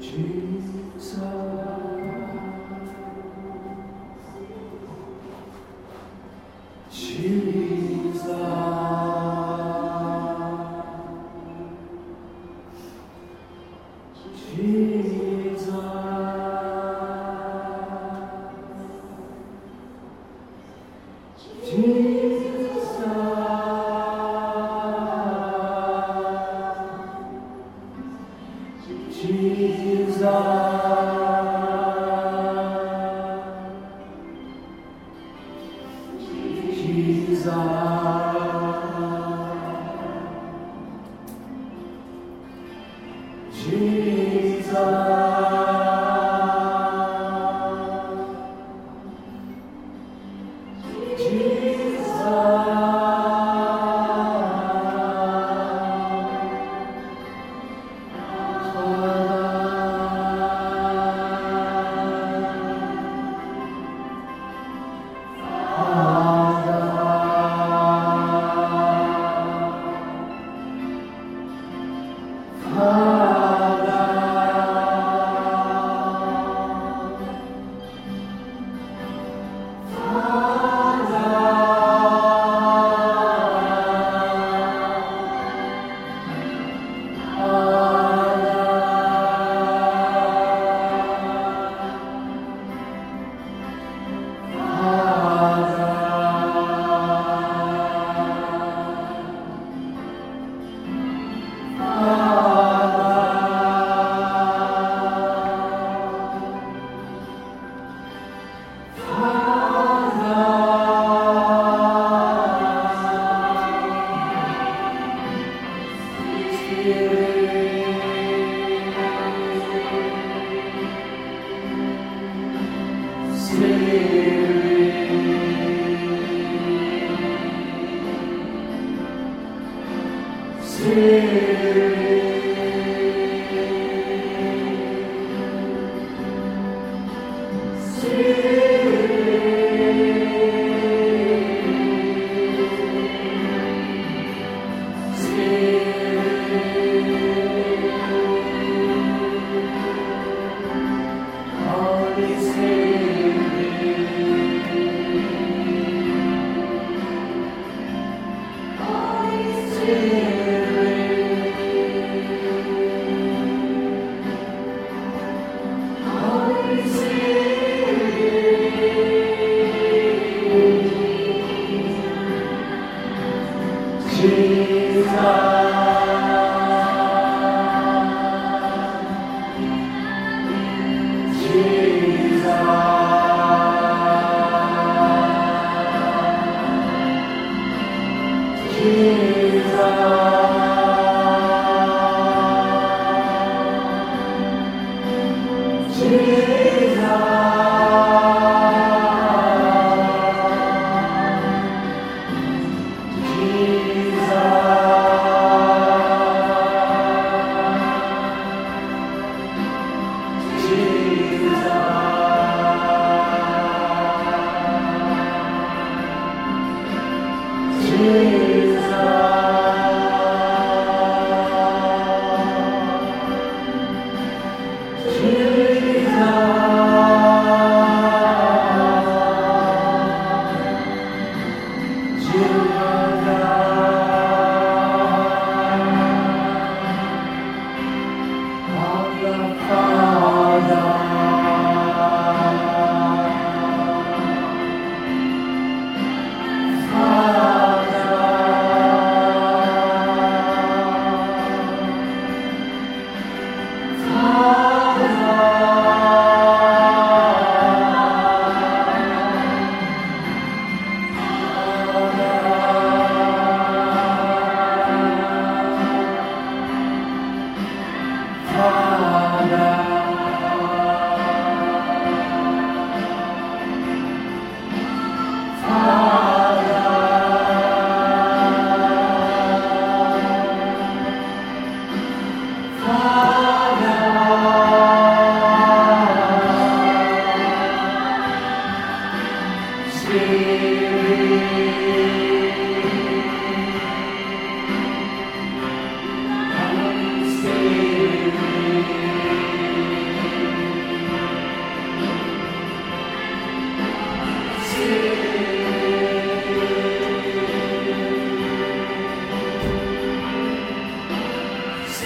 Jesus.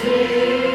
see.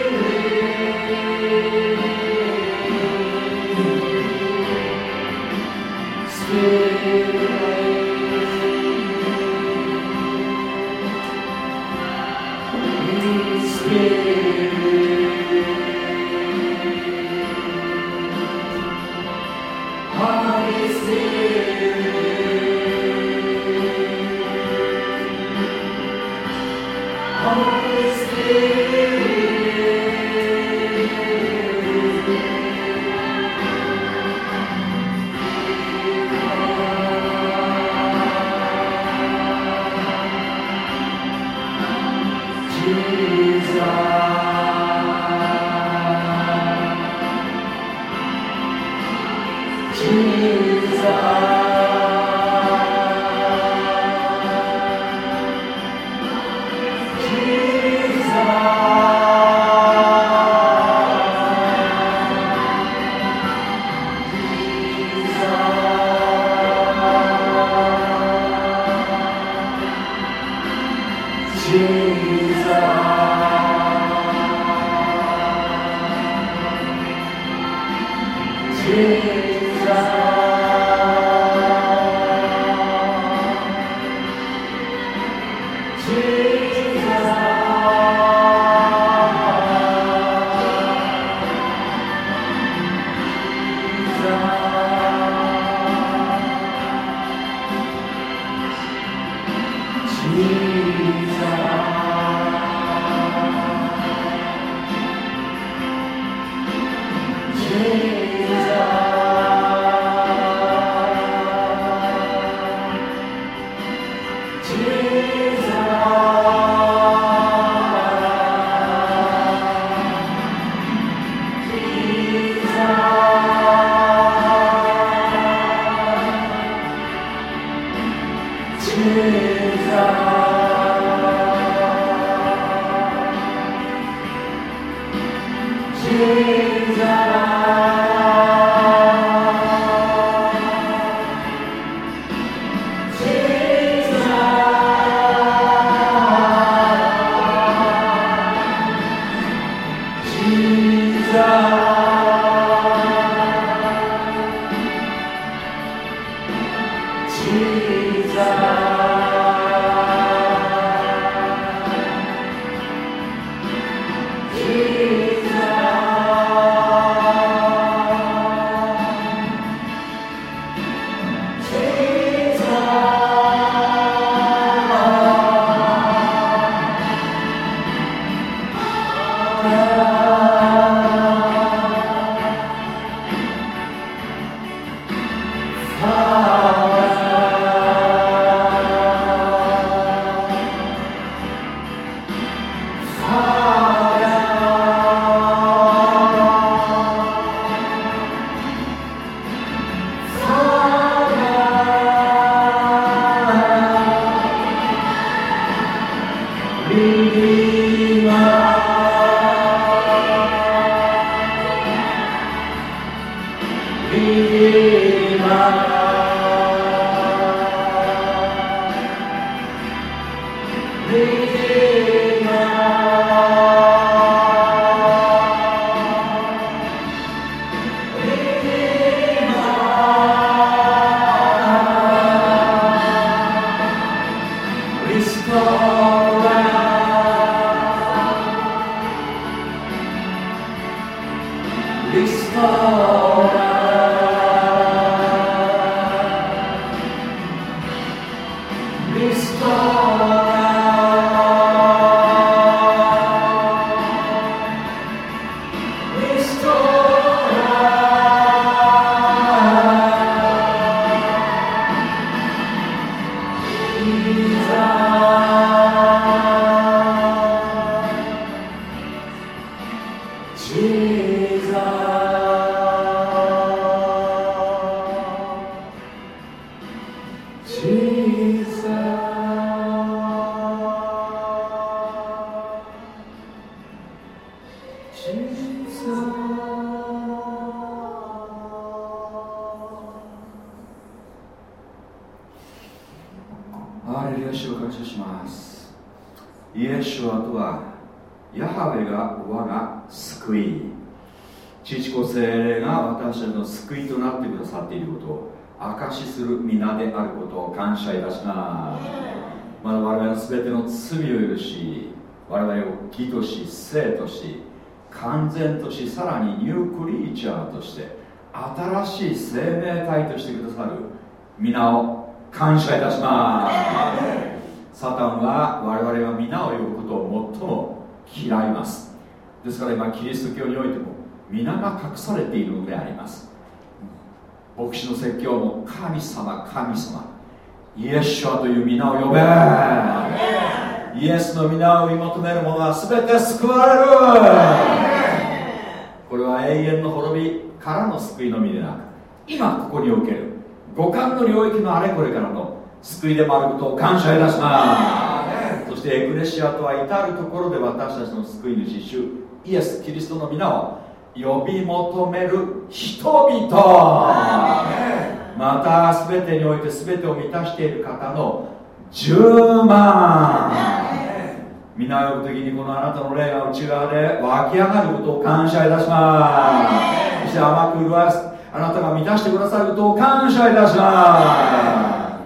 感謝いたします。サタンは我々は皆を呼ぶことを最も嫌います。ですから今キリスト教においても皆が隠されているのであります。牧師の説教も神様神様。イエシュアという皆を呼べ。イエスの皆を追い求める者は全て救われる。これは永遠の滅びからの救いのみでなく今ここにおける五感の領域のあれこれからの救いでもあることを感謝いたします。そしてエクレシアとは至るところで私たちの救い主主イエス・キリストの皆を呼び求める人々。また全てにおいて全てを満たしている方の10万。皆呼ぶ時にこのあなたの霊が内側で湧き上がることを感謝いたします。そして甘く麗すあなたが満たしてくださることを感謝いたしま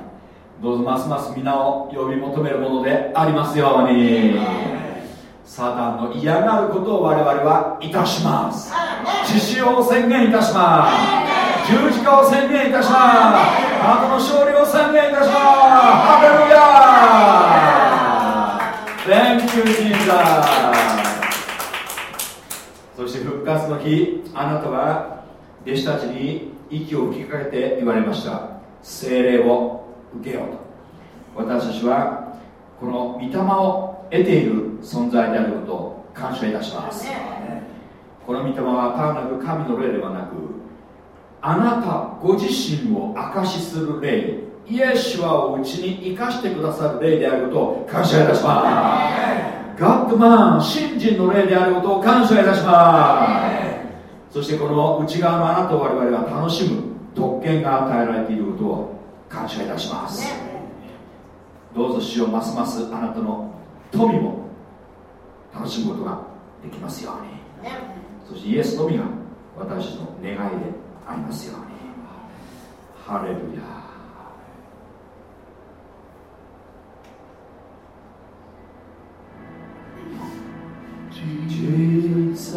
す。どうぞますます皆を呼び求めるものでありますように。サタンの嫌がることを我々はいたします。血潮を宣言いたします。十字架を宣言いたします。あなたの勝利を宣言いたします。ハレルヤ Thank you Jesus そして復活の日あなたは弟子たちに息を吹きかけて言われました。精霊を受けようと。私たちはこの御霊を得ている存在であることを感謝いたします。この御霊は単なる神の霊ではなくあなたご自身を証しする霊イエシュアをうちに生かしてくださる霊であることを感謝いたします。ガッドマン信心の霊であることを感謝いたしますそしてこの内側のあなたを我々は楽しむ特権が与えられていることを感謝いたします。どうぞ主をますますあなたの富も楽しむことができますように。そしてイエスのみが私の願いでありますように。ハレルヤ。Jesus,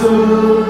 soon.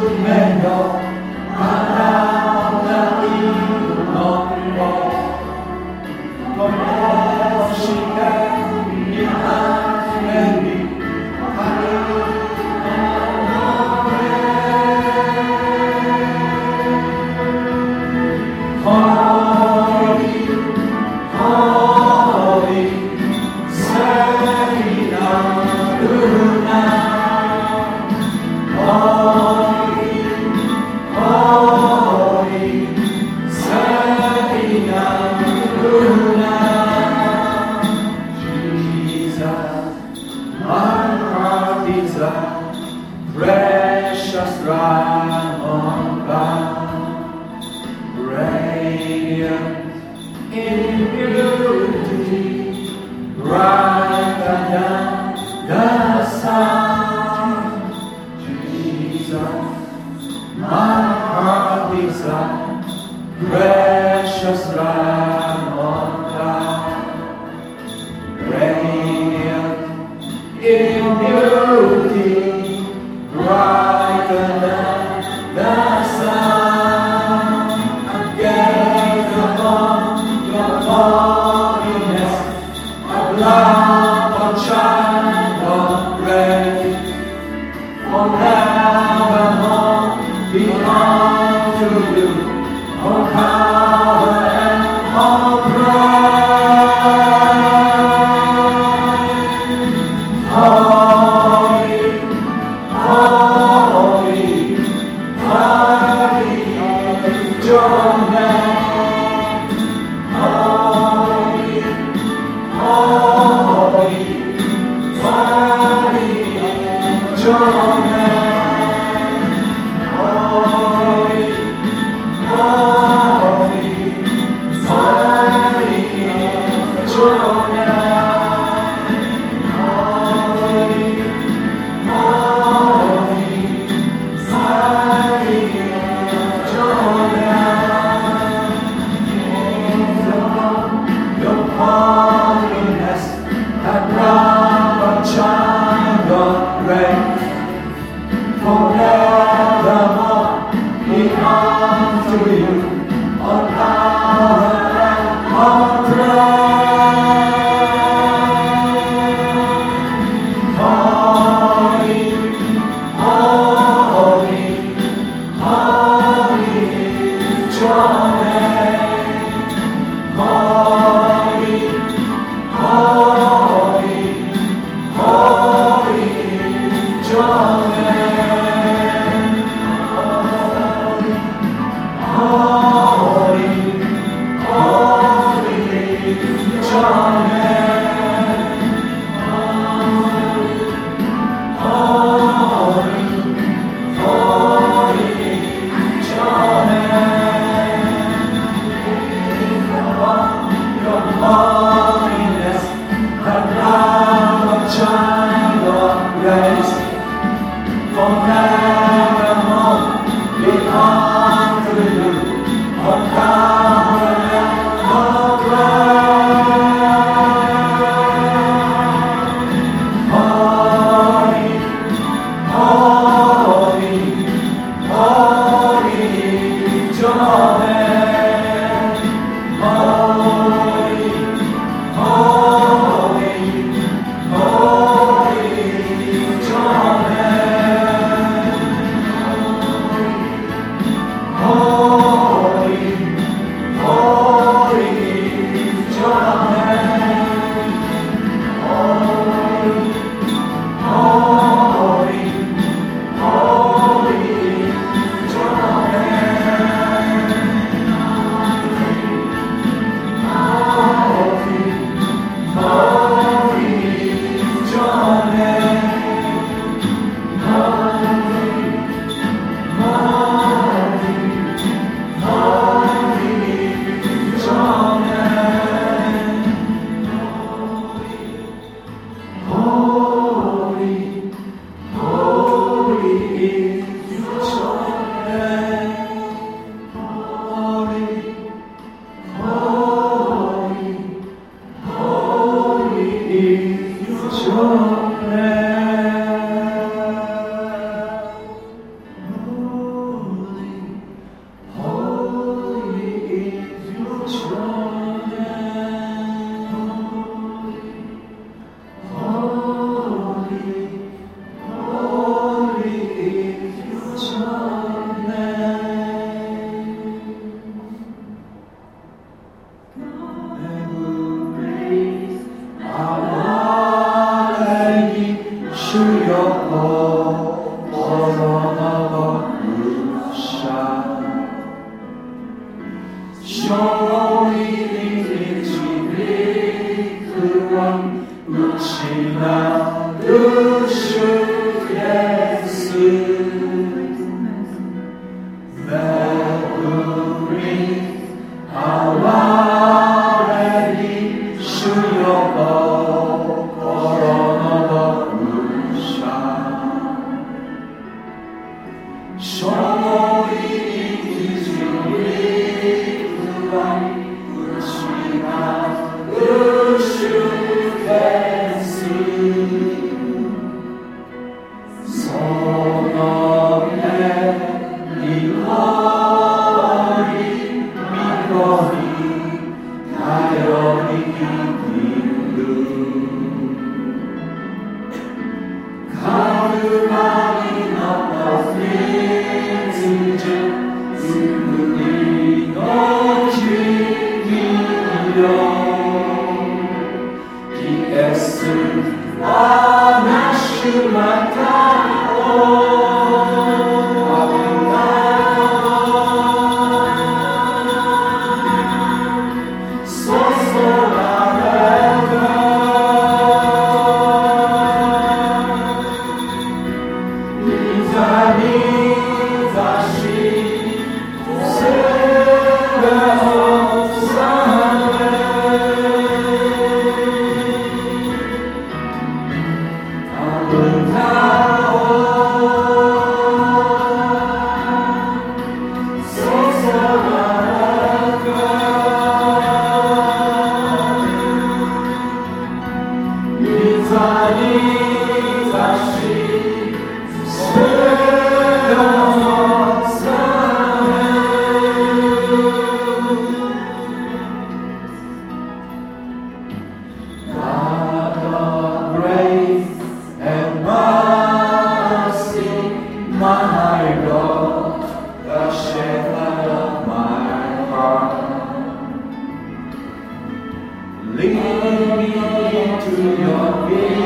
your feet.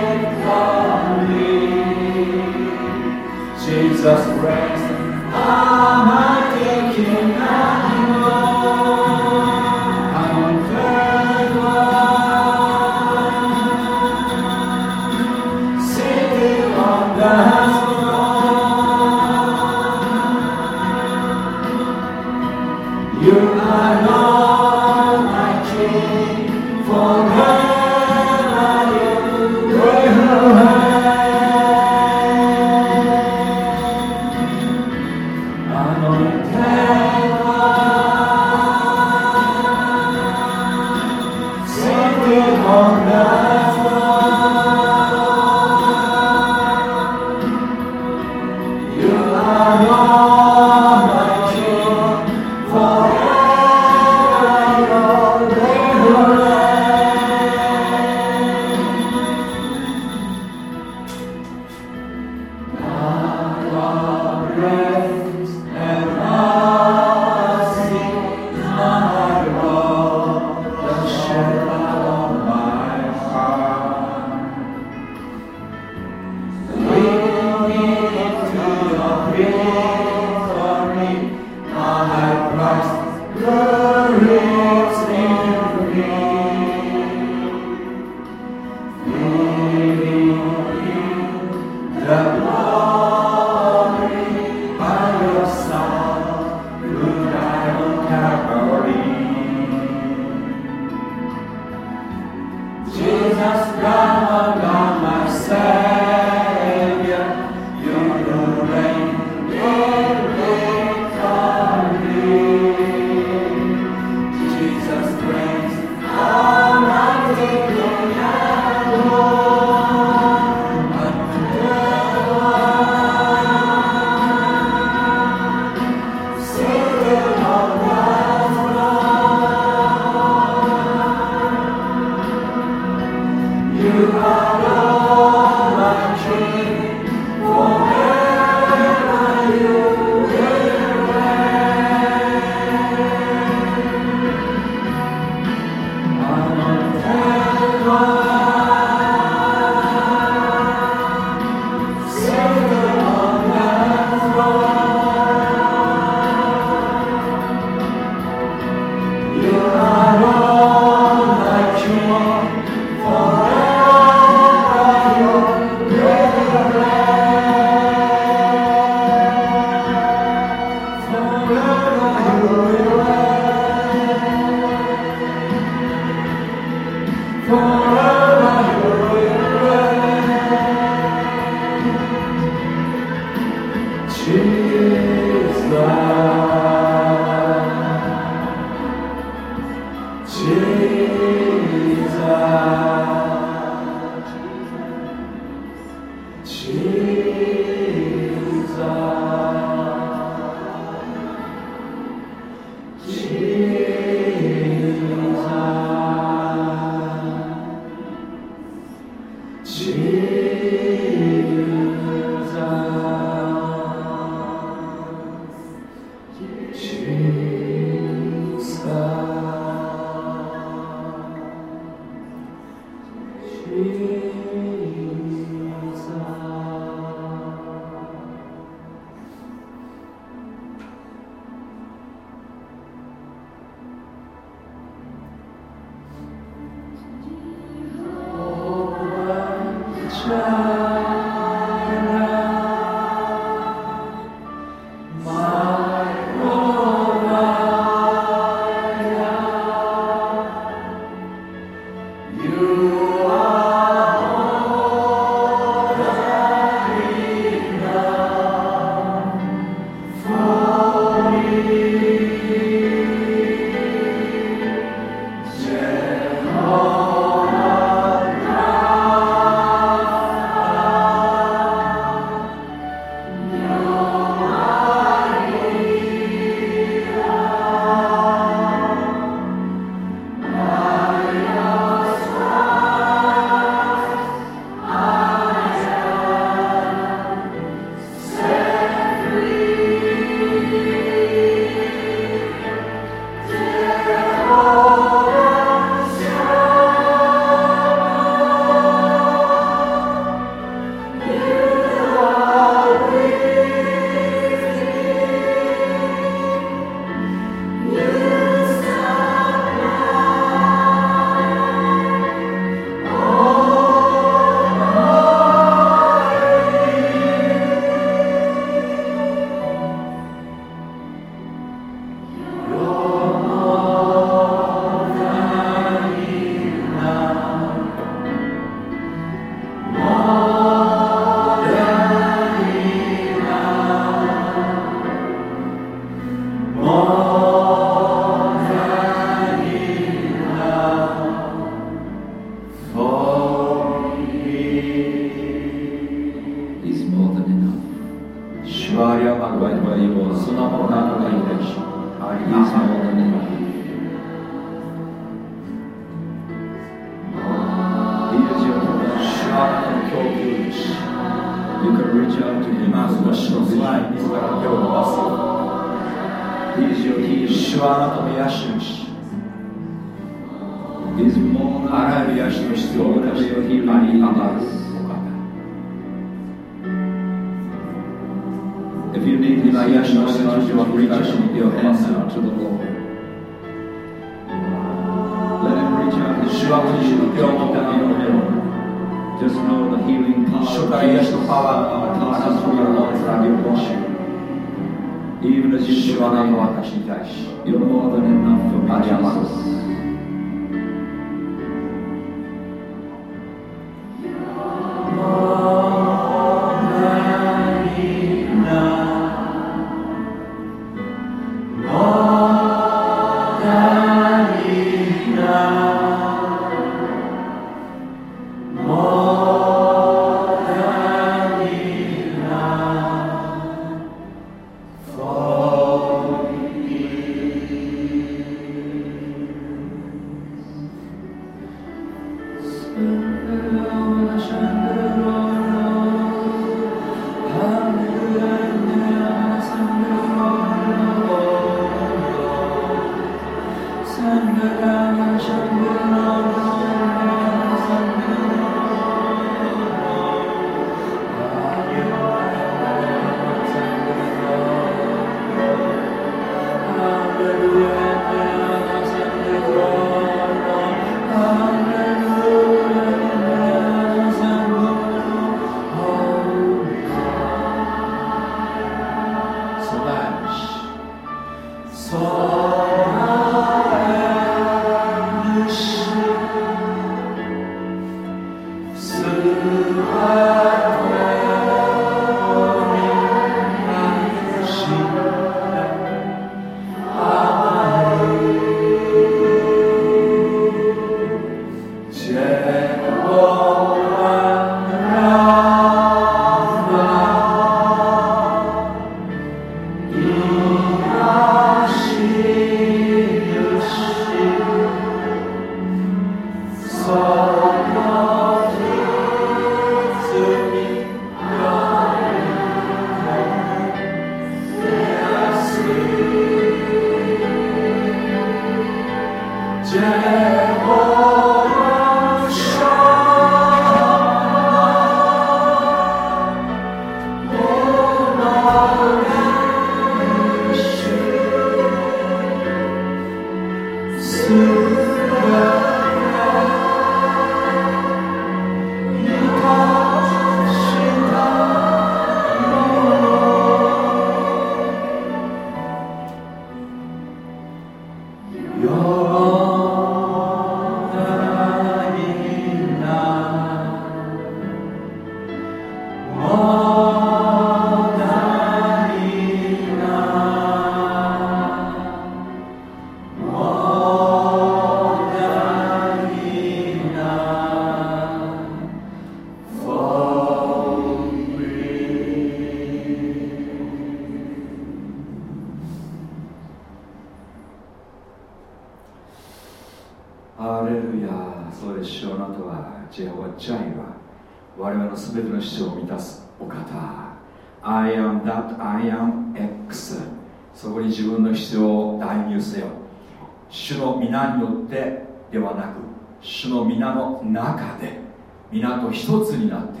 一つになって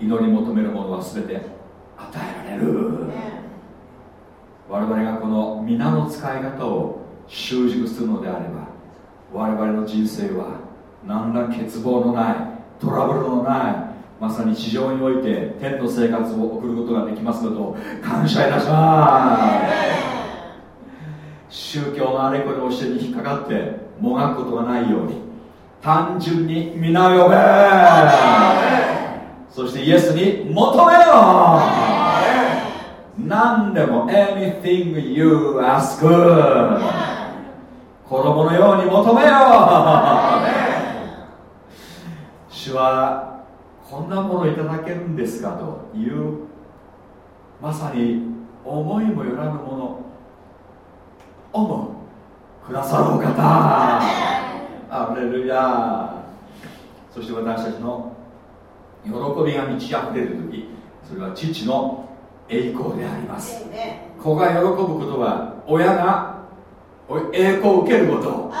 祈り求めるものは全て与えられる。我々がこの皆の使い方を習熟するのであれば我々の人生は何ら欠乏のないトラブルのないまさに地上において天の生活を送ることができますことを感謝いたします。宗教のあれこれ教えに引っかかってもがくことがないように単純に皆呼べ。そしてイエスに求めよ何でも anything you ask 子供のように求めよ主はこんなものいただけるんですかというまさに思いもよらぬものをもくださるお方。アレルヤそして私たちの喜びが満ち溢れる時それは父の栄光であります。子が喜ぶことは親が栄光を受けること。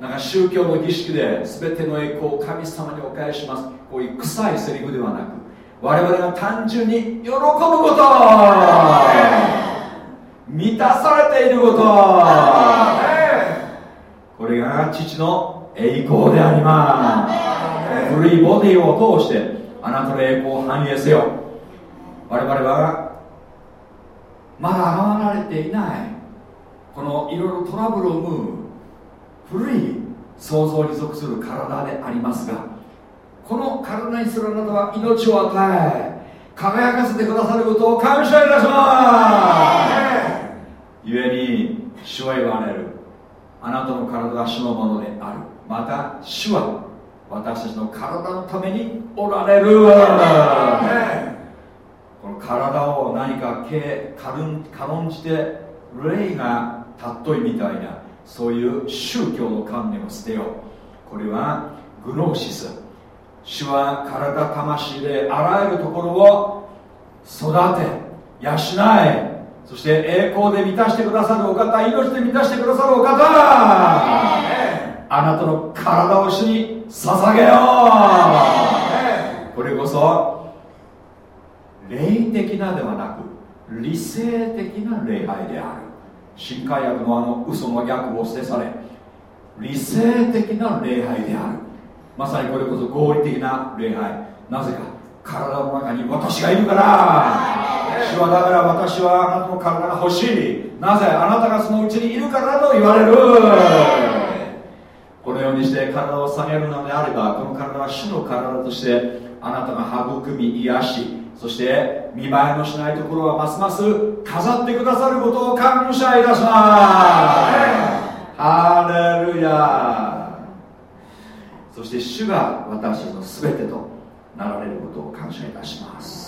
なんか宗教の儀式で全ての栄光を神様にお返しします。こういう臭いセリフではなく我々が単純に喜ぶこと。満たされていることこれが父の栄光であります。古いボディを通してあなたの栄光を反映せよ。我々はまだ現れていない。このいろいろトラブルを生む古い想像に属する体でありますがこの体にするあなたは命を与え輝かせてくださることを感謝いたします。故に主は言われるあなたの体は主のものである。また主は私たちの体のためにおられる。この体を何か軽んじて霊が尊いみたいなそういう宗教の観念を捨てよう。これはグノーシス。主は体魂であらゆるところを育て養えそして栄光で満たしてくださるお方命で満たしてくださるお方あなたの体を主に捧げよう。これこそ霊的なではなく理性的な礼拝である。新海薬のあの嘘の逆を捨てされ。理性的な礼拝である。まさにこれこそ合理的な礼拝。なぜか。体の中に私がいるから。主はだから私はあなたの体が欲しい。なぜあなたがそのうちにいるからと言われる。このようにして体を下げるのであればこの体は主の体としてあなたが育み癒しそして見栄えのしないところはますます飾ってくださることを感謝いたします。ハレルヤ。そして主が私の全てとなられることを感謝いたします。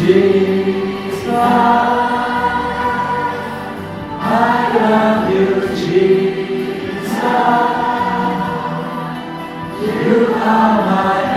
Jesus. I love you, Jesus. You are my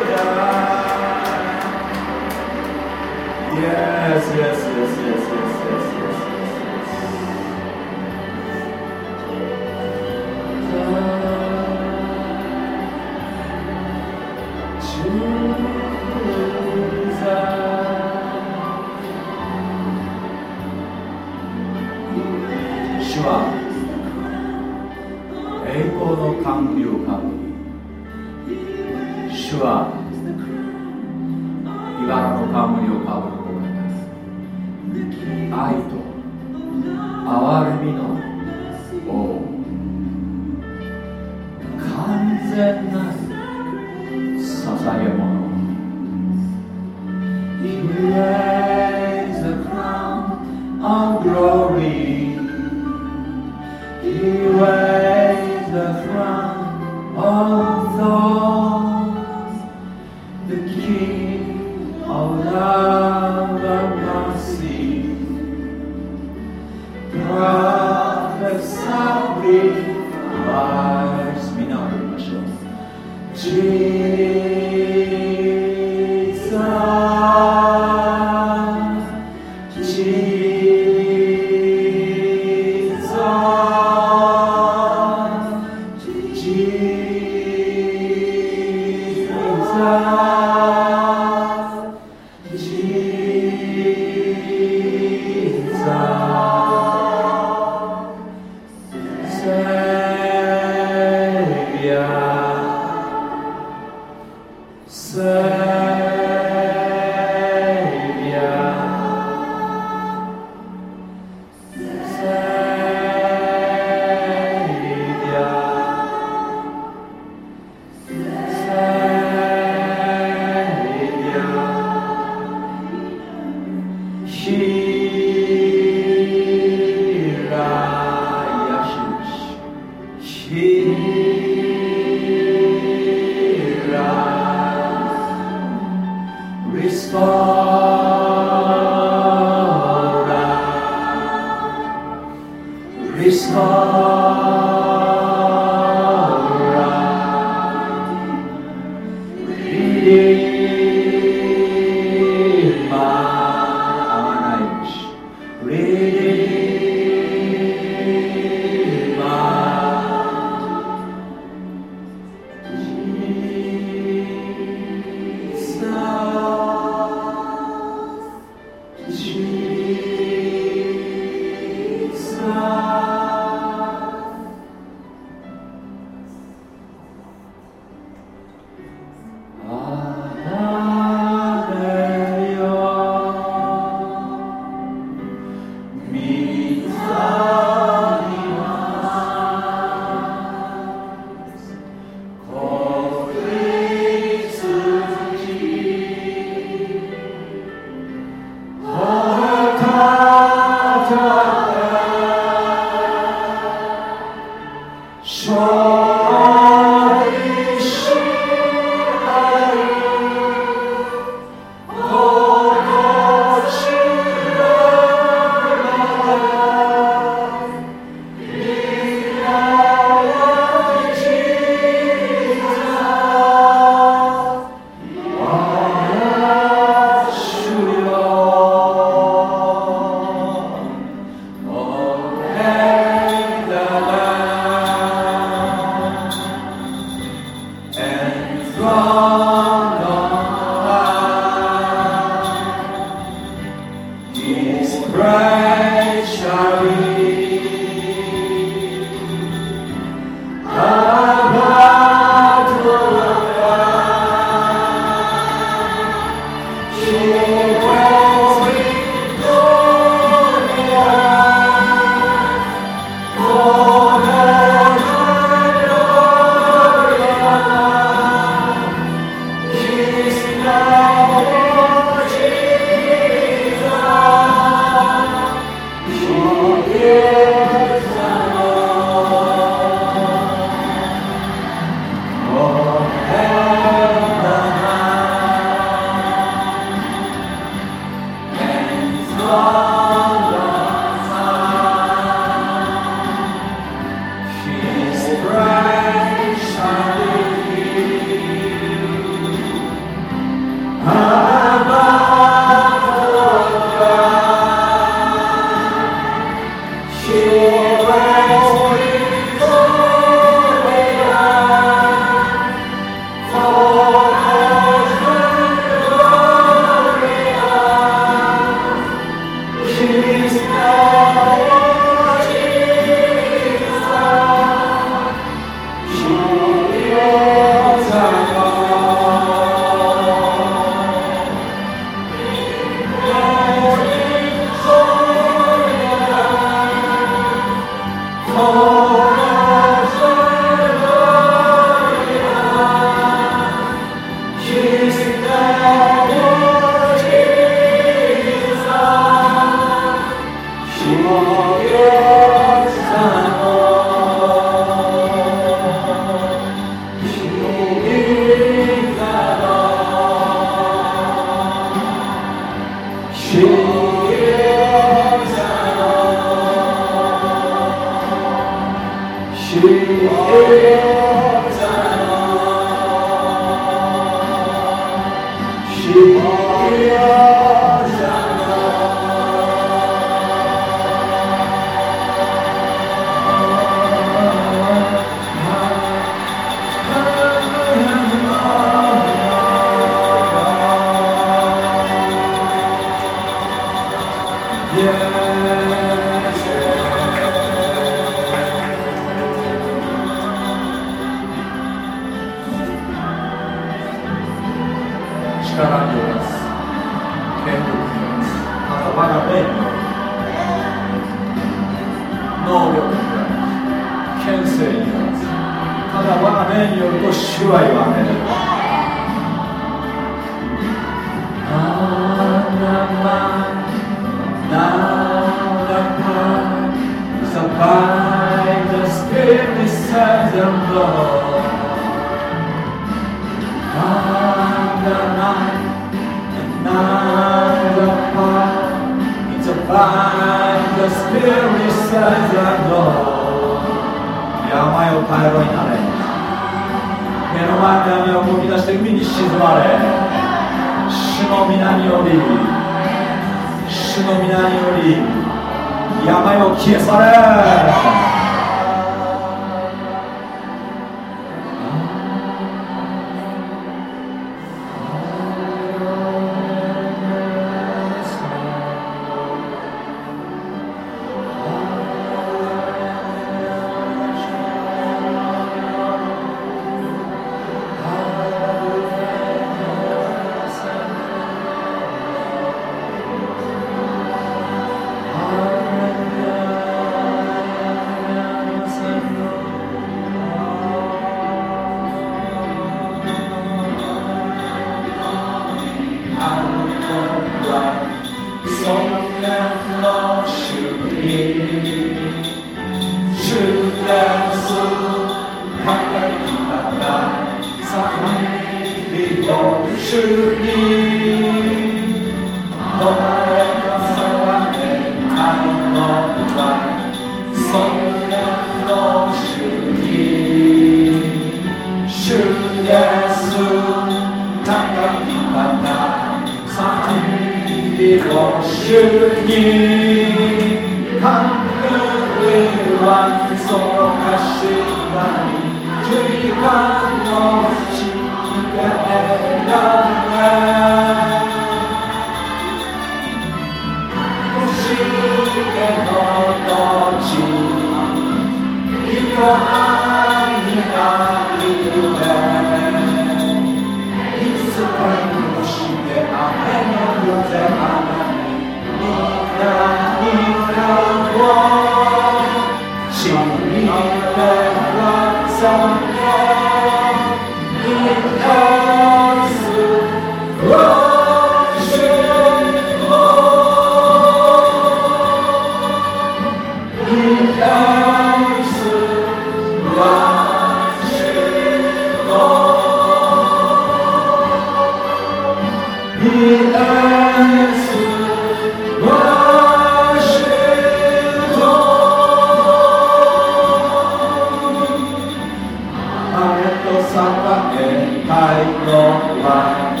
light long light,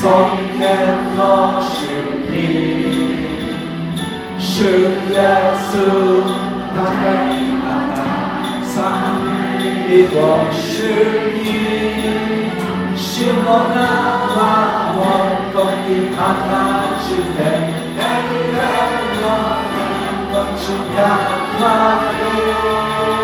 som en avskjutning. Sjung Jesus perfekta sanning i vår sjungning. Shimona wangon i hana shude, en lena wangon shuda mare.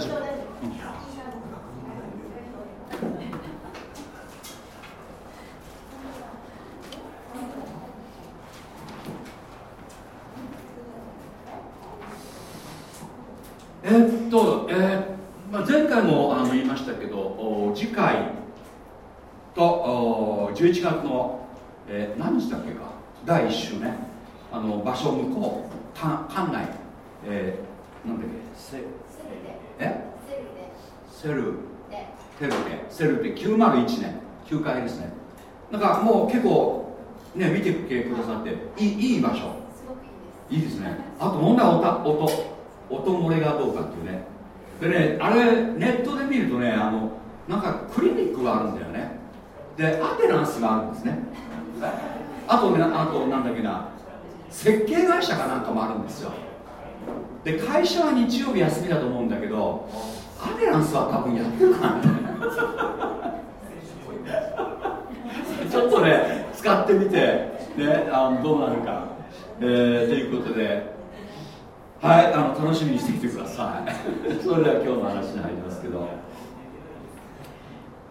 大丈夫、うん、え、っと、えーまあ、前回もあの言いましたけど次回とお11月の、えー、何日だっけか？第1週ね。あの場所向こう館内、えー、なんだっけ？セル。テルテセルテ901年9階ですねなんかもう結構ね見てくださっていいいい場所。いいです。ね。あと問題は音音。音漏れがどうかっていうね。でねあれネットで見るとねあのなんかクリニックがあるんだよね。でアテナンスがあるんですね。あとねあとなんだっけな。設計会社かなんかもあるんですよ。で会社は日曜日休みだと思うんだけどアテナンスは多分やってるかなちょっとね使ってみて。ねあのどうなるか。えー、ということで。はいあの楽しみにしてきてください。それでは今日の話に入りますけど。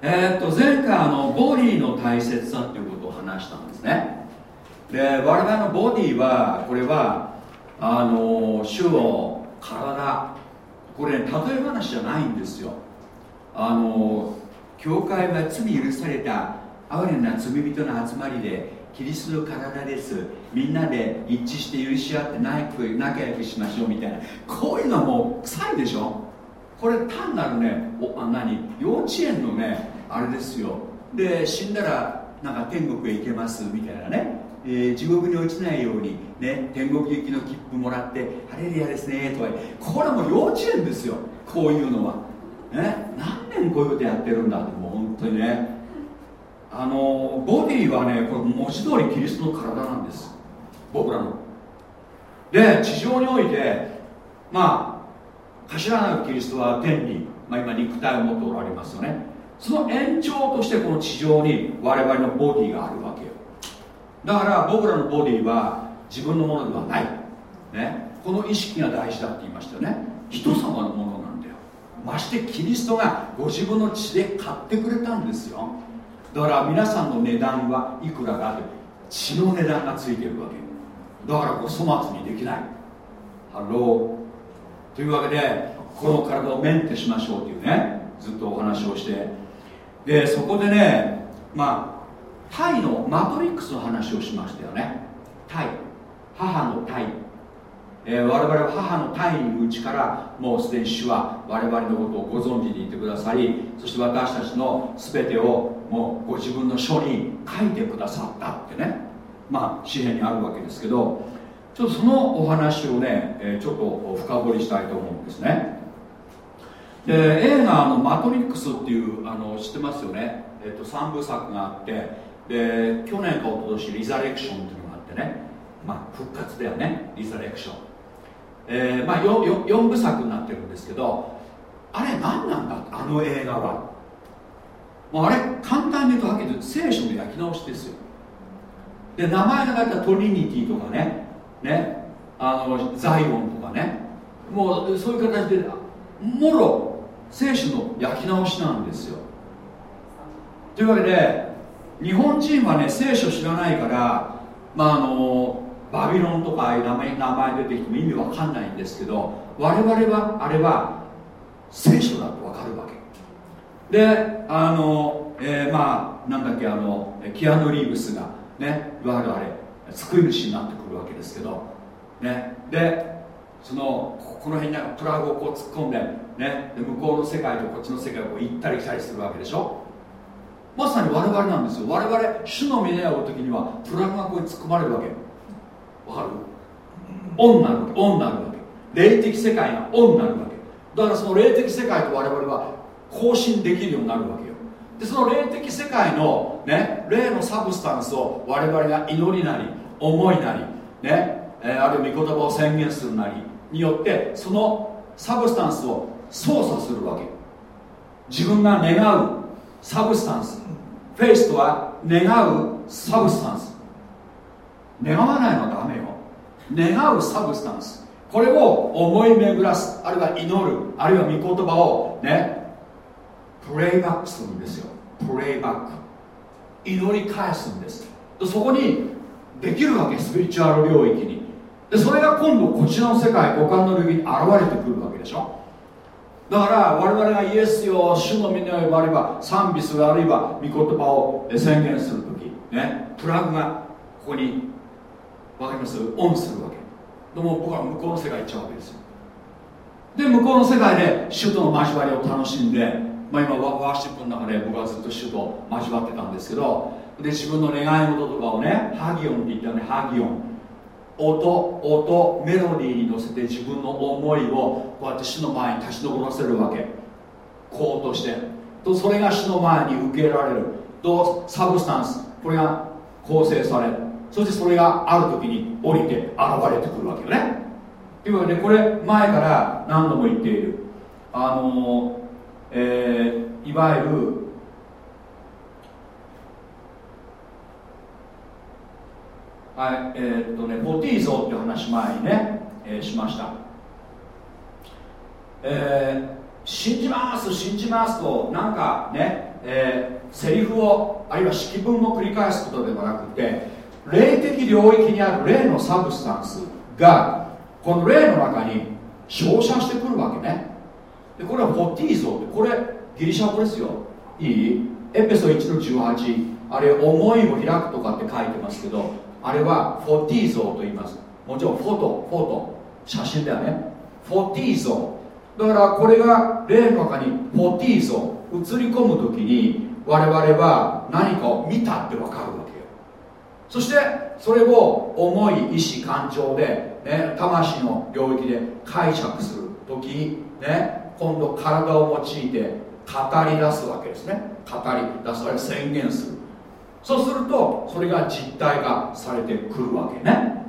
えー、っと前回あのボディの大切さっていうことを話したんですね。で我々のボディはこれはあの主の体これ、ね、例え話じゃないんですよ。あの教会は罪許された哀れな罪人の集まりでキリストの体です。みんなで一致して許し合って仲良くしましょうみたいな。こういうのはもう臭いでしょ？これ単なるねおあ何？幼稚園のねあれですよ。で死んだらなんか天国へ行けますみたいなね、えー、地獄に落ちないようにね天国行きの切符もらってハレルヤですねとかこれも幼稚園ですよ。こういうのは。ね何年こういうことやってるんだって。もう本当にね。あのボディはねこれ文字通りキリストの体なんです。僕らの。で地上においてまあ頭なるキリストは天に、まあ、今肉体を持っておられますよね。その延長としてこの地上に我々のボディがあるわけよ。だから僕らのボディは自分のものではない、ね、この意識が大事だって言いましたよね。人様のものなんだよ。ましてキリストがご自分の血で買ってくれたんですよ。だから皆さんの値段はいくらかって血の値段がついてるわけだからお粗末にできない。ハローというわけでこの体をメンテしましょうというね。ずっとお話をして。でそこでねまあ胎のマトリックスの話をしましたよね。タイ。母のタイ、えー、我々は母の胎にうちからもうすでに主は我々のことをご存知でいてくださりそして私たちの全てをもうご自分の書に書いてくださったってね。まあ紙幣にあるわけですけどちょっとそのお話をね、えー、ちょっと深掘りしたいと思うんですね。で映画の「マトリックス」っていうあの知ってますよね、えっと、3部作があってで去年か一昨年リザレクションっていうのがあってね、まあ、復活だよねリザレクション、えーまあ、4, 4部作になってるんですけどあれ何なんだあの映画は。もうあれ簡単に言うとはっきり言うと聖書の焼き直しですよ。で名前が書いたトリニティとかねねあのザイオンとかね。もうそういう形でもろ聖書の焼き直しなんですよ。というわけで日本人はね聖書知らないからまああのバビロンとか名前名前出てきても意味わかんないんですけど我々はあれは聖書だとわかるわけ。であの、えー、まあなんだっけあのキアヌ・リーブスがねいわゆるあれ救い主になってくるわけですけどねでそのこの辺にプラグをこう突っ込んで,、ね、で向こうの世界とこっちの世界を行ったり来たりするわけでしょ。まさに我々なんですよ。我々主の峰を追う時にはプラグがここに突っ込まれるわけ。わかる？オンなるわけオンなるわけ。霊的世界がオンなるわけ。だからその霊的世界と我々は交信できるようになるわけよ。でその霊的世界のね霊の substance を我々が祈りなり思いなりね、え、あるいは御言葉を宣言するなりによってその substance を操作するわけ。自分が願う substance。Faith とは願う substance。願わないのはダメよ。願うサブスタンス。これを思い巡らすあるいは祈るあるいは御言葉をねプレイバックするんですよ。プレイバック。祈り返すんです。そこにできるわけスピリチュアル領域に。でそれが今度こちらの世界五感の領域に現れてくるわけでしょ。だから我々がイエスよ主の皆を呼ばれば賛美するあるいは御言葉を宣言するときねプラグがここに分かります？オンするわけ。でも僕は向こうの世界行っちゃうわけですよ。で向こうの世界で主との交わりを楽しんで、まあ、今ワーシップの中で僕はずっと主と交わってたんですけどで自分の願い事とかをねハギオンって言ったよねハギオン。音音メロディーに乗せて自分の思いをこうやって主の前に立ち上らせるわけ。こうとして。とそれが主の前に受けられる。とサブスタンス。これが構成される。そしてそれがある時に降りて現れてくるわけよね。というわけでこれ前から何度も言っている。あのえー、いわゆるはいえー、っとねボティーゾっていう話前にね、えー、しました、えー、信じます信じますとなんかね、えー、セリフをあるいは式文を繰り返すことではなくて霊的領域にある霊のサブスタンスがこの霊の中に照射してくるわけね。でこれはフォティーゾってこれギリシャ語ですよ。いい？エペソ1の18あれ思いを開くとかって書いてますけどあれはフォティー像と言います。もちろんフォトフォト。写真だよね。フォティー像だからこれが例の中にフォティー像映り込む時に我々は何かを見たって分かるわけ。そしてそれを思い意志感情で、ね、魂の領域で解釈する時ね今度体を用いて語り出すわけですね。語り出すあれ宣言する。そうするとそれが実体化されてくるわけね。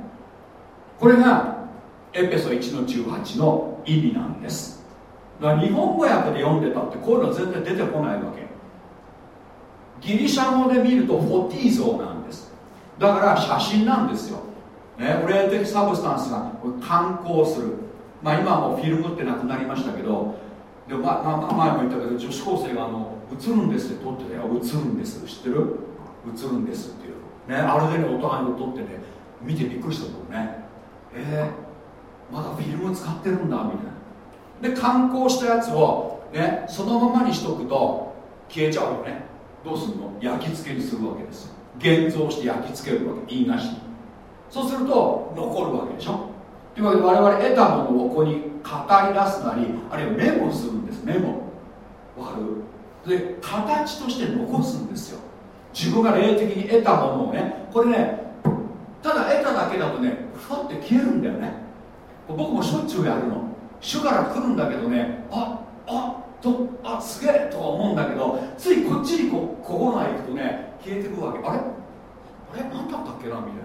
これがエペソ1の18の意味なんです。だから日本語訳で読んでたってこういうのは全然出てこないわけ。ギリシャ語で見るとフォティー像なんです。だから写真なんですよ、ね、霊的サブスタンスが観光する。まあ今はもうフィルムってなくなりましたけどで、まあ、ま、前も言ったけど女子高生があの映るんですって撮ってたよ映るんです。知ってる？映るんですっていう。ねあれでねお互いの撮ってて見てびっくりしたもんね。えー、まだフィルム使ってるんだみたいな。で観光したやつをねそのままにしとくと消えちゃうよね。どうするの？焼き付けにするわけですよ。現像して焼き付けるわけ。言いなし。そうすると残るわけでしょ？というわけで我々得たものをここに語り出すなりあるいはメモするんです。メモ。わかる？で形として残すんですよ。自分が霊的に得たものをねこれねただ得ただけだとねふわって消えるんだよね。僕もしょっちゅうやるの。主から来るんだけどねああとあすげえとは思うんだけどついこっちにこここが行くとね消えてくわけ。あれ？あれ？何だったっけな？みたい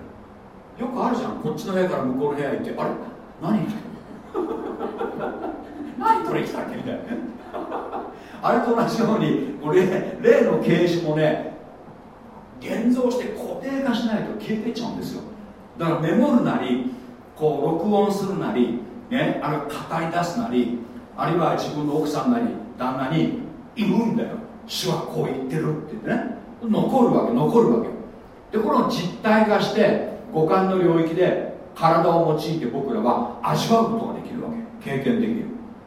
な。よくあるじゃん。こっちの部屋から向こうの部屋行って。あれ？何？何取り来たっけ？みたいな。あれと同じように例例の形式もね現像して固定化しないと消えていっちゃうんですよ。だからメモるなりこう録音するなり、ね、ある語り出すなりあるいは自分の奥さんなり旦那に言うんだよ。主はこう言ってるって言ってね。残るわけ残るわけ。でこの実体化して五感の領域で体を用いて僕らは味わうことができるわけ。経験できる、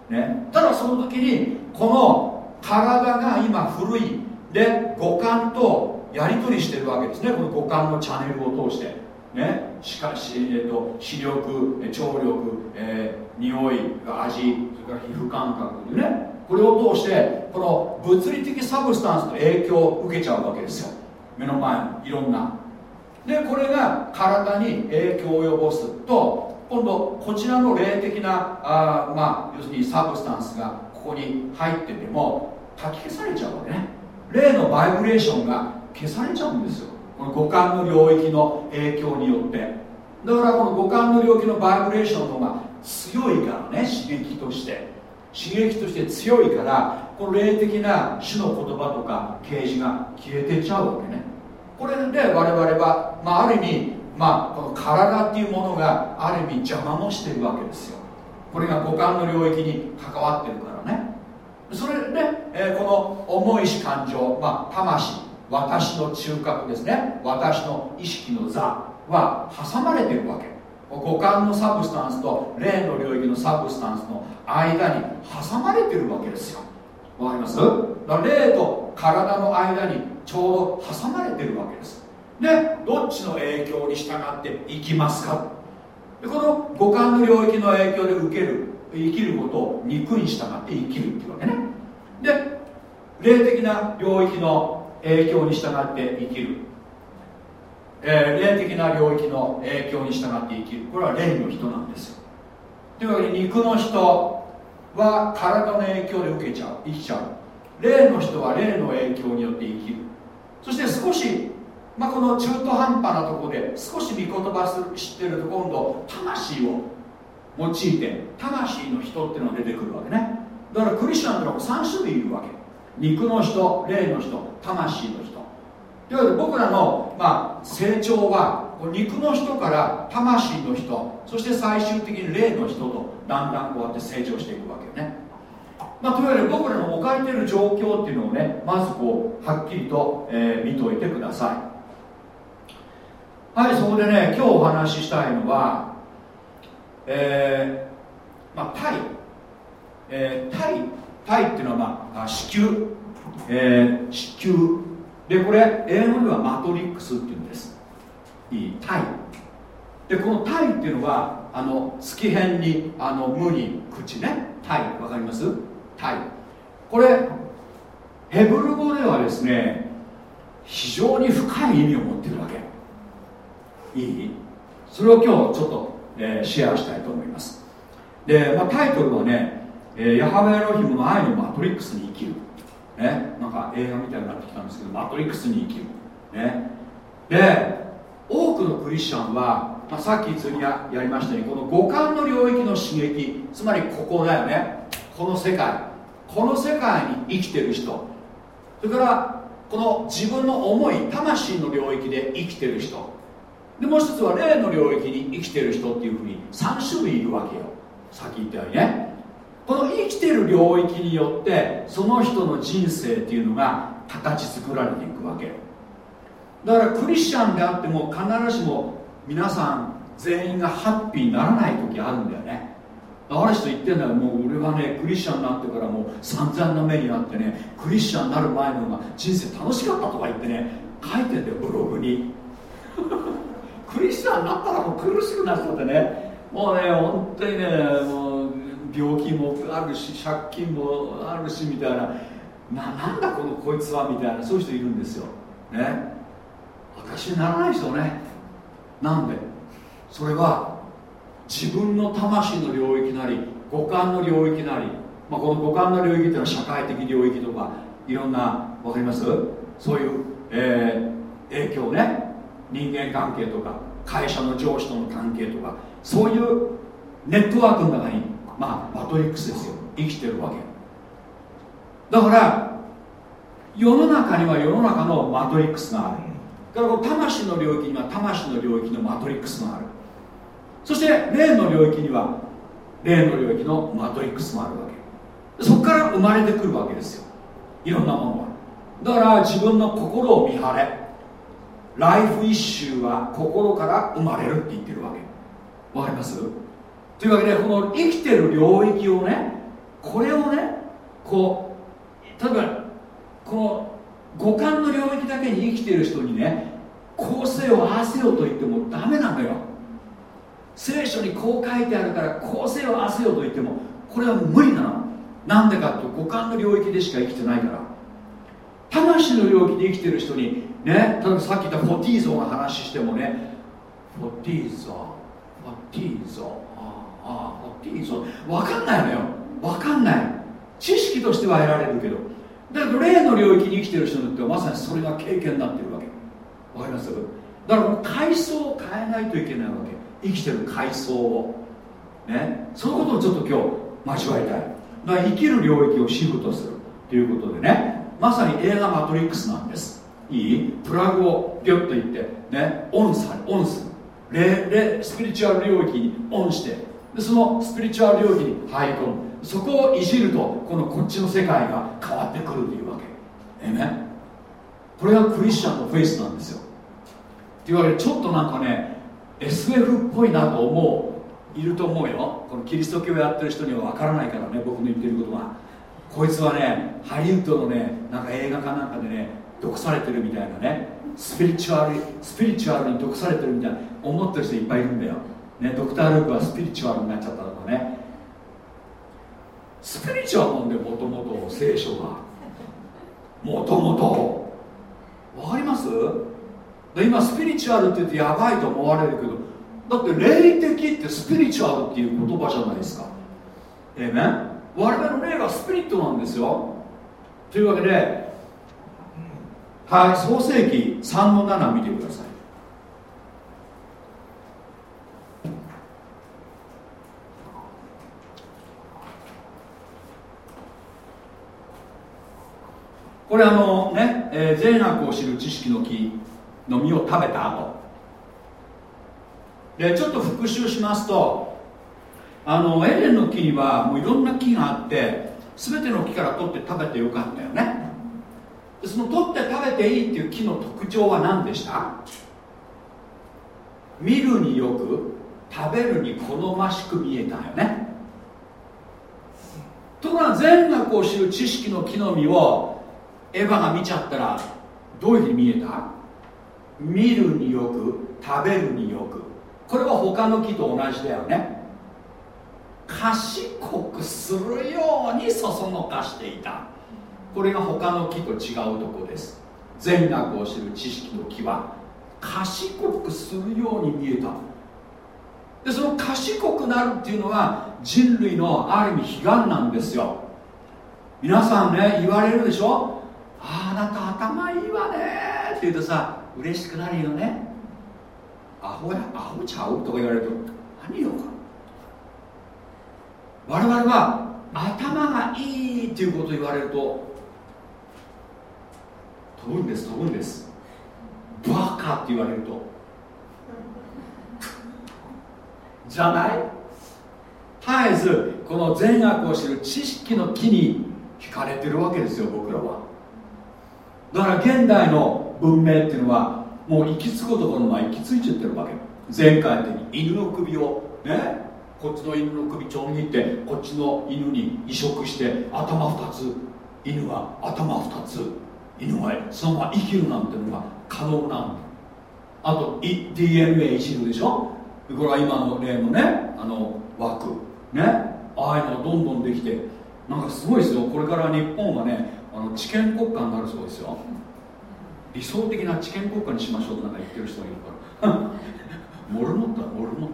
ね、ただその時にこの体が今古い。で五感とやり取りしてるわけですね。この五感のチャンネルを通して。ね。しかし、えーと、視力聴力、えー、匂い味それから皮膚感覚でね。これを通してこの物理的 substance の影響を受けちゃうわけですよ。目の前のいろんな。でこれが体に影響を及ぼすと今度こちらの霊的なあまあ要するに substance がここに入っててもかき消されちゃうわけね。霊のバイブレーションが消されちゃうんですよ。この五感の領域の影響によって。だからこの五感の領域のバイブレーションの方が強いからね刺激として。刺激として強いからこの霊的な主の言葉とか啓示が消えてちゃうわけね。これで我々は、まあ、ある意味、まあ、この体っていうものがある意味邪魔もしてるわけですよ。これが五感の領域に関わってるからね。それで、えー、この重いし感情、まあ、魂私の中核ですね。私の意識の座は挟まれてるわけ。五感の substance と霊の領域の substance の間に挟まれてるわけですよ。わかります？だ霊と体の間にちょうど挟まれてるわけです。でどっちの影響に従っていきますか？でこの五感の領域の影響で受ける生きることを肉に従って生きるっていうわけね。で霊的な領域の影響に従って生きる、えー、霊的な領域の影響に従って生きる。これは霊の人なんですよ。というわけで肉の人は体の影響で受けちゃう生きちゃう。霊の人は霊の影響によって生きる。そして少し、まあ、この中途半端なところで少し御言葉知ってると今度魂を用いて魂の人っていうのが出てくるわけね。だからクリスチャンってのは3種類いるわけ。肉の人霊の人魂の人。いわけで僕らの、まあ、成長は肉の人から魂の人そして最終的に霊の人とだんだんこうやって成長していくわけよね、まあ、というわけで僕らの置かれている状況っていうのをねまずこうはっきりと、えー、見といてください。はいそこでね今日お話ししたいのはえー、まあタイ、えー、タイ。タイっていうのは、まあ、子宮、えー、子宮。でこれ英語ではマトリックスっていうんです。いいタイ。でこのタイっていうのはあの月辺にあの無に口ね。タイ。わかります？タイ。これヘブル語ではですね非常に深い意味を持ってるわけ。いい？それを今日ちょっと、えー、シェアしたいと思います。で、まあ、タイトルはねえー、ヤハウェエロヒムの愛のマトリックスに生きる、ね、なんか映画みたいになってきたんですけどマトリックスに生きる、ね、で多くのクリスチャンは、まあ、さっき次ややりましたようにこの五感の領域の刺激つまりここだよね。この世界。この世界に生きてる人。それからこの自分の思い魂の領域で生きてる人。でもう一つは霊の領域に生きてる人っていうふうに3種類いるわけよ。さっき言ったようにね。この生きてる領域によってその人の人生っていうのが形作られていくわけだからクリスチャンであっても必ずしも皆さん全員がハッピーにならない時あるんだよね。ある人言ってんだよ。もう俺はねクリスチャンになってからもう散々な目にあってねクリスチャンになる前の方が人生楽しかったとか言ってね書いてんだよブログに。クリスチャンになったらもう苦しくなっちゃってね。もうね本当にねもう病気もあるし借金もあるしみたいな。ななんだこのこいつはみたいなそういう人いるんですよ。ね。私にならない人ね。なんで？それは自分の魂の領域なり五感の領域なり、まあ、この五感の領域っていうのは社会的領域とかいろんな分かります？そういう、えー、影響ね。人間関係とか会社の上司との関係とかそういうネットワークの中にまあマトリックスですよ。生きてるわけ。だから世の中には世の中のマトリックスがある。だから魂の領域には魂の領域のマトリックスがある。そして霊の領域には霊の領域のマトリックスもあるわけ。そこから生まれてくるわけですよ。いろんなものはだから自分の心を見張れ。ライフイッシュは心から生まれるって言ってるわけ。わかります？というわけでこの生きてる領域をねこれをねこう例えばこの五感の領域だけに生きてる人にね構成を合わせようと言ってもダメなのよ。聖書にこう書いてあるから構成を合わせようと言ってもこれは無理なの。なんでかって五感の領域でしか生きてないから。魂の領域で生きてる人にね例えばさっき言ったフォティーゾの話してもねフォティーゾフォティーゾああ分かんないのよ。分かんない。知識としては得られるけど。だけど霊の領域に生きてる人にとってはまさにそれが経験になってるわけ。わかります？だからこの階層を変えないといけないわけ。生きてる階層を。ね？そのことをちょっと今日交わりたい。だから生きる領域をシフトする。ということでね。まさに映画マトリックスなんです。いい？プラグをギュッといって。ね？オンさオンする。スピリチュアル領域にオンして。そのスピリチュアル領域に入り込む。そこをいじるとこのこっちの世界が変わってくるというわけ。えめこれがクリスチャンのフェイスなんですよ。っていうわけでちょっとなんかね SF っぽいなと思ういると思うよ。このキリスト教をやってる人には分からないからね僕の言ってることがこいつはねハリウッドのねなんか映画かなんかでね毒されてるみたいなねスピリチュアルスピリチュアルに毒されてるみたいな思ってる人いっぱいいるんだよ、ね、ドクター・ルークはスピリチュアルになっちゃったとかね。スピリチュアルなんでもともと聖書がもともと分かります？で今スピリチュアルって言ってやばいと思われるけどだって霊的ってスピリチュアルっていう言葉じゃないですか。ええね我々の霊がスピリットなんですよ。というわけではい創世紀3の7見てください。これあのね、えー、善悪を知る知識の木の実を食べた後。でちょっと復習しますとあのエレンの木にはもういろんな木があって全ての木から取って食べてよかったよね。でその取って食べていいっていう木の特徴は何でした？見るによく食べるに好ましく見えたよね。ところが善悪を知る知識の木の実をエヴァが見ちゃったらどういうふうに見えた？見るによく食べるによく。これは他の木と同じだよね。賢くするようにそそのかしていた。これが他の木と違うとこです。善悪を知る知識の木は賢くするように見えた。でその賢くなるっていうのは人類のある意味悲願なんですよ。皆さんね言われるでしょ？あなた頭いいわね。って言うとさ嬉しくなるよね。アホやアホちゃう？とか言われると何よか我々は頭がいいっていうことを言われると飛ぶんです飛ぶんです。バカって言われると。じゃない？絶えずこの善悪を知る知識の木に惹かれてるわけですよ僕らは。だから現代の文明っていうのはもう行き着くところまで行き着いちゃってるわけ前回的に犬の首をねこっちの犬の首ちょん切ってこっちの犬に移植して頭2つ犬は頭2つ犬はそのまま生きるなんてのが可能なんだ。あと DNA いじるでしょ？これは今の例のねあの枠。ね？ああいうのがどんどんできてなんかすごいですよ。これから日本はねあの知見国家になるそうですよ。理想的な知見国家にしましょうとなんか言ってる人がいるから。モルモットはモルモッ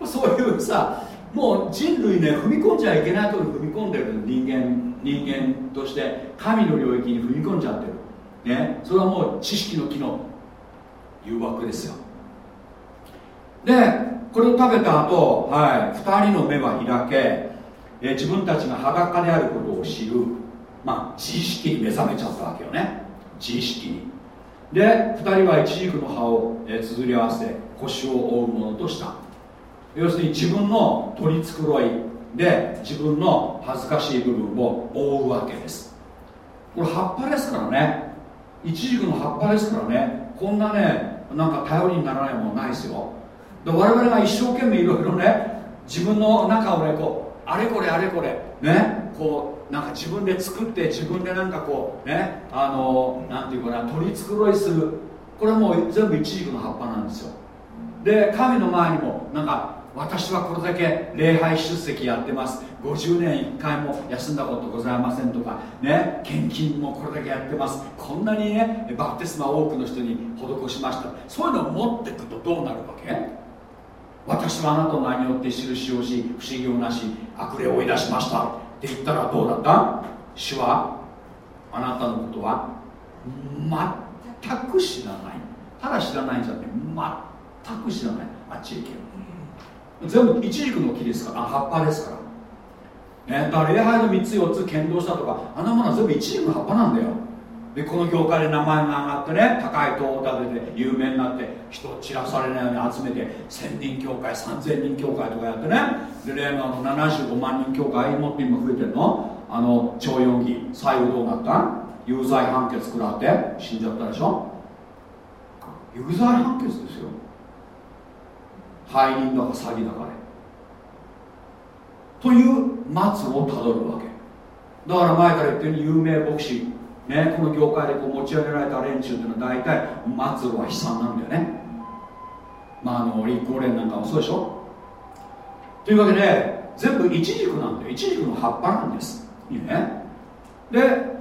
ト。そういうさもう人類ね踏み込んじゃいけないところに踏み込んでる人間人間として神の領域に踏み込んじゃってる。ね。それはもう知識の木の誘惑ですよ。でこれを食べた後、はい、2人の目は開け、え自分たちが裸であることを知る、まあ、自意識に目覚めちゃったわけよね。自意識に。で2人はイチジクの葉を、えー、綴り合わせ腰を覆うものとした。要するに自分の取り繕い。で自分の恥ずかしい部分を覆うわけです。これ葉っぱですからね。イチジクの葉っぱですからね。こんなねなんか頼りにならないものないですよ。で我々が一生懸命いろいろね自分の中をねこうあれこれあれこれ。ね？こうなんか自分で作って自分でなんかこうね？あのなんていうかな取り繕いする。これはもう全部イチジクの葉っぱなんですよ。で神の前にもなんか私はこれだけ礼拝出席やってます。50年1回も休んだことございませんとかね？献金もこれだけやってます。こんなにねバプテスマ多くの人に施しました。そういうのを持っていくとどうなるわけ？私はあなたの名によって印をし不思議をなし悪霊を追い出しました。って言ったらどうだった？主はあなたのことは全く知らない。ただ知らないんじゃなくて全く知らない。あっちへ行ける全部イチジクの木ですから。葉っぱですから、ね、だから礼拝の3つ4つ剣道したとかあんなものは全部イチジクの葉っぱなんだよ。でこの業界で名前が上がってね高い塔を建てて有名になって人を散らされないように集めて1000人協会3000人協会とかやってね。で例のあの75万人協会もって今増えてるの。あの超四儀最後どうなった？有罪判決食らって死んじゃったでしょ？有罪判決ですよ。背任だか詐欺だかねという末をたどるわけ。だから前から言ってる有名牧師ね、この業界でこう持ち上げられた連中っていうのは大体末路は悲惨なんだよね。まああの立候連なんかもそうでしょ。というわけで全部イチジクなんだよ。イチジクの葉っぱなんです。いいね。で、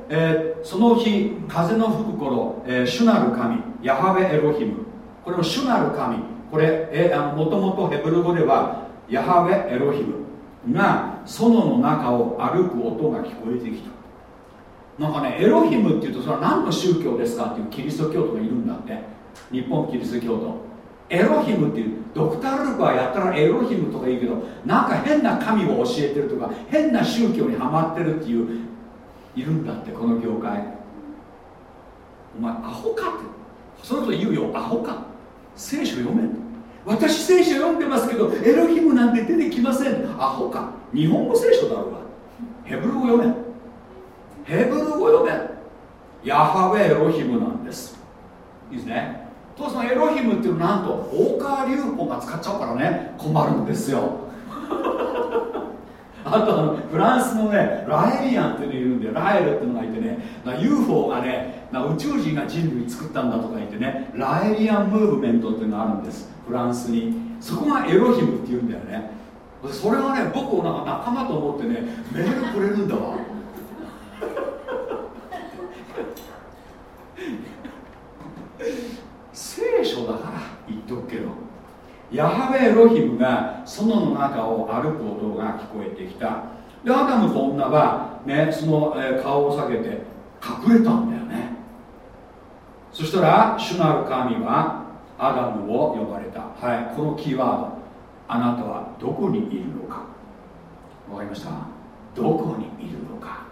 えー、その日風の吹く頃、えー、主なる神ヤハベエロヒム。これも主なる神。これ、えー、もともとヘブル語ではヤハベエロヒムが園の中を歩く音が聞こえてきた。なんかねエロヒムっていうとそれは何の宗教ですかっていうキリスト教徒がいるんだって。日本キリスト教徒。エロヒムっていうドクター・ルークはやったらエロヒムとか言うけどなんか変な神を教えてるとか変な宗教にはまってるっていういるんだってこの業界。お前アホかって。そのと言うよ。アホか。聖書読め私聖書読んでますけどエロヒムなんて出てきません。アホか。日本語聖書だろうが。ヘブル語読めヘブル語読めヤハウェエロヒムなんです。いいですね。父さんエロヒムっていうのはなんと大川隆法が使っちゃうからね。困るんですよ。あとあのフランスのねラエリアンっていうのいるんでラエルっていうのがいてね UFO がね宇宙人が人類作ったんだとか言ってねラエリアンムーブメントっていうのがあるんです。フランスに。そこがエロヒムっていうんだよね。それはね僕をなんか仲間と思ってねメールくれるんだわ。書だから言っとくけどヤハウェロヒムが園の中を歩く音が聞こえてきた。でアダムと女は、ね、その、え顔を下げて隠れたんだよね。そしたら主なる神はアダムを呼ばれた。はいこのキーワード。あなたはどこにいるのか。わかりました？どこにいるのか。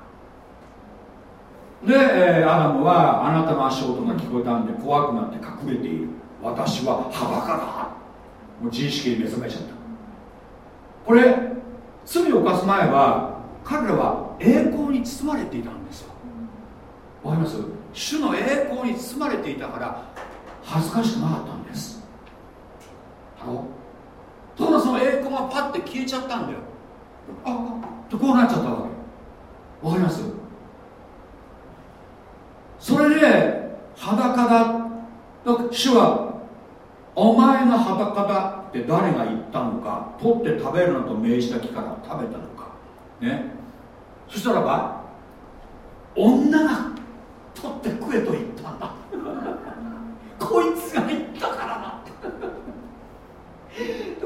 で、え、アダムはあなたの足音が聞こえたんで怖くなって隠れている。私は裸だ。もう自意識に目覚めちゃった。これ罪を犯す前は彼らは栄光に包まれていたんですよ。わかります？主の栄光に包まれていたから恥ずかしくなかったんです。あのただその栄光がパッて消えちゃったんだよ。あっとこうなっちゃったわけ。わかります？それで裸だ。主はお前が裸だって誰が言ったのか取って食べるなと命じた木から食べたのか。ね。そしたらば女が取って食えと言ったんだ。こいつが言ったからだ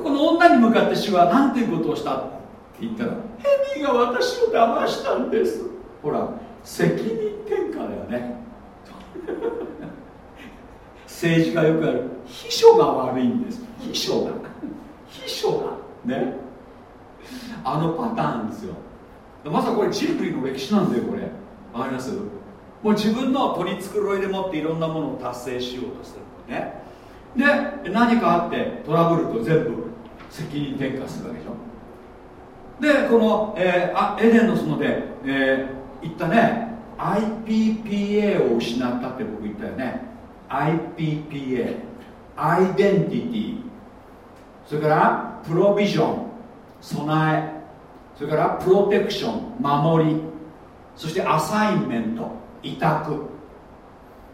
この女に向かって主は何ていうことをした？って言ったらヘビが私を騙したんですほら責任転嫁だよね。政治家よくある。秘書が悪いんです。秘書が秘書がね。あのパターンですよ。まさにこれ人類の歴史なんだよこれ。わかります？もう自分の取り繕いでもっていろんなものを達成しようとするね。で何かあってトラブルと全部責任転嫁するわけでしょ。でこの、えー、あエデンの園で、えー、言ったね。IPPA を失ったって僕言ったよね。IPPA アイデンティティそれからプロビジョン備え。それからプロテクション守り。そしてアサインメント委託。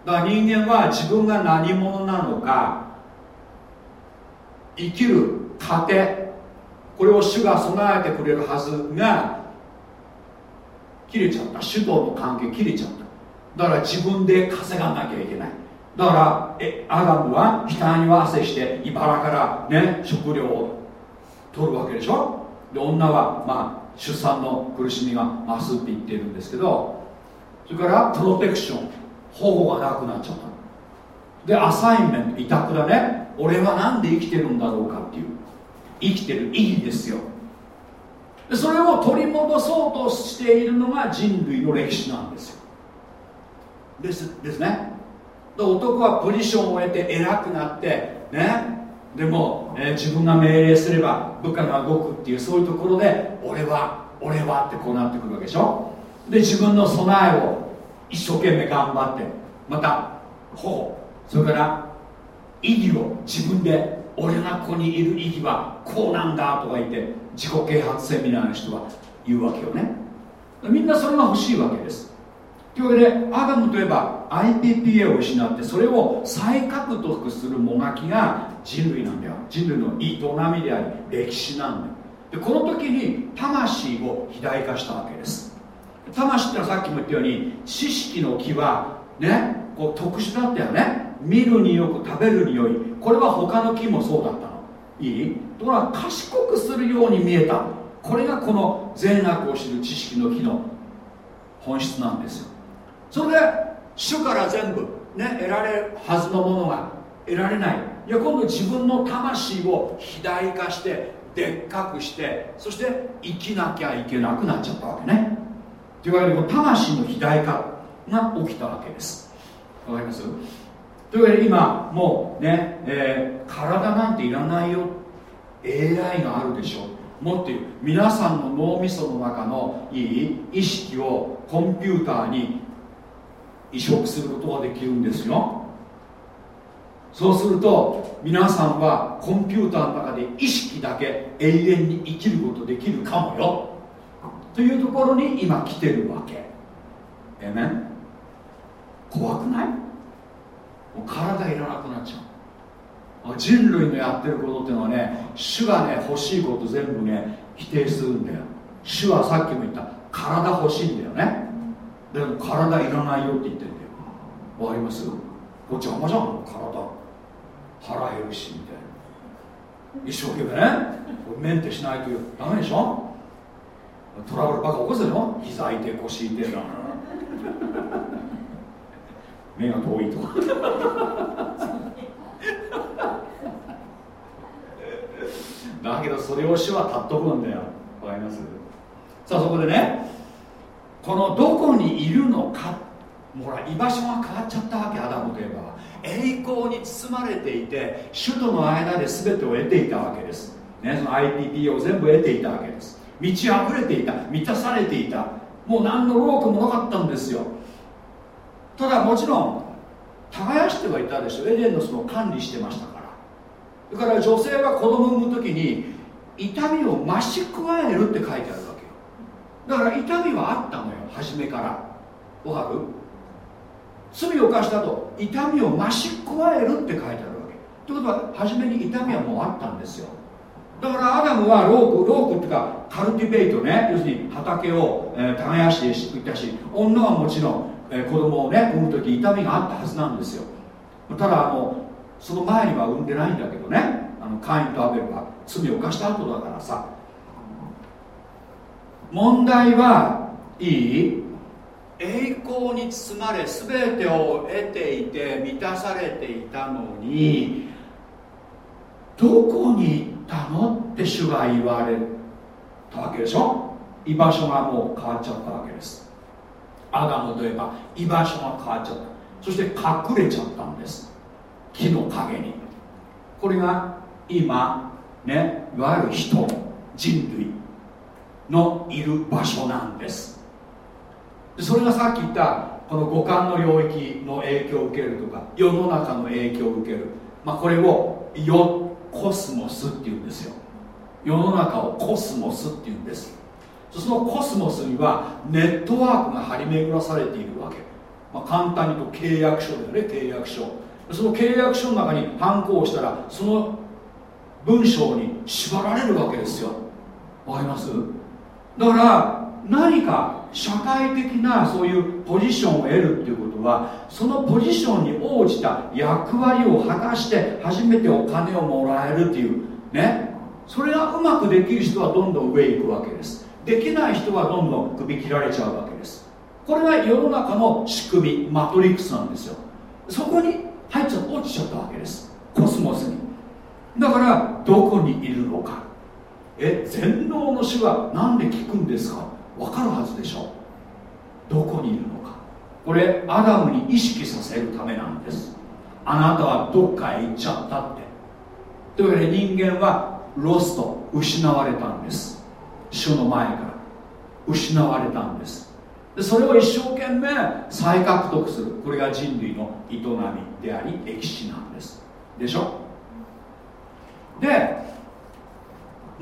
だから人間は自分が何者なのか生きる糧。これを主が備えてくれるはずが切れちゃった。主との関係切れちゃった。だから自分で稼がなきゃいけない。だからえアダムは額には汗して茨からね食料を取るわけでしょ？で女はまあ出産の苦しみが増すって言ってるんですけどそれからプロテクション保護がなくなっちゃった。でアサインメント委託だね。俺は何で生きてるんだろうかっていう。生きてる意義ですよ。でそれを取り戻そうとしているのが人類の歴史なんですよ。ですですね。男はポジションを得て偉くなってね。でも、えー、自分が命令すれば部下が動くっていうそういうところで俺は俺はってこうなってくるわけでしょ。で自分の備えを一生懸命頑張ってまた保護。それから意義を自分で俺がここにいる意義はこうなんだとか言って自己啓発セミナーの人は言うわけよね。みんなそれが欲しいわけです。というわけでアダムといえば IPPA を失ってそれを再獲得するもがきが人類なんだよ。人類の営みであり歴史なんだよ。でこの時に魂を肥大化したわけです。魂ってのはさっきも言ったように知識の木はねこう特殊だったよね。見るによく食べるによい。これは他の木もそうだったの。いい？ところが賢くするように見えた。これがこの善悪を知る知識の木の本質なんですよ。それで主から全部ね得られるはずのものが得られない。いや今度自分の魂を肥大化してでっかくしてそして生きなきゃいけなくなっちゃったわけね。というわけで魂の肥大化が起きたわけです。わかります？というわけで今もうね、えー、体なんていらないよ。AI があるでしょ。うもっと言う皆さんの脳みその中のいい意識をコンピューターに移植することができるんですよ。そうすると皆さんはコンピューターの中で意識だけ永遠に生きることできるかもよ。というところに今来てるわけ。えめん怖くない？もう体いらなくなっちゃう。人類のやってることっていうのはね主がね欲しいこと全部ね否定するんだよ。主はさっきも言った体欲しいんだよね。でも体いらないよって言ってるんだよ。わかります？こっち邪魔じゃん。体。腹減るしみたいな。一生懸命ね。メンテしないとダメでしょ？トラブルばっか起こすよ膝いて腰いて。な目が遠いと。だけどそれを主はたっとくんだよ。わかります？さあそこでね。このどこにいるのかほら居場所が変わっちゃったわけアダムといえば栄光に包まれていて首都の間で全てを得ていたわけです、ね、その IPP を全部得ていたわけです。満ち溢れていた満たされていた。もう何の労苦もなかったんですよ。ただもちろん耕してはいたでしょエデンのその管理してましたから。だから女性は子供を産む時に痛みを増し加えるって書いてあるわだから痛みはあったのよ初めから。わかる？罪を犯した後痛みを増し加えるって書いてあるわけ。ということは初めに痛みはもうあったんですよ。だからアダムはロークロークっていうかカルティベイトね。要するに畑を、え、耕していったし女はもちろん、え、子供をね産む時痛みがあったはずなんですよ。ただあのその前には産んでないんだけどね。あのカインとアベルは罪を犯した後だからさ。問題はいい。栄光に包まれ全てを得ていて満たされていたのにどこに行ったのって主が言われたわけでしょ？居場所がもう変わっちゃったわけです。アダムとイヴは居場所が変わっちゃった。そして隠れちゃったんです。木の陰に。これが今ねいわゆる人人類。のいる場所なんです。それがさっき言ったこの五感の領域の影響を受けるとか世の中の影響を受ける、まあ、これを世、コスモスっていうんですよ。世の中をコスモスっていうんです。そのコスモスにはネットワークが張り巡らされているわけ、まあ、簡単に言うと契約書だよね契約書。その契約書の中に反抗したらその文章に縛られるわけですよ。わかります？だから何か社会的なそういうポジションを得るっていうことはそのポジションに応じた役割を果たして初めてお金をもらえるっていうね。それがうまくできる人はどんどん上へ行くわけです。できない人はどんどん首切られちゃうわけです。これが世の中の仕組みマトリックスなんですよ。そこに入っちゃ落ちちゃったわけです。コスモスに。だからどこにいるのか。え全能の主は何で聞くんですか？分かるはずでしょ？どこにいるのか？これアダムに意識させるためなんです。あなたはどっかへ行っちゃったって。というわけで人間はロスト失われたんです。主の前から。失われたんです。でそれを一生懸命再獲得する。これが人類の営みであり歴史なんです。でしょ？で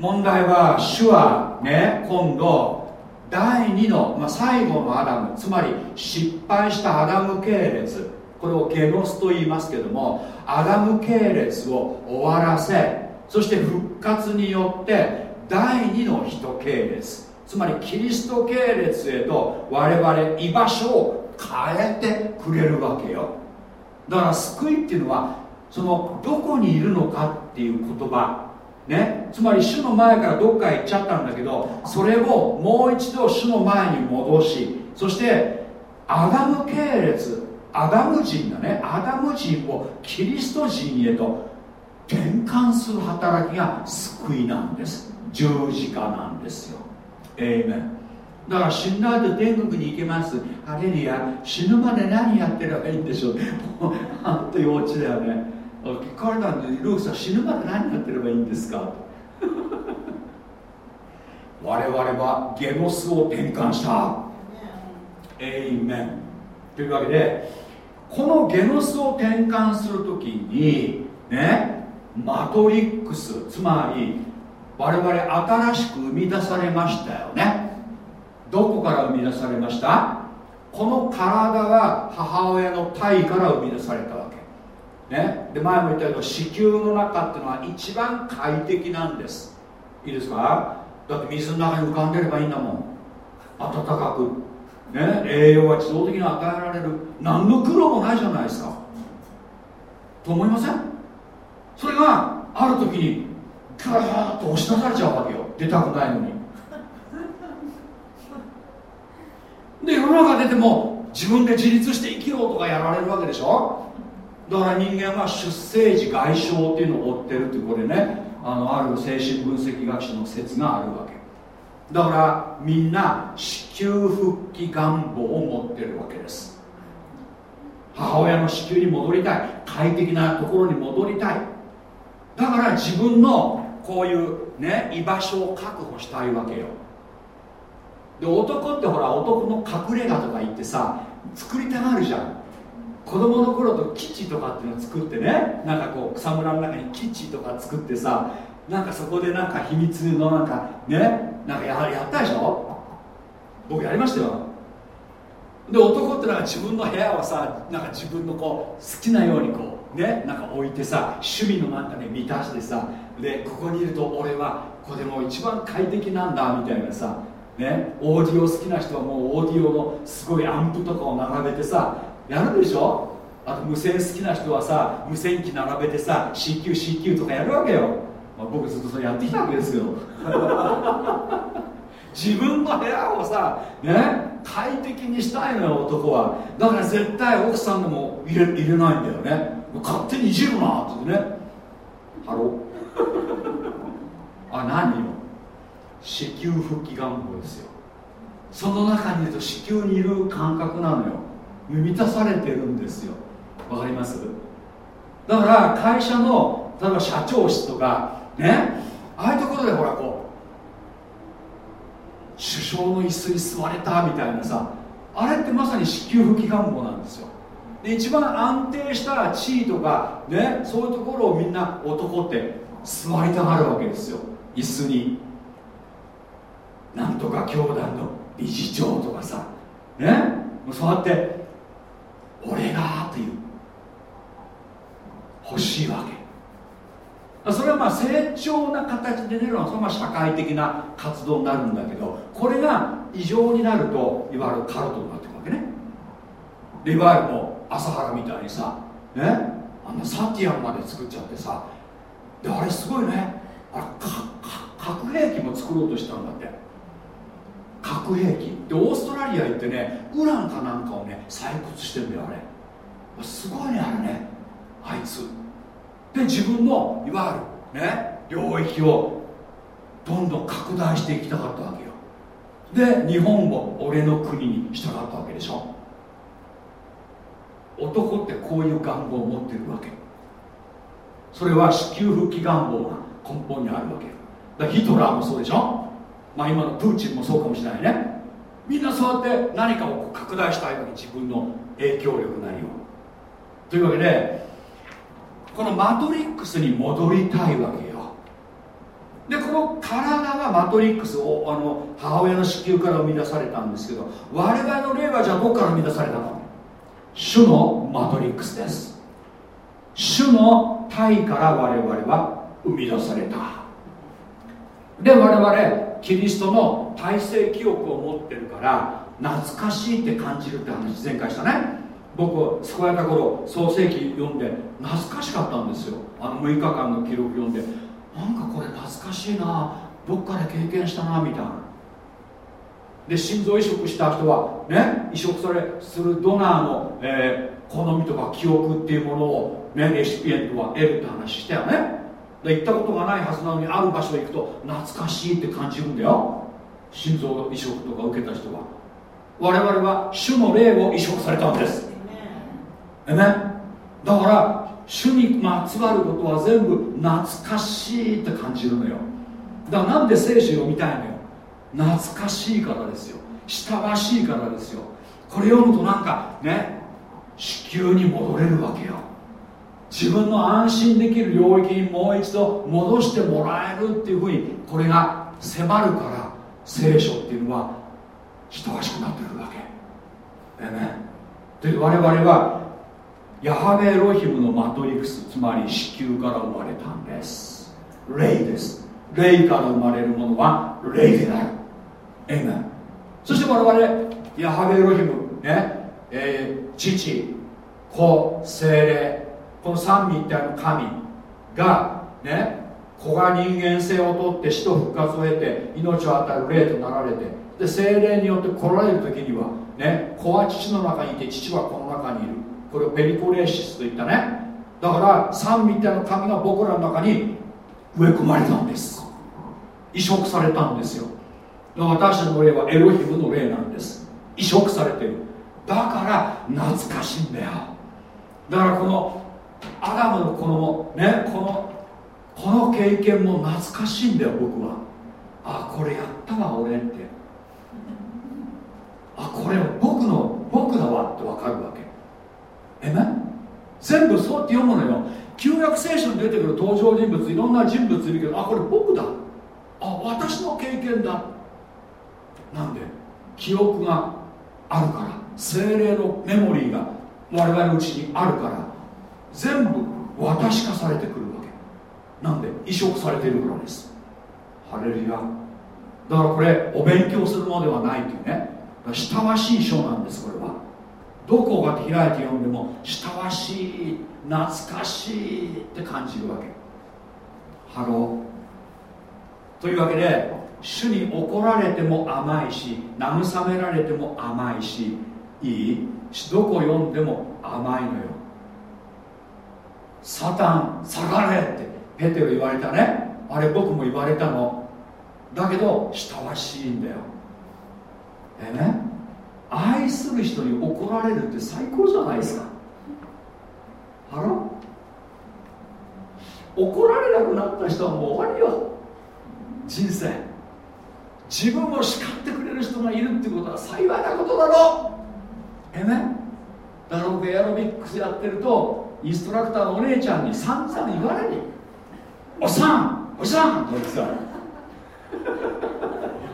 問題は主はね今度第2の、まあ、最後のアダムつまり失敗したアダム系列これをゲノスと言いますけどもアダム系列を終わらせそして復活によって第2の人系列つまりキリスト系列へと我々居場所を変えてくれるわけよ。だから救いっていうのはそのどこにいるのかっていう言葉。ね、つまり主の前からどっか行っちゃったんだけどそれをもう一度主の前に戻しそしてアダム系列アダム人だねアダム人をキリスト人へと転換する働きが救いなんです。十字架なんですよ。エイメンだから死んだ後天国に行けます。ハレルヤ死ぬまで何やってればいいんでしょう。もうなんと幼稚だよね。聞かれたんでルークさん死ぬまで何やってればいいんですか？我々はゲノスを転換した。エイメンというわけでこのゲノスを転換するときにねマトリックスつまり我々新しく生み出されましたよね。どこから生み出されました？この体は母親の体から生み出されたね、で前も言ったけど子宮の中っていうのは一番快適なんです。いいですか？だって水の中に浮かんでればいいんだもん。暖かく、ね、栄養は自動的に与えられる。何の苦労もないじゃないですか。と思いません？それがある時にガーッと押し出されちゃうわけよ。出たくないのに。で世の中出ても自分で自立して生きろとかやられるわけでしょ？だから人間は出生時外傷っていうのを負ってるってこれねあのある精神分析学者の説があるわけ。だからみんな子宮復帰願望を持ってるわけです。母親の子宮に戻りたい快適なところに戻りたい。だから自分のこういうね居場所を確保したいわけよ。で男ってほら男の隠れ家とか言ってさ作りたがるじゃん。子供の頃と基地とかっていうのを作ってねなんかこう草むらの中に基地とか作ってさなんかそこでなんか秘密のなんかねなんかやはりやったでしょ？僕やりましたよ。で男ってなんか自分の部屋をさなんか自分のこう好きなようにこうねなんか置いてさ趣味のなんかね満たしてさでここにいると俺はここでもう一番快適なんだみたいなさねオーディオ好きな人はもうオーディオのすごいアンプとかを並べてさやるでしょ？あと無線好きな人はさ無線機並べてさ CQCQ とかやるわけよ、まあ、僕ずっとそれやってきたわけですよ。自分の部屋をさね快適にしたいのよ男は。だから絶対奥さんでも入れ入れないんだよね。勝手にいじるなってね。 Hello。あ何よ？子宮復帰願望ですよ。その中にいると子宮にいる感覚なのよ。満たされてるんですよ。わかります？だから会社の例えば社長室とかね？ああいうところでほらこう首相の椅子に座れたみたいなさあれってまさに子宮復帰願望なんですよ。で一番安定した地位とかね？そういうところをみんな男って座りたがるわけですよ。椅子に。なんとか教団の理事長とかさね？そうやって俺がという。欲しいわけ。それはまあ成長な形で出るのはそれはまあ社会的な活動になるんだけどこれが異常になるといわゆるカルトになっていくわけね。でいわゆるもう朝原みたいにさねあんなサティアンまで作っちゃってさであれすごいね。あれ核兵器も作ろうとしたんだって。核兵器。でオーストラリア行ってねウランかなんかをね採掘してるんだよあれ。すごいねあれね。あいつ。で自分のいわゆるね領域をどんどん拡大していきたかったわけよ。で日本を俺の国にしたかったわけでしょ。男ってこういう願望を持ってるわけ。それは子宮復帰願望が根本にあるわけだヒトラーもそうでしょ。まあ今のプーチンもそうかもしれないね。みんなそうやって何かを拡大したいわけ自分の影響力なりを。というわけでこのマトリックスに戻りたいわけよ。でこの体がマトリックスをあの母親の子宮から生み出されたんですけど我々の霊はじゃあどこから生み出されたの？主のマトリックスです。主の体から我々は生み出された。で我々キリストの体制記憶を持ってるから懐かしいって感じるって話前回したね。僕救われた頃創世記読んで懐かしかったんですよ。あの6日間の記録読んでなんかこれ懐かしいなどっかで経験したなみたいな。で心臓移植した人はね移植されするドナーの、えー、好みとか記憶っていうものを、ね、レシピエントは得るって話したよね。行ったことがないはずなのにある場所へ行くと懐かしいって感じるんだよ。心臓移植とか受けた人は。我々は主の霊を移植されたんです。えねだから主にまつわることは全部懐かしいって感じるのよ。だからなんで聖書読みたいのよ。懐かしいからですよ。親しいからですよ。これ読むとなんかね子宮に戻れるわけよ自分の安心できる領域にもう一度戻してもらえるっていうふうにこれが迫るから聖書っていうのは親しくなってくるわけ。でね、で我々はヤハベエロヒムのマトリクスつまり子宮から生まれたんです。霊です。霊から生まれるものは霊であるエメンそして我々ヤハベエロヒムね、えー、父子精霊この三位一体の神がね子が人間性をとって死と復活を経て命を与える霊となられてで精霊によって来られる時にはね子は父の中にいて父はこの中にいる。これをペリコレーシスといったね。だから三位一体の神が僕らの中に植え込まれたんです。移植されたんですよ。だから私たちの霊はエロヒムの霊なんです。移植されてる。だから懐かしいんだよ。だからこのアダムのこのねこのこの経験も懐かしいんだよ僕は。あこれやったわ俺って。あこれ僕の僕だわって分かるわけ。えめ全部そうって読むのよ。旧約聖書に出てくる登場人物いろんな人物いるけどあこれ僕だ。あ私の経験だ。なんで記憶があるから精霊のメモリーが我々のうちにあるから全部私化されてくるわけ。なんで移植されているからです。ハレルヤ。だからこれお勉強するものではないっていうね。親しい書なんですこれは。どこを開いて読んでも親しい懐かしいって感じるわけ。Hello。というわけで主に怒られても甘いし慰められても甘いしいい。どこ読んでも甘いのよ。サタン下がれってペテロ言われたね。あれ僕も言われたの。だけど親しいんだよ。えね？愛する人に怒られるって最高じゃないですか。あら？怒られなくなった人はもう終わりよ。人生。自分を叱ってくれる人がいるってことは幸いなことだろ。えね？だから僕エアロビックスやってるとインストラクターのお姉ちゃんに散々言われる。おっさんおっさんって言ってさ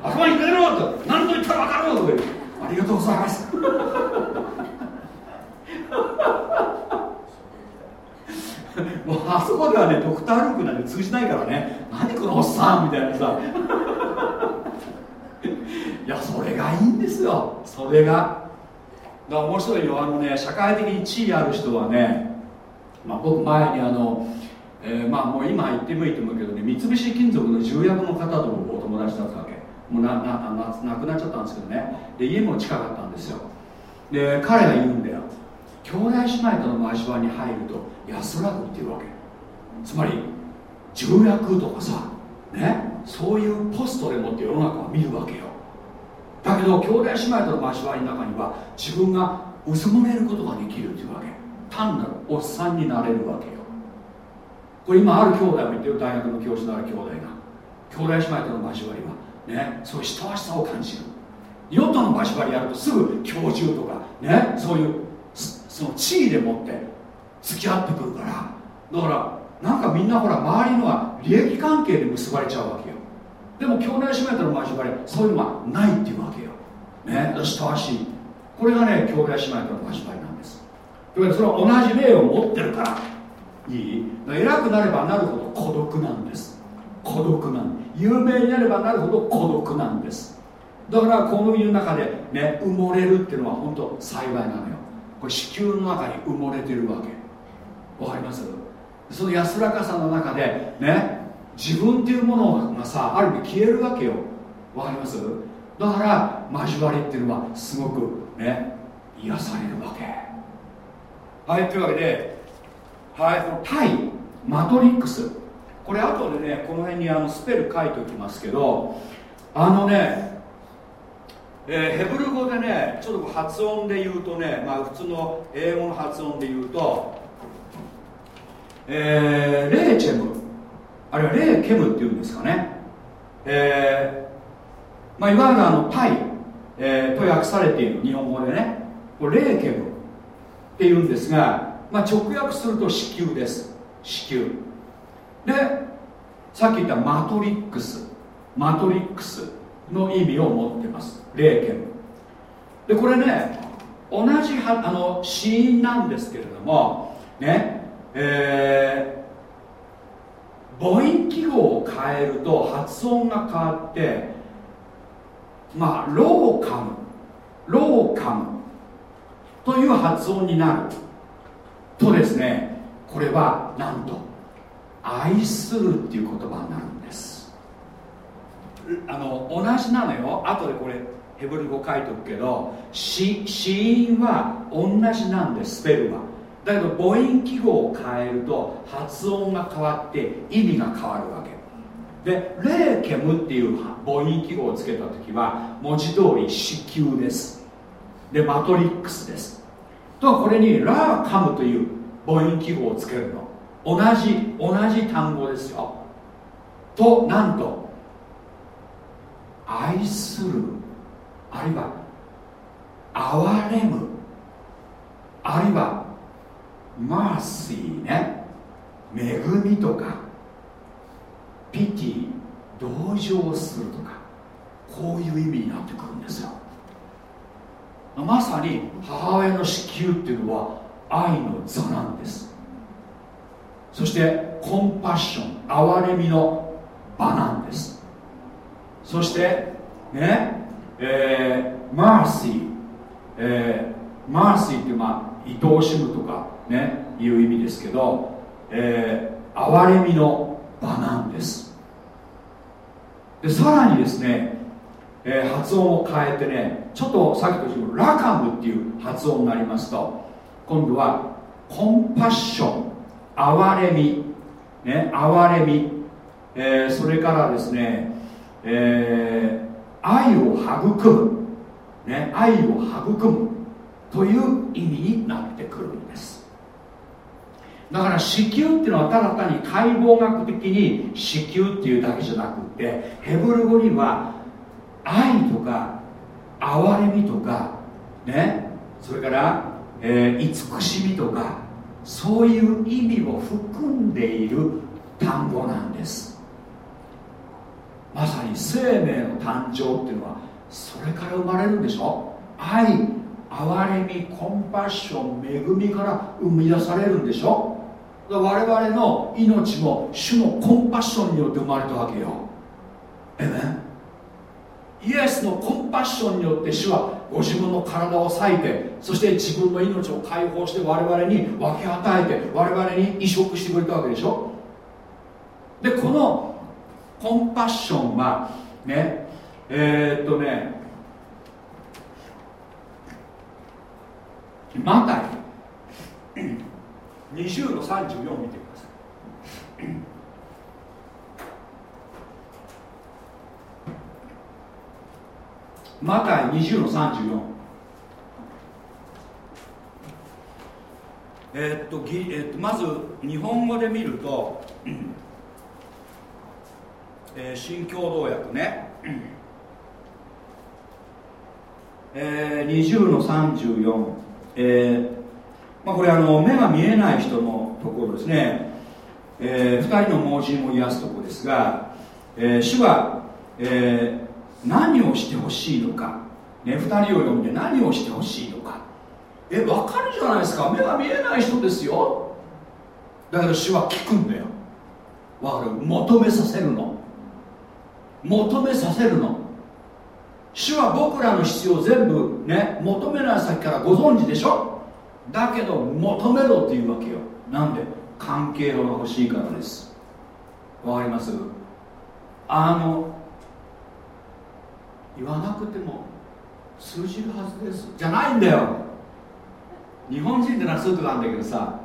頭に入れろと。何度言ったら分かると。ありがとうございます。もうあそこではねドクター・ルークなんて通じないからね。何このおっさんみたいなさ。いやそれがいいんですよ。それが。だから面白いよ。あのね社会的に地位ある人はね、まあ、僕前にあの、えー、まあもう今言ってもいいと思うけどね三菱金属の重役の方とお友達だったわけ。もうななな亡くなっちゃったんですけどね。で家も近かったんですよ。で彼が言うんだよ。兄弟姉妹との交わりに入ると安らぐっていうわけ。つまり重役とかさねそういうポストでもって世の中は見るわけよ。だけど兄弟姉妹との交わりの中には自分がうずもれることができるっていうわけ。単なるおっさんになれるわけよ。これ今ある兄弟も言ってる大学の教授のある兄弟が。兄弟姉妹との交わりはねそういう親しさを感じる。ヨットの交わりやるとすぐ教授とかねそういうその地位でもって付き合ってくるから。だからなんかみんなほら周りのは利益関係で結ばれちゃうわけよ。でも兄弟姉妹との交わりそういうのはないっていうわけよ。ね親しい。これがね兄弟姉妹との交わり。というわけでそれは同じ霊を持ってるから。いい？偉くなればなるほど孤独なんです。孤独なん。有名になればなるほど孤独なんです。だからこの身の中でね埋もれるっていうのは本当幸いなのよ。これ子宮の中に埋もれてるわけ。わかります？その安らかさの中でね自分っていうものがさある意味消えるわけよ。わかります？だから交わりっていうのはすごくね癒されるわけ。はいというわけではいこの対マトリックス。これ後でねこの辺にあのスペル書いておきますけどあのねえー、ヘブル語でねちょっと発音で言うとね、まあ、普通の英語の発音で言うと、えー、レーチェム。あるいはレーケムっていうんですかね、えーまあ、いわゆるあのタイ、えー、と訳されている。日本語でね。これレーケム。っていうんですが、まあ、直訳すると子宮です。子宮。でさっき言ったマトリックス。マトリックスの意味を持ってます。霊剣。でこれね同じはあの死因なんですけれどもねえー、母音記号を変えると発音が変わってまあローカム。ローカム。という発音になる。とですねこれはなんと愛するっていう言葉なんです。あの同じなのよ。後でこれヘブル語書いておくけど死因は同じなんですスペルは。だけど母音記号を変えると発音が変わって意味が変わるわけ。で「レーケム」っていう母音記号をつけた時は文字通り子宮です。でマトリックスです。とこれに「ラーカム」という母音記号をつけるの。同じ同じ単語ですよ。となんと愛するあるいは憐れむあるいはマーシーね恵みとかピティ同情するとかこういう意味になってくるんですよ。まさに母親の子宮っていうのは愛の座なんです。そしてコンパッション憐れみの場なんです。そしてねえー、マーシー、えー、マーシーってまあ愛おしむとかねいう意味ですけど、えー、憐れみの場なんです。でさらにですね、えー、発音を変えてねちょっとさっきと違うラカムっていう発音になりますと今度はコンパッション憐れみね憐れみ、えー、それからですね、えー、愛を育む、ね、愛を育むという意味になってくるんです。だから子宮っていうのはただ単に解剖学的に子宮っていうだけじゃなくてヘブル語には愛とか憐れみとかねそれから、えー、慈しみとかそういう意味を含んでいる単語なんです。まさに生命の誕生っていうのはそれから生まれるんでしょ？愛憐れみコンパッション恵みから生み出されるんでしょ？我々の命も主のコンパッションによって生まれたわけよ。えねイエスのコンパッションによって主はご自分の体を裂いてそして自分の命を解放して我々に分け与えて我々に移植してくれたわけでしょ？でこのコンパッションはねえー、っとねマタイ20の34見てくださいマタイ20の34えー、っとぎ、えー、っとまず日本語で見ると、えー、新共同訳ね、えー、20の34、えー、まあ、これあの目が見えない人のところですね、えー、2人の盲人を癒すところですが、えー、主は、えー、何をしてほしいのか、ね、2人を呼んで何をしてほしいのか。え分かるじゃないですか。目が見えない人ですよ。だけど主は聞くんだよ。分かる？求めさせるの。求めさせるの。主は僕らの必要全部ね求めない先からご存知でしょ。だけど求めろっていうわけよ。なんで？関係が欲しいからです。わかります？あの言わなくても通じるはずです。じゃないんだよ。日本人ってのはそういうとこあるんだけどさ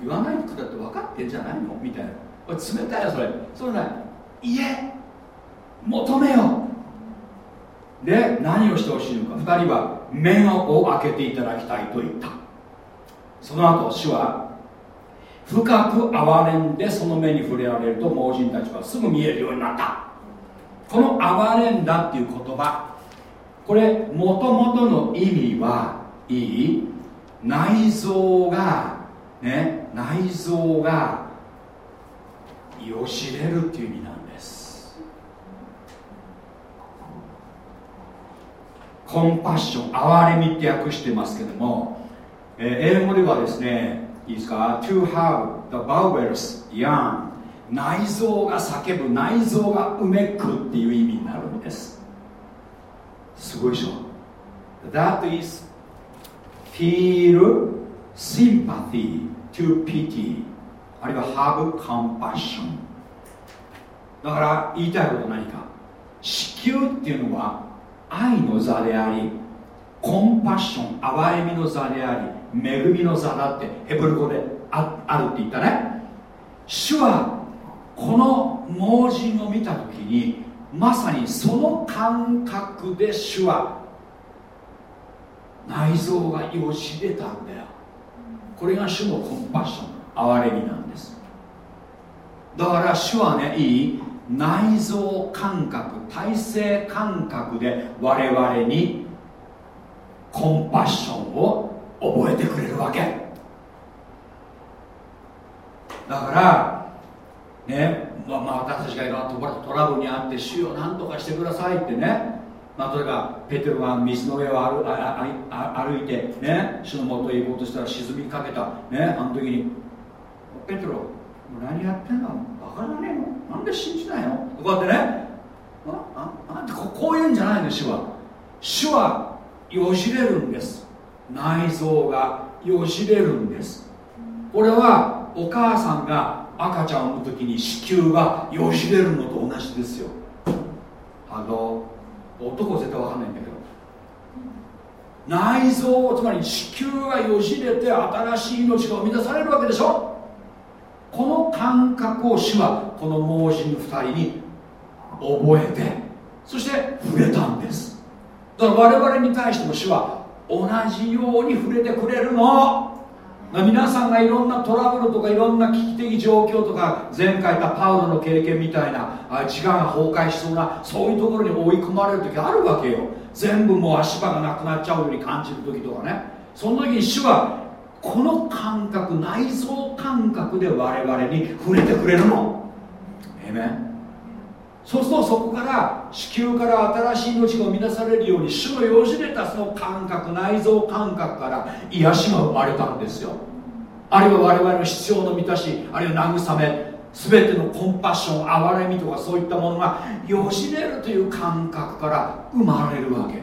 言わないくだって分かってんじゃないの？みたいな。冷たいよそれ。それねいえ求めよで何をしてほしいのか。2人は目を開けていただきたいと言った。その後主は深く憐れんでその目に触れられると盲人たちはすぐ見えるようになった。この憐れんだっていう言葉。これもともとの意味はいい。内臓がね内臓がよしれるっていう意味なんです。コンパッション憐れみって訳してますけども、えー、英語ではですねいいですか？To have the bowels young 内臓が叫ぶ内臓がうめくっていう意味になるんです。すごいでしょ。That is feel sympathy to pity. あるいは have compassion. だから言いたいこと何か。子宮っていうのは愛の座でありコンパッション憐れみの座であり恵みの座だってヘブル語でああるって言ったね。主はこの盲人を見た時にまさにその感覚で主は内臓がよし出たんだよ。これが主のコンパッション憐れみなんです。だから主はねいい内臓感覚体制感覚で我々にコンパッションを覚えてくれるわけ。だからね。まあ、まあ私たちがいろんなトラブルにあって主を何とかしてくださいってね。まあ、例えばペテロが水の上を歩あ歩いて、ね、主のもとへ行こうとしたら沈みかけた、ね、あの時に「ペテロ何やってんの？バカだねの？なんで信じないの?」こうやってね。ああなんてこういうんじゃないの？主は。主はよじれるんです。内臓がよじれるんです。これはお母さんが赤ちゃんを産む時に子宮がよじれるのと同じですよ。あの男絶対分かんないんだけど。内臓つまり子宮がよじれて新しい命が生み出されるわけでしょ。この感覚を主はこの盲人2人に覚えてそして触れたんです。だから我々に対しても主は同じように触れてくれるの。皆さんがいろんなトラブルとかいろんな危機的状況とか前回言ったパウロの経験みたいな時間が崩壊しそうなそういうところに追い込まれる時あるわけよ。全部もう足場がなくなっちゃうように感じる時とかね。その時に主はこの感覚内臓感覚で我々に触れてくれるの。えめそうするとそこから子宮から新しい命が生み出されるように主のよじれたその感覚内臓感覚から癒しが生まれたんですよ。あるいは我々の必要の満たしあるいは慰め全てのコンパッション憐れみとかそういったものがよじれるという感覚から生まれるわけ。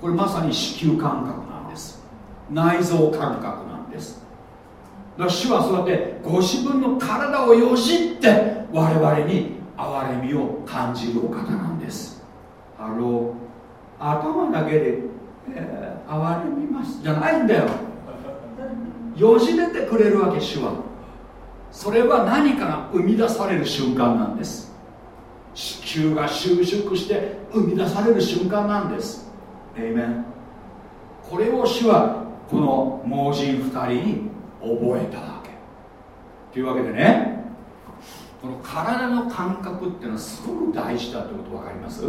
これまさに子宮感覚なんです。内臓感覚なんです。だから主はそうやってご自分の体をよじって我々に憐れみを感じるお方なんです。ハロー頭だけで、えー、憐れみますじゃないんだよ。よじれてくれるわけ主は。それは何かが生み出される瞬間なんです。子宮が収縮して生み出される瞬間なんです。エイメンこれを主はこの盲人2人に覚えたわけ。というわけでねこの体の感覚っていうのはすごく大事だってこと分かります？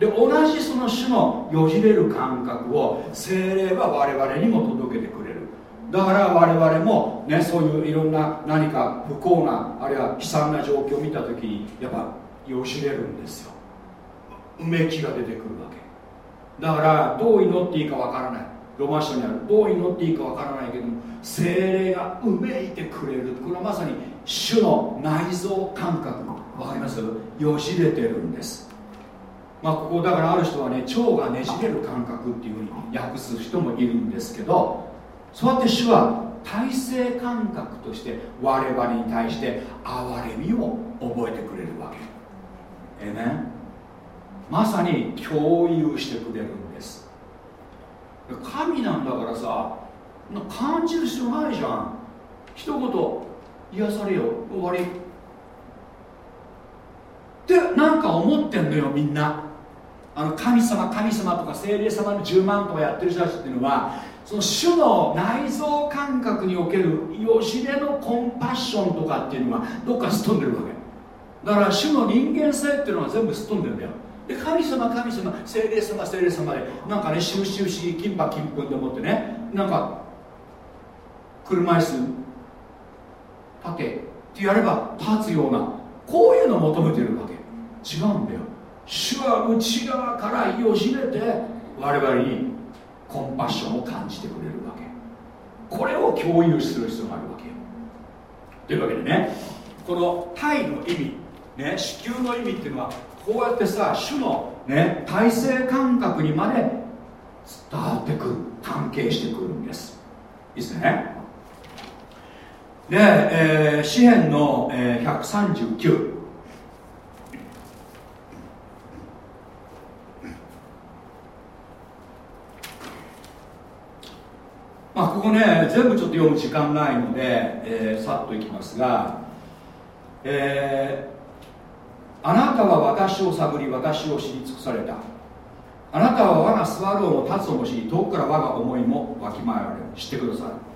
で同じその種のよじれる感覚を精霊は我々にも届けてくれる。だから我々もねそういういろんな何か不幸なあるいは悲惨な状況を見た時にやっぱよじれるんですよ。うめきが出てくるわけ。だからどう祈っていいかわからない。ロマン書にある。どう祈っていいかわからないけども精霊がうめいてくれる。これはまさに主の内臓感覚。わかります？よじれてるんです。まあここだからある人はね腸がねじれる感覚っていうふうに訳す人もいるんですけどそうやって主は体制感覚として我々に対して憐れみを覚えてくれるわけ。ええねまさに共有してくれるんです。神なんだからさ感じる必要ないじゃん。一言癒されよ終わり。ってなんか思ってんのよみんな。あの神様神様とか精霊様の10万とかやってる人たちっていうのはその種の内臓感覚におけるよしれのコンパッションとかっていうのはどっかすっ飛んでるわけ。だから種の人間性っていうのは全部すっ飛んでるんだよ。で神様神様精霊様精霊様でなんかね収集し金馬金粉でもってねなんか車椅子立てってやれば立つようなこういうのを求めてるわけ。違うんだよ。主は内側からよじれて我々にコンパッションを感じてくれるわけ。これを共有する必要があるわけよ。というわけでねこの体の意味ね子宮の意味っていうのはこうやってさ主のね体制感覚にまで伝わってくる関係してくるんです。いいですね。で、えー、詩篇の、えー、139まあ、ここね全部ちょっと読む時間ないので、えー、さっといきますが、えー、あなたは私を探り私を知り尽くされた。あなたは我が座るをも立つをも知り遠くから我が思いもわきまえられる。知ってください。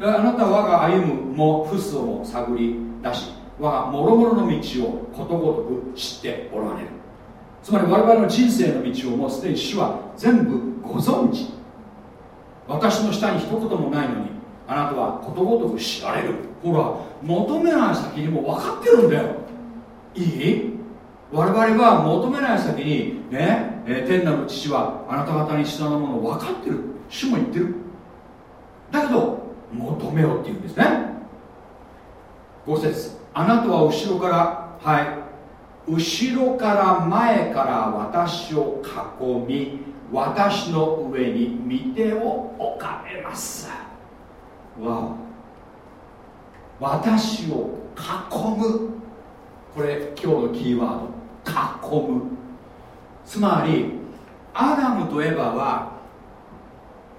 あなたは我が歩むもフスを探り出し我が諸々の道をことごとく知っておられる。つまり我々の人生の道をもうすでに主は全部ご存知。私の下に一言もないのにあなたはことごとく知られる。ほら求めない先にも分かってるんだよ。いい？我々は求めない先にね、え、天なる父はあなた方に必要なものを分かってる。主も言ってる。だけど求めよって言うんですね。5節。あなたは後ろからはい。後ろから前から私を囲み私の上に見てを置かれます。わ私を囲む。これ今日のキーワード。囲む。つまりアダムとエバは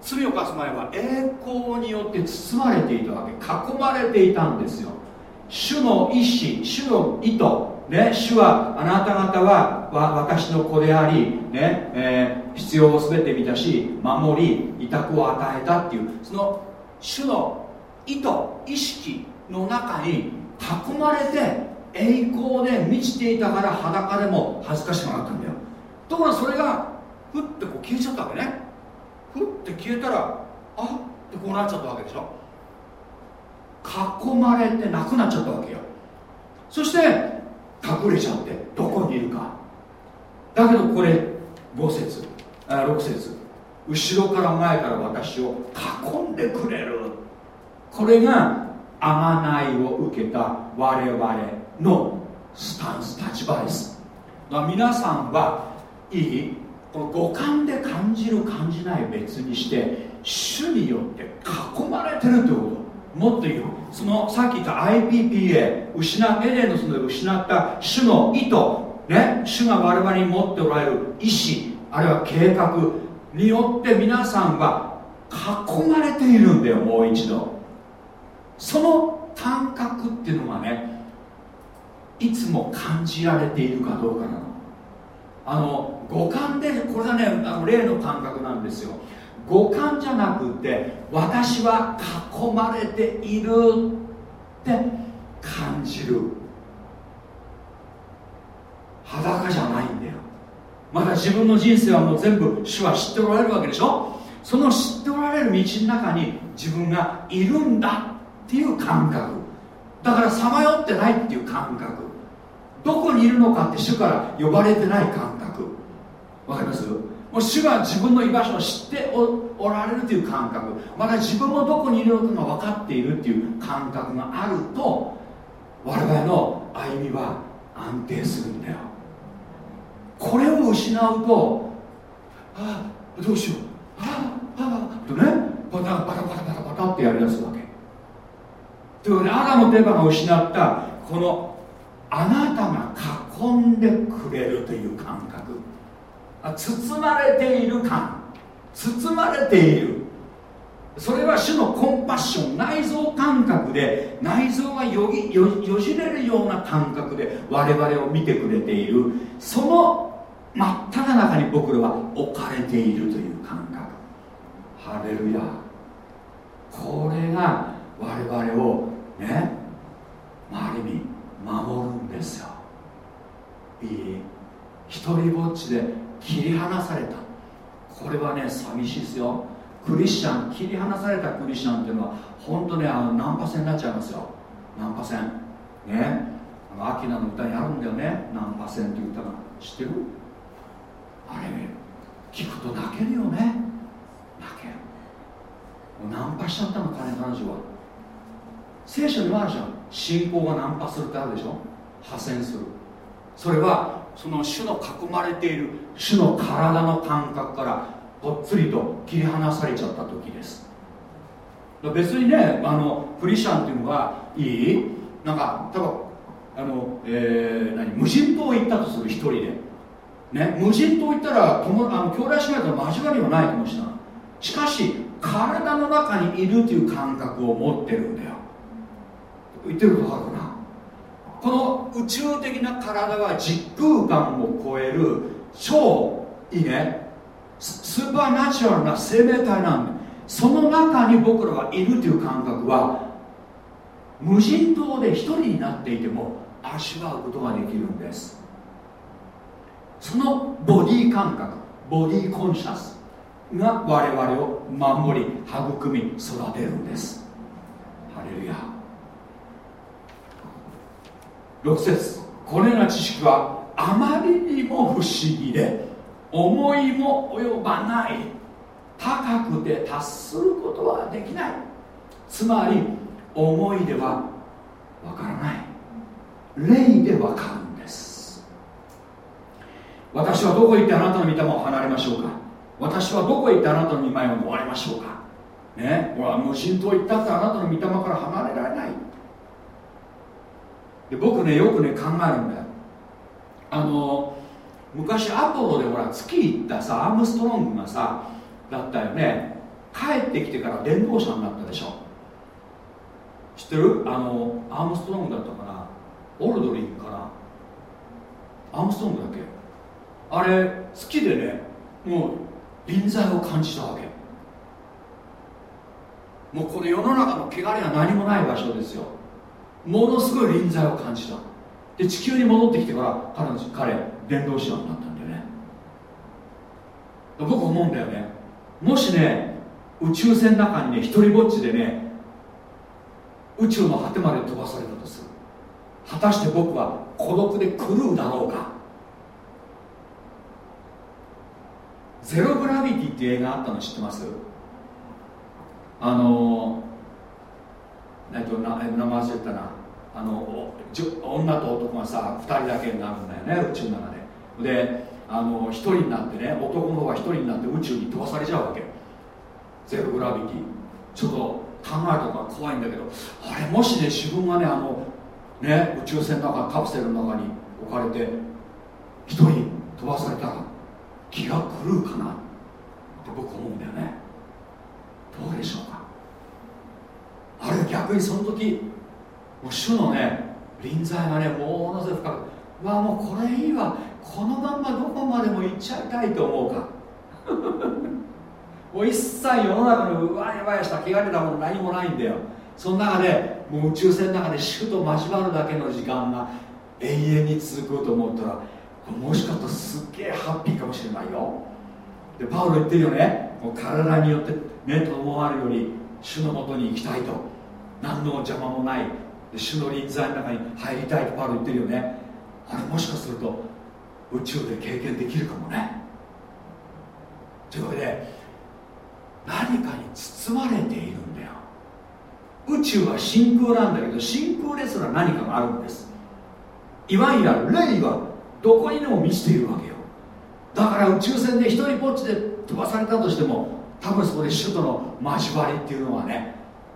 罪を犯す前は栄光によって包まれていたわけ囲まれていたんですよ。主の意志主の意図ね、主はあなた方は私の子であり、ねえー、必要を全て満たし守り委託を与えたっていうその主の意図意識の中に囲まれて栄光で満ちていたから裸でも恥ずかしくなったんだよ。ところがそれがふってこう消えちゃったわけね。ふって消えたらあってこうなっちゃったわけでしょ。囲まれてなくなっちゃったわけよ。そして隠れちゃってどこにいるか。だけどこれ5節あ6節。後ろから前から私を囲んでくれる。これが贖いを受けた我々のスタンス立場です。皆さんはいい？この五感で感じる感じない別にして主によって囲まれてるってこと。もっと言う。そのさっき言った IPPA 失エデンのその失った主の意図ね。主が我々に持っておられる意志あるいは計画によって皆さんは囲まれているんだよもう一度。その感覚っていうのがねいつも感じられているかどうかなの。あの五感でこれがねあの例の感覚なんですよ。五感じゃなくて私は囲まれているって感じる。裸じゃないんだよ。まだ自分の人生はもう全部主は知っておられるわけでしょ？その知っておられる道の中に自分がいるんだっていう感覚。だからさまよってないっていう感覚。どこにいるのかって主から呼ばれてない感覚。わかります？もう主が自分の居場所を知っておられるという感覚。また自分もどこにいるのかが分かっているっていう感覚があると我々の歩みは安定するんだよ。これを失うとああどうしよう。ああああとねバタバタバタバタバタってやりだすわけ。というわけでアダムとエバが失ったこのあなたが囲んでくれるという感覚。包まれている感。包まれている。それは主のコンパッション内臓感覚で内臓がよぎよじれるような感覚で我々を見てくれている。その真っ只中に僕らは置かれているという感覚。ハレルヤ。これが我々をねある意味守るんですよ。いい？一人ぼっちで切り離された。これはね寂しいですよ。クリスチャン切り離されたクリスチャンっていうのは本当ねあのナンパ船になっちゃいますよ。ナンパ船ね。あのアキナの歌にあるんだよね。ナンパ船っていう歌が。知ってる？あれね聞くと泣けるよね。泣け。るナンパしちゃったの彼彼女は。聖書にもあるじゃん。信仰がナンパするってあるでしょ？破線する。それはその種の囲まれている種の体の感覚からぽっつりと切り離されちゃった時です。別にねあのクリスチャンっていうのはいい？なんか多分あの、えー、何？無人島行ったとする一人で、ね、無人島行ったら友あの兄弟姉妹と交わりはないかもしれない。しかし体の中にいるという感覚を持ってるんだよ。言ってることあるかな？この宇宙的な体は時空間を超える超いいねスーパーナチュラルな生命体なんでその中に僕らがいるという感覚は無人島で一人になっていても味わうことができるんです。そのボディ感覚ボディコンシャスが我々を守り育み育てるんです。ハレルヤ。6節。これら知識はあまりにも不思議で思いも及ばない。高くて達することはできない。つまり思いではわからない。霊でわかるんです。私はどこへ行ってあなたの御霊を離れましょうか。私はどこへ行ってあなたの御前を追われましょうか。ね。ほら無人島行ったってあなたの御霊から離れられない。で僕ねよくね考えるんだよ。あの昔アポロでほら月行ったさアームストロングがさだったよね。帰ってきてから伝道者になったでしょ。知ってる？あのアームストロングだったかな。オルドリンかな。アームストロングだっけ？あれ好きでねもう臨在を感じたわけ。もうこの世の中の汚れが何もない場所ですよ。ものすごい臨在を感じた。で地球に戻ってきてから彼彼伝道師になったんだよね。僕思うんだよね。もしね宇宙船の中にね一人ぼっちでね宇宙の果てまで飛ばされたとする。果たして僕は孤独で狂うだろうか。ゼログラビティっていう映画あったの知ってます？あのえっと名前忘れたな。あの女と男がさ2人だけになるんだよね宇宙の中で。であの1人になってね男の方が1人になって宇宙に飛ばされちゃうわけ。ゼログラビティ。ちょっと考えたのが怖いんだけど。あれもしね自分がねあのね宇宙船の中カプセルの中に置かれて1人飛ばされたら気が狂うかな？って僕思うんだよね。どうでしょうか？あれ逆にその時主のね臨在がねものすごい深くわあもうこれいいわ。このまんまどこまでも行っちゃいたいと思うか。もう一切世の中のうわやわやした汚れたもの何もないんだよ。その中でもう宇宙船の中で主と交わるだけの時間が永遠に続くと思ったらもしかしたらすっげえハッピーかもしれないよ。でパウロ言ってるよね。もう体によってねと思われるより主のもとに行きたいと。何の邪魔もない。主の臨在の中に入りたいとパウロ言ってるよね。あれもしかすると宇宙で経験できるかもね。というわけで何かに包まれているんだよ。宇宙は真空なんだけど真空ですら何かがあるんです。いわゆる霊はどこにでも満ちているわけよ。だから宇宙船で一人ぼっちで飛ばされたとしても多分そこで首都の交わりっていうのはね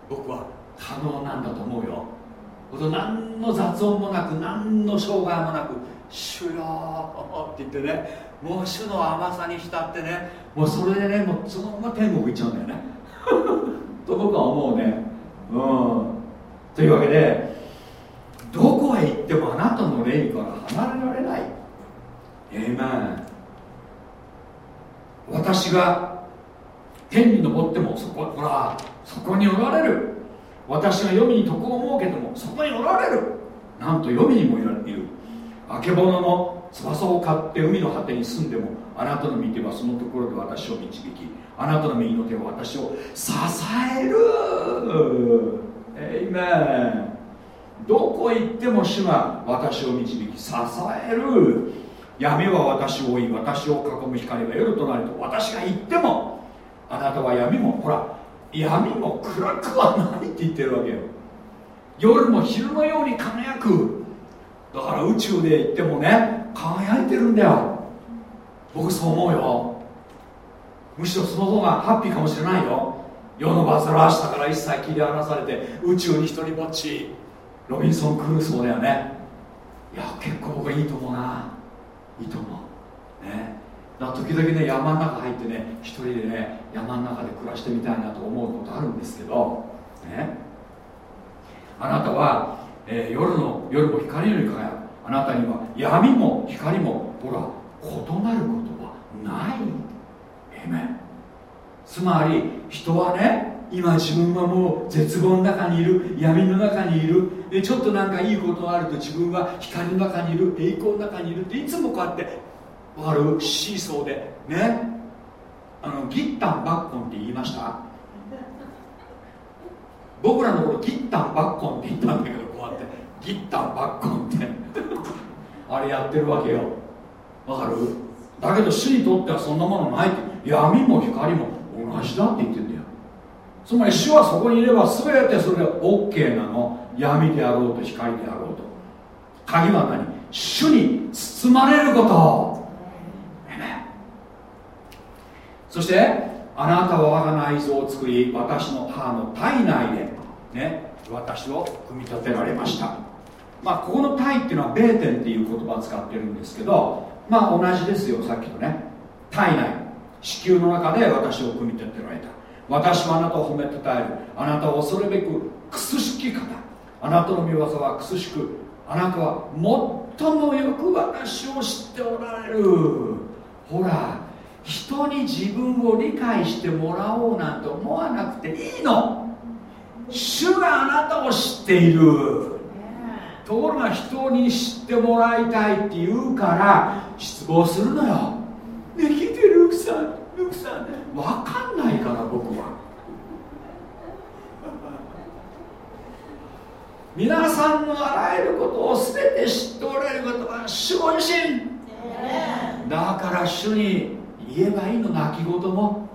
僕は可能なんだと思うよ。何の雑音もなく何の障害もなく「主よ」って言ってねもう主の甘さに浸ってねもうそれでねもうそのまま天国行っちゃうんだよね。と僕は思うね。うん。というわけでどこへ行ってもあなたの霊から離れられない。ええま私が天に昇ってもそこほらそこにおられる。私が黄泉に床を設けてもそこにおられる。なんと黄泉にもいる。あけぼのの翼を買って海の果てに住んでもあなたの右手はそのところで私を導きあなたの右の手は私を支える。えいめどこ行っても主が私を導き支える。闇は私を追い私を囲む光が夜となると私が行ってもあなたは闇もほら闇も暗くはないって言ってるわけよ。夜も昼のように輝く。だから宇宙で行ってもね輝いてるんだよ。僕そう思うよ。むしろその方がハッピーかもしれないよ。世の煩わしさから一切切り離されて宇宙に一人ぼっちロビンソン・クルーソーだよね。いや結構僕はいいと思うな。いいと思う。ね。だ時々ね山の中入ってね一人でね山の中で暮らしてみたいなと思うことあるんですけどね。あなたは、えー、夜の夜も光ように輝く。あなたには闇も光もほら異なることはない。えめつまり人はね今自分はもう絶望の中にいる。闇の中にいる。でちょっとなんかいいことがあると自分は光の中にいる。栄光の中にいるっていつもこうやって分かるシーソーでね。あのギッタンバッコンって言いました？僕らの頃ギッタンバッコンって言ったんだけどこうやって。ギッタンバッコンって。あれやってるわけよ。わかる？だけど主にとってはそんなものないって。闇も光も同じだって言ってんだよ。つまり主はそこにいれば全てそれが OK なの。闇であろうと光であろうと。鍵は何？主に包まれること。そしてあなたは我が内臓を作り私の母の体内でね私を組み立てられました。まあここの体っていうのはベーテンっていう言葉を使ってるんですけどまあ同じですよさっきのね。体内。子宮の中で私を組み立てられた。私はあなたを褒めたたえる。あなたを恐るべくくすしき方。あなたの見業はくすしくあなたは最もよく私を知っておられる。ほら人に自分を理解してもらおうなんて思わなくていいの。主があなたを知っている。ところが人に知ってもらいたいって言うから失望するのよ。できてる奥さん奥さん分かんないから僕は。皆さんのあらゆることを全て知っておられることは主ご自身。だから主に言えばいいの泣き言も。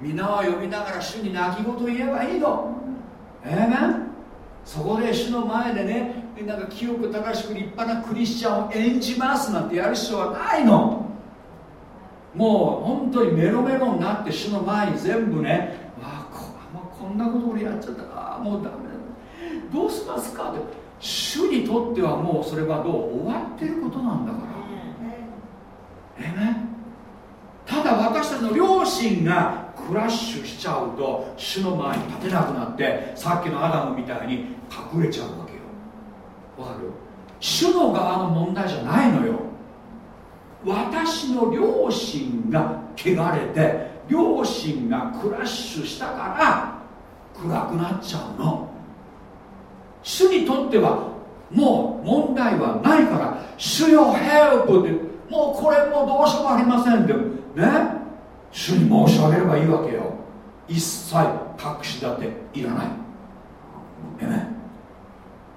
皆は呼びながら主に泣き言言えばいいの。ええー、そこで主の前でねなんか清く正しく立派なクリスチャンを演じますなんてやる必要はないの。もう本当にメロメロになって主の前に全部ねわあこ,、まあ、こんなこと俺やっちゃったあもうダメだ。どうしますかって。主にとってはもうそれはどう終わってることなんだから。えねただ私たちの両親がクラッシュしちゃうと主の前に立てなくなってさっきのアダムみたいに隠れちゃうわけよ。わかる？主の側の問題じゃないのよ。私の両親が汚れて両親がクラッシュしたから暗くなっちゃうの。主にとってはもう問題はないから主よヘルプってもうこれもうどうしようもありませんってね？主に申し上げればいいわけよ。一切隠し立ていらない。えね？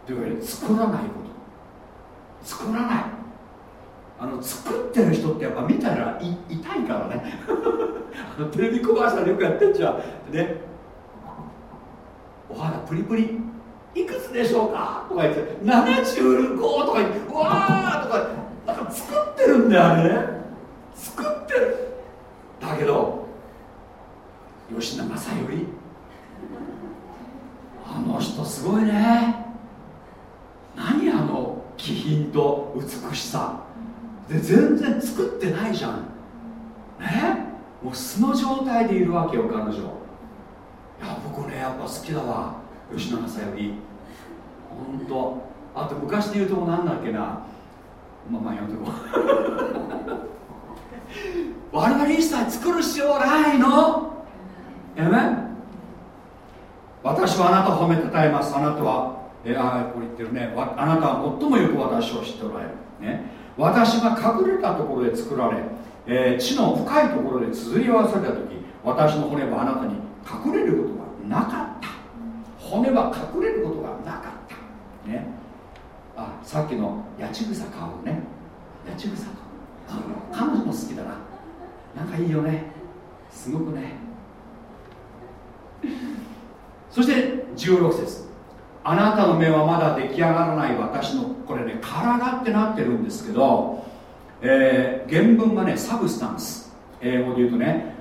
というわけで作らないこと。作らない。あの作ってる人ってやっぱ見たらい痛いからね。テレビコマーシャルよくやってんじゃん。ね？お肌プリプリ。いくつでしょうか？とか言って75とか言って。だよあれね作ってる。だけど吉永さんよりあの人すごいね。何あの気品と美しさ。で全然作ってないじゃん。ね？もう素の状態でいるわけよ彼女。いや僕ねやっぱ好きだわ。吉永さんより本当あと昔で言うと何だっけな。まあまあやめとこう。我々一切作る必要ないの？えめ？私はあなたを褒めたたえます。あなたはえあこれ言ってるね。あなたは最もよく私を知っておられる、ね、私が隠れたところで作られ、えー、地の深いところで綴り合わせた時私の骨はあなたに隠れることがなかった。骨は隠れることがなかった。ね。あさっきの八千草買うね。八千草彼女も好きだな。なんかいいよね。すごくね。そして16節。あなたの目はまだ出来上がらない私の。これね体ってなってるんですけど、えー、原文がね substance。英語で言うとね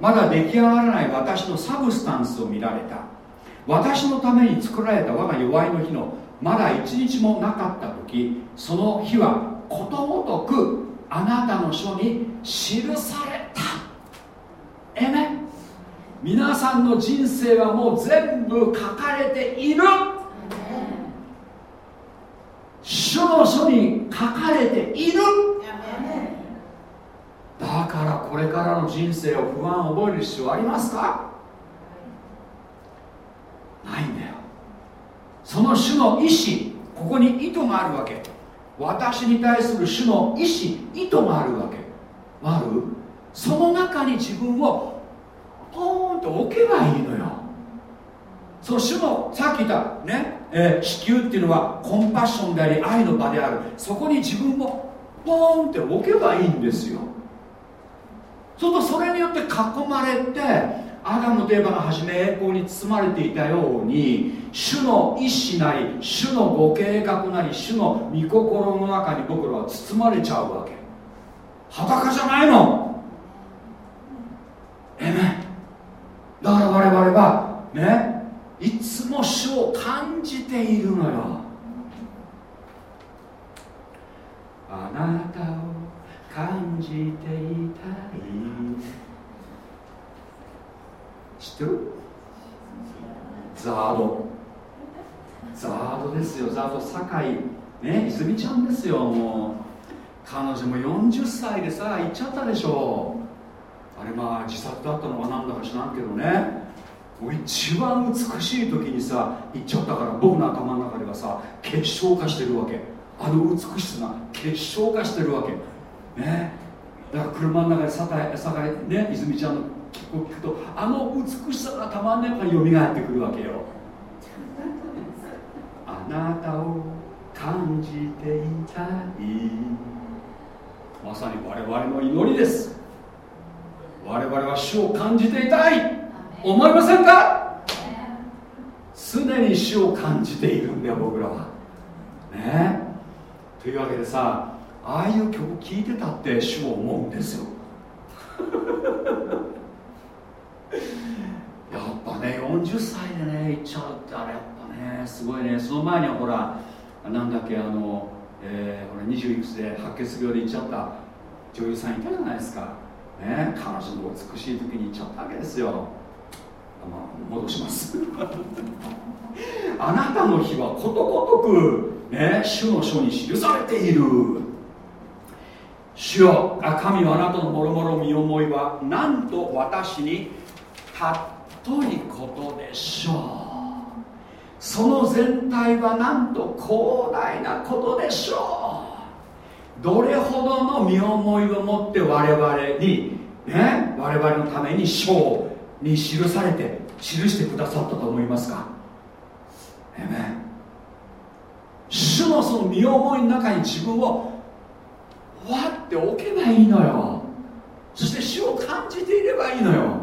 まだ出来上がらない私の substance を見られた。私のために作られた我が齢の日のまだ一日もなかった時その日はことごとくあなたの書に記された。えめ皆さんの人生はもう全部書かれている。主の書に書かれている。だからこれからの人生を不安を覚える必要ありますか？ないんだよ。その種の意志ここに意図があるわけ。私に対する種の意志意図があるわけ。ある？その中に自分をポーンと置けばいいのよ。その種のさっき言ったね、えー、子宮っていうのはコンパッションであり愛の場である。そこに自分をポーンって置けばいいんですよ。そうするとそれによって囲まれてアダムとエヴァが初め栄光に包まれていたように主の意志なり主のご計画なり主の御心の中に僕らは包まれちゃうわけ。裸じゃないの。えめだから我々はねいつも主を感じているのよ。あなたを感じていたい。知ってる？ザード。ザードですよ。ザード酒井。ね泉ちゃんですよ。もう。彼女も40歳でさ行っちゃったでしょ。あれまあ自殺だったのかなんだか知らんけどね。一番美しい時にさ行っちゃったから僕の頭の中ではさ結晶化してるわけ。あの美しさが結晶化してるわけ。ね。だから車の中で酒井酒井ね泉ちゃんの聞くとあの美しさがたまんないからよみがえってくるわけよ。あなたを感じていたい。まさに我々の祈りです。我々は主を感じていたい。思いませんか？常に主を感じているんだよ僕らは。ね。というわけでさああいう曲聴いてたって主を思うんですよ やっぱね40歳でね行っちゃうってあれやっぱねすごいね。その前にはほらなんだっけあの、えー、ほら20いくつで白血病で行っちゃった女優さんいたじゃないですか。ね彼女の美しい時に行っちゃったわけですよ、まあ、戻します。あなたの日はことごとくね主の書に記されている。主よ神はあなたのもろもろ身思いはなんと私に尊いことでしょう。その全体はなんと広大なことでしょう。どれほどの身思いを持って我々にね我々のために章に記されて記してくださったと思いますか？えめ主のその身思いの中に自分をわって置けばいいのよ。そして主を感じていればいいのよ。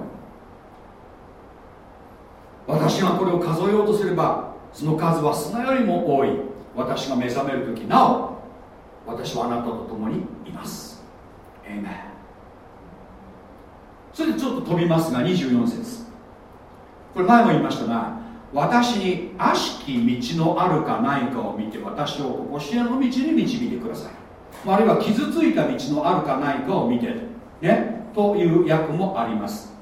私がこれを数えようとすればその数は砂よりも多い。私が目覚める時なお私はあなたと共にいます。エイメンそれでちょっと飛びますが24節。これ前も言いましたが私に悪しき道のあるかないかを見て私をこしえの道に導いてください。あるいは傷ついた道のあるかないかを見てねという訳もあります。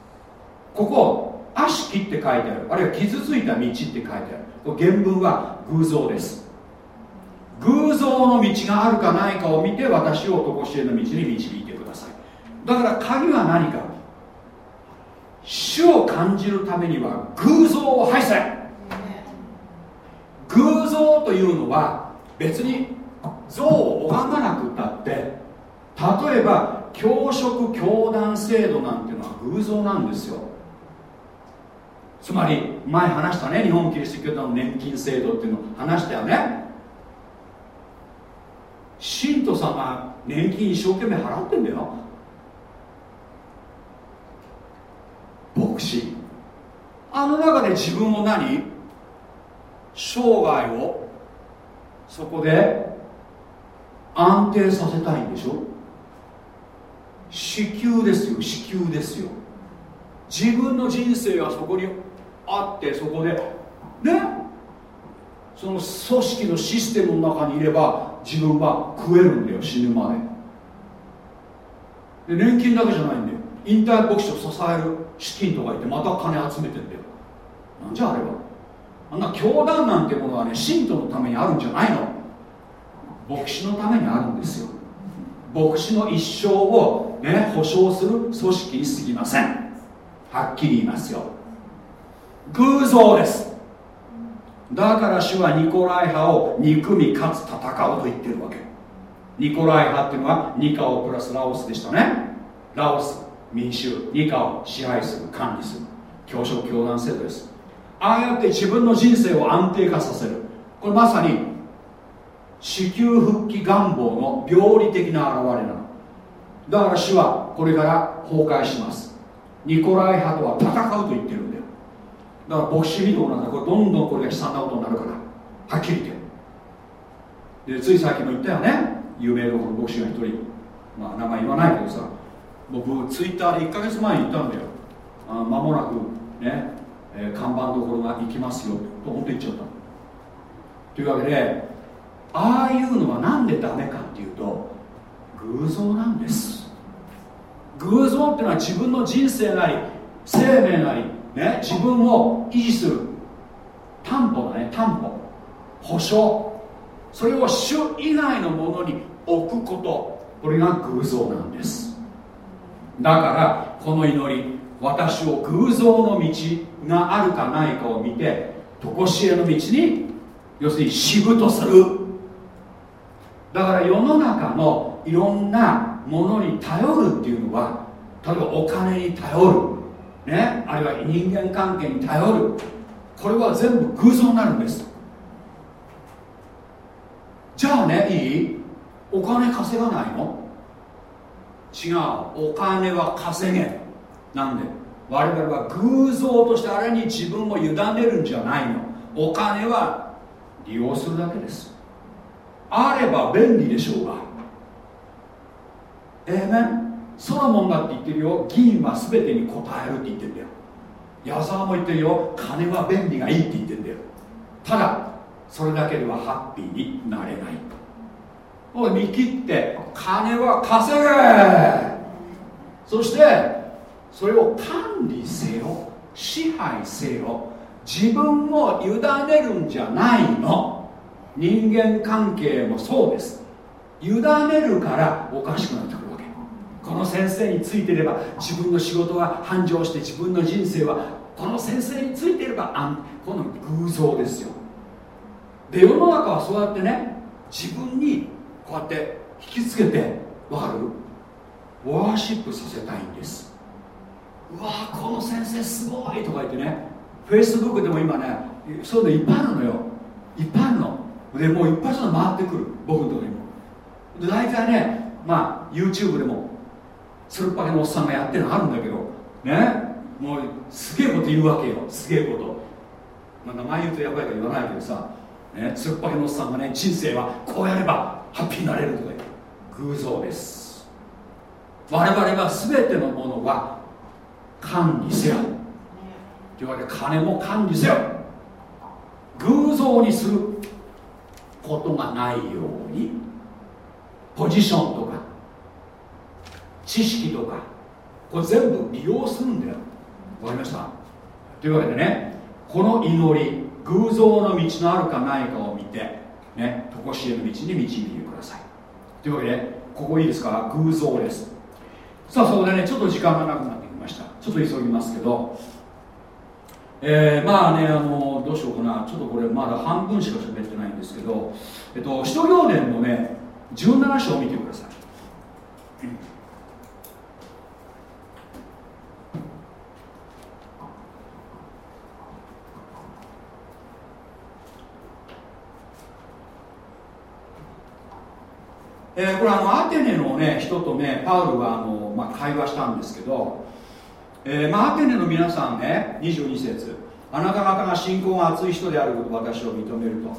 ここ悪しきって書いてある。あるいは傷ついた道って書いてある。原文は偶像です。偶像の道があるかないかを見て私を常しえの道に導いてください。だから鍵は何か。主を感じるためには偶像を排せ。偶像というのは別に像を拝まなくたって例えば教職教団制度なんていうのは偶像なんですよ。つまり前話したね日本キリスト教団の年金制度っていうのを話したよね。信徒さんが年金一生懸命払ってんだよ。牧師。あの中で自分を何？生涯を。そこで安定させたいんでしょ？子宮ですよ子宮ですよ。自分の人生はそこにあってそこでね？その組織のシステムの中にいれば自分は食えるんだよ死ぬまで。で年金だけじゃないんだよ。引退牧師を支える資金とか言ってまた金集めてんだよ。なんじゃあれは。あんな教団なんてものはね信徒のためにあるんじゃないの。牧師のためにあるんですよ。牧師の一生ををね保証する組織に過ぎません。はっきり言いますよ。偶像です。だから主はニコライ派を憎みかつ戦うと言ってるわけ。ニコライ派っていうのはニカオプラスラオスでしたね。ラオス民衆ニカを支配する管理する。教職教団制度です。ああやって自分の人生を安定化させる。これまさに子宮復帰願望の病理的な現れなの。だから主はこれから崩壊します。ニコライ派とは戦うと言ってるんだよ。だから牧師にと同じこれどんどんこれが悲惨なことになるから。はっきり言って。でついさっきも言ったよね。有名どころ牧師が一人。まあ名前言わないけどさ。僕ツイッターで1か月前に言ったんだよ。あ間もなくね、えー、看板どころが行きますよと本当言っちゃった。というわけでああいうのは何でダメかっていうと偶像なんです。偶像っていうのは自分の人生なり生命なり、ね、自分を維持する。担保だね担保。保証。それを主以外のものに置くこと。これが偶像なんです。だからこの祈り私を偶像の道があるかないかを見て常しえの道に要するにしぶとする。だから世の中のいろんなものに頼るっていうのは例えばお金に頼る、ね、あるいは人間関係に頼る。これは全部偶像になるんです。じゃあねいい？お金稼がないの？違う。お金は稼げ。なんで？我々は偶像としてあれに自分を委ねるんじゃないの。お金は利用するだけです。あれば便利でしょうが。ええねソロモンだって言ってるよ。議員は全てに応えるって言ってんだよ。矢沢も言ってるよ。金は便利がいいって言ってんだよ。ただそれだけではハッピーになれないもう見切って金は稼げ。そしてそれを管理せよ。支配せよ。自分を委ねるんじゃないの。人間関係もそうです。委ねるからおかしくなってくる。この先生についてれば自分の仕事は繁盛して自分の人生はこの先生についてればあんこの偶像ですよ。で世の中はそうやってね自分にこうやって引きつけてわかる？ワーシップさせたいんです。うわーこの先生すごい！とか言ってねフェイスブックでも今ねそういうのいっぱいあるのよ。いっぱいあるの。でもういっぱいそういうの回ってくる。僕のとこにも。で大体ねまあ YouTube でもつるっぱげのおっさんがやってるのあるんだけどね？もうすげえこと言うわけよ。すげえこと、まあ、名前言うとやばいから言わないけどさね、つっぱげのおっさんがね人生はこうやればハッピーになれるとか偶像です。我々は全てのものは管理せよ。というわけで金も管理せよ。偶像にすることがないようにポジションとか知識とかこれ全部利用するんだよ。わかりました？というわけでねこの祈り偶像の道のあるかないかを見てね常しえの道に導いてください。というわけでここいいですか？偶像です。さあそこでね。ちょっと時間がなくなってきました。ちょっと急ぎますけど。えー、まあねあのどうしようかな。ちょっとこれまだ半分しか喋ってないんですけどえっと使徒行伝のね17章を見てください。えー、これあのアテネの、ね、人とねパウルはあの、まあ、会話したんですけど、えーまあ、アテネの皆さんね22節あなた方が信仰が熱い人であることを私を認めると。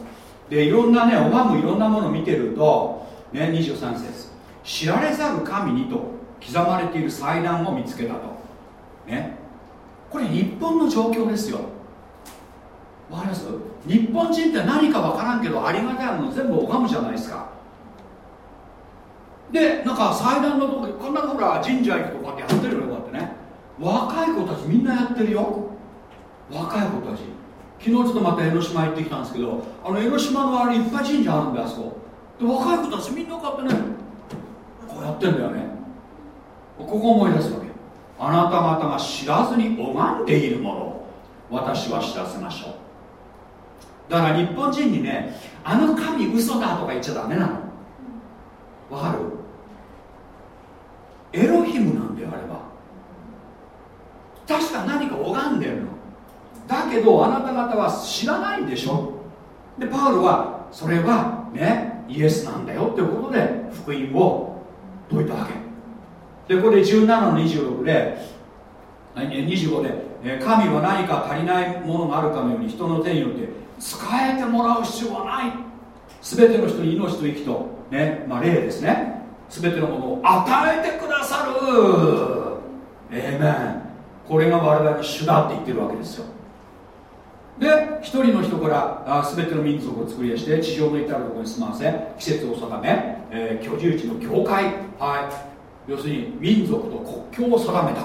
でいろんなね拝むいろんなものを見てると、ね、23節知られざる神にと刻まれている祭壇を見つけたと。ね。これ日本の状況ですよ。わかります？日本人って何か分からんけどありがたいもの全部拝むじゃないですか。でなんか祭壇のとこでこんなほら神社行くとこうやってやってるよこうやってね。若い子たちみんなやってるよ。若い子たち。昨日ちょっとまた江ノ島行ってきたんですけどあの江ノ島のあれいっぱい神社あるんだあそこ。で若い子たちみんなこうやってねこうやってんだよね。ここ思い出すわけ。あなた方が知らずに拝んでいるもの。を私は知らせましょう。だから日本人にねあの神嘘だとか言っちゃダメなの。わかる？エロヒムなんだよあれは。確か何か拝んでるの。だけどあなた方は知らないんでしょ。でパウロはそれはねイエスなんだよっていうことで福音を説いたわけ。でこれ17の26で25で神は何か足りないものがあるかのように人の手によって使えてもらう必要はない。全ての人に命と息とねまあ霊ですね。全てのものを与えてくださる。ええめんこれが我々の主だって言ってるわけですよ。で一人の人からあ全ての民族を作り出して地上の至るところに住まわせ季節を定め、えー、居住地の境界。はい。要するに民族と国境を定めた。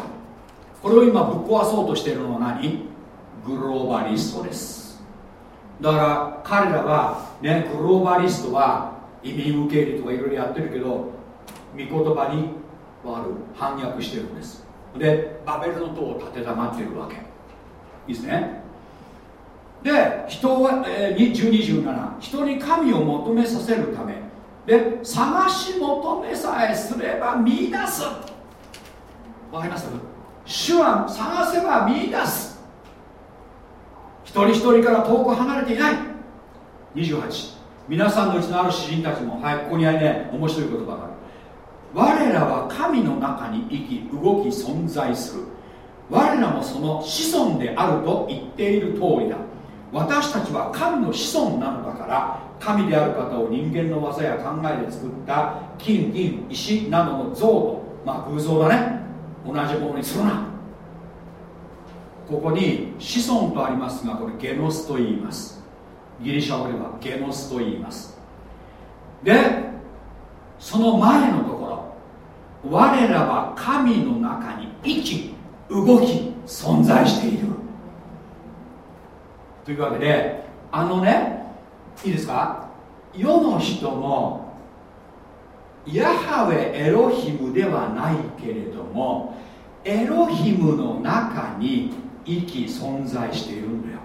これを今ぶっ壊そうとしているのは何？グローバリストです。だから彼らはねグローバリストは移民受け入れとかいろいろやってるけど言葉に反逆してるんです。でバベルの塔を建てたがっているわけ。いいですね。で人は、えー、1027人に神を求めさせるため。で探し求めさえすれば見出す。わかります？主は探せば見出す。一人一人から遠く離れていない。28皆さんのうちのある詩人たちもはいここにはね面白い言葉がある。我らは神の中に生き動き存在する。我らもその子孫であると言っている通りだ。私たちは神の子孫なのだから神である方を人間の技や考えで作った金銀石などの像とまあ偶像だね。同じものにするな。ここに子孫とありますがこれゲノスと言います。ギリシャ語ではゲノスと言います。でその前のところ我らは神の中に生き動き存在している。というわけであのねいいですか？世の人もヤハウェエロヒムではないけれどもエロヒムの中に生き存在しているんだよ。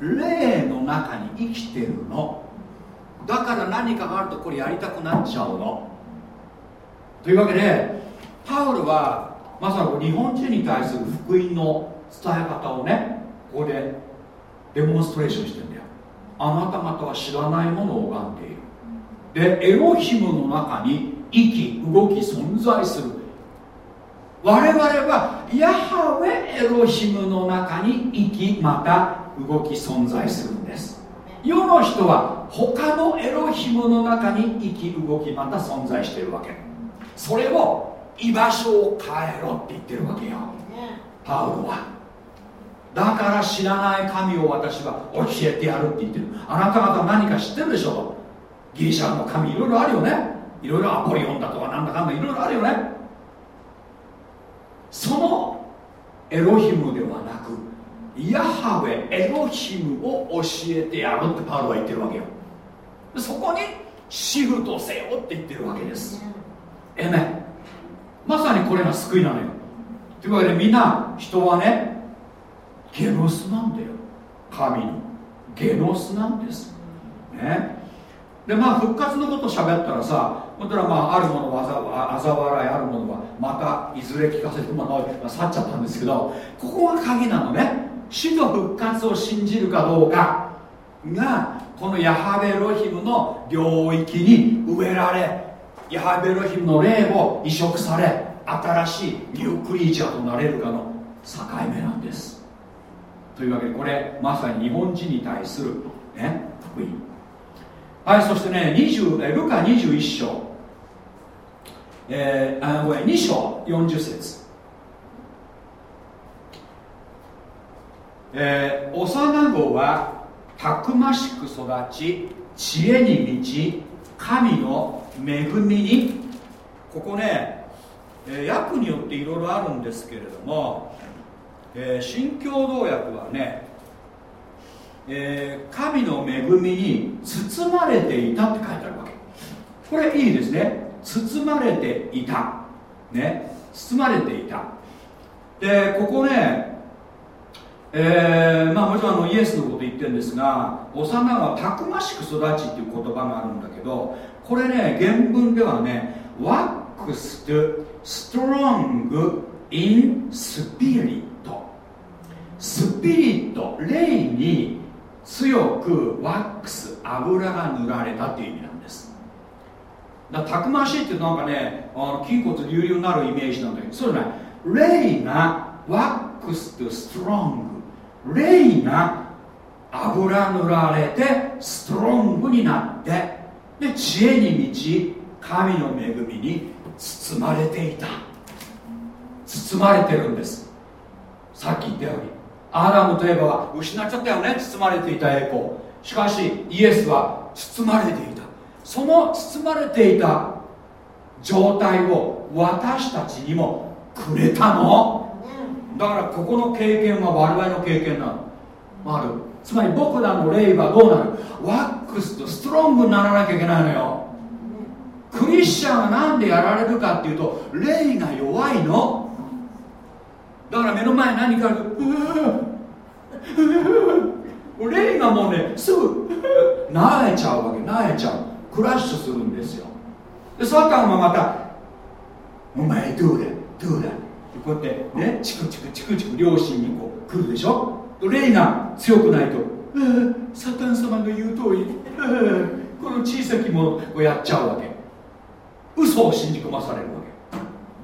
霊の中に生きてるの。だから何かがあるとこれやりたくなっちゃうの。というわけでパウルはまさに日本人に対する福音の伝え方をねここでデモンストレーションしてんだよ。あなた方は知らないものを拝んでいる。でエロヒムの中に生き動き存在する。我々はヤハウェエロヒムの中に生きまた動き存在するんです。世の人は他のエロヒムの中に生き動きまた存在しているわけ。それを居場所を変えろって言ってるわけよ。パウロは。だから知らない神を私は教えてやるって言ってる。あなた方何か知ってるでしょギリシャの神いろいろあるよね。いろいろアポリオンだとかなんだかんだいろいろあるよね。そのエロヒムではなくヤハウェエロヒムを教えてやるってパウロは言ってるわけよ。そこにシフトせよって言ってるわけですえめ。まさにこれが救いなのよ。というわけでみんな人はねゲノスなんだよ。神のゲノスなんです。ね。でまあ復活のこと喋ったらさ本当はまああるものはあざ笑いあるものはまたいずれ聞かせてもらう去っちゃったんですけどここが鍵なのね。死の復活を信じるかどうか。がこのヤハベロヒムの領域に植えられヤハベロヒムの霊を移植され新しいニュークリーチャーとなれるかの境目なんです。というわけでこれまさに日本人に対する、ね、福音はいそしてね20ルカ21章。えー、あごめん2章40節。えー、幼子はたくましく育ち知恵に満ち神の恵みに。ここね、え、訳によっていろいろあるんですけれどもえー、新共同訳はね、えー、神の恵みに包まれていたって書いてあるわけ。これいいですね。包まれていた。ね。包まれていた。でここねえー、まあもちろんあのイエスのこと言ってるんですが幼はたくましく育ちっていう言葉があるんだけどこれね原文ではね waxed strong in spirit スピリット霊に強くワックス油が塗られたっていう意味なんです。だたくましいってなんかねあの筋骨隆々になるイメージなんだけどそうじゃない。霊がワックスとストロング霊が油塗られてストロングになってで知恵に満ち神の恵みに包まれていた。包まれてるんです。さっき言ったようにアダムといえば失っちゃったよね。包まれていた栄光。しかしイエスは包まれていた。その包まれていた状態を私たちにもくれたの。だからここの経験は我々の経験なの。あるつまり僕らの霊はどうなる？ワックスとストロングにならなきゃいけないのよ。クリスチャンは何でやられるかっていうと霊が弱いの。だから目の前何かあると霊がもうねすぐなえちゃうわけ。なえちゃう。クラッシュするんですよ。でサタンはまた「お前どうだ？どうだ」こうやってねチクチクチクチク両親にこう来るでしょ？霊が強くないと「サタン様の言う通り。この小さきものをやっちゃうわけ。嘘を信じ込まされるわけ。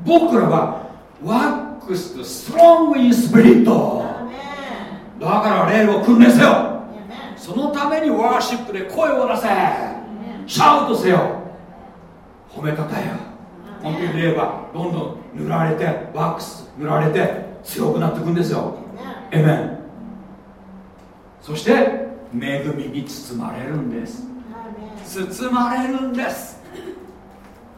僕らはワックスとストロングインスピリット。だから霊を訓練せよ。そのためにワーシップで声を出せ。シャウトせよ。褒めたたえよ。本当に霊はどんどん塗られてワックス塗られて強くなっていくんですよ。エメンそして恵みに包まれるんです。包まれるんです。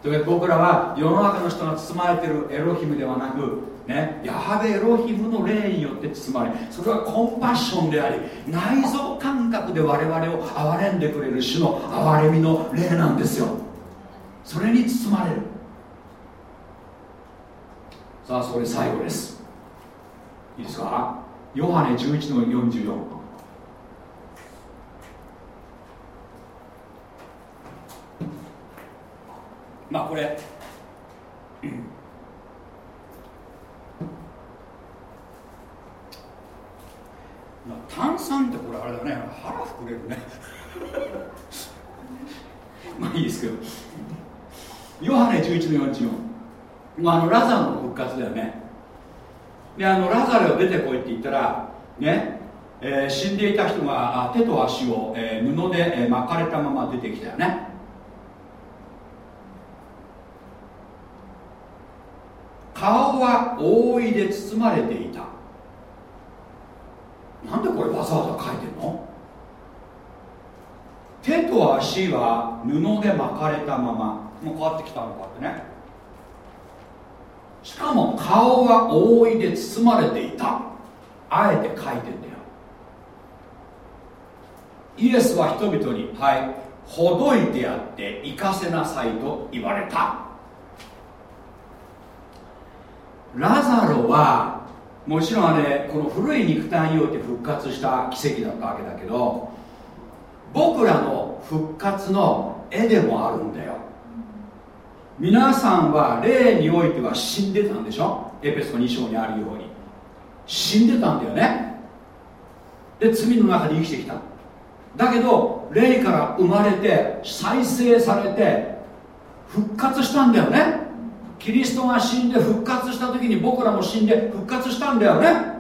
というわけで僕らは世の中の人が包まれてるエロヒムではなくね、ヤハベエロヒムの霊によって包まれそれはコンパッションであり内臓感覚で我々を憐れんでくれる主の憐れみの霊なんですよ。それに包まれる。さあそれ最後です。いいですか？ヨハネ11の44まあこれ、うん。炭酸ってこれあれだね。腹膨れるね。まあいいですけど。ヨハネ11の44、まあ、あのラザロの復活だよね。であのラザロ出てこいって言ったらね、えー、死んでいた人が手と足を、えー、布で、えー、巻かれたまま出てきたよね。顔は覆いで包まれていた。なんでこれわざわざ書いてんの？手と足は布で巻かれたまま。もうこうやってきたのこうやってね。しかも顔は覆いで包まれていた。あえて書いてんだよ。イエスは人々にはいほどいてやって行かせなさいと言われた。ラザロはもちろんあれこの古い肉体において復活した奇跡だったわけだけど僕らの復活の絵でもあるんだよ。皆さんは霊においては死んでたんでしょ？エペソ2章にあるように。死んでたんだよね。で罪の中で生きてきた。だけど霊から生まれて再生されて復活したんだよね。キリストが死んで復活した時に僕らも死んで復活したんだよね。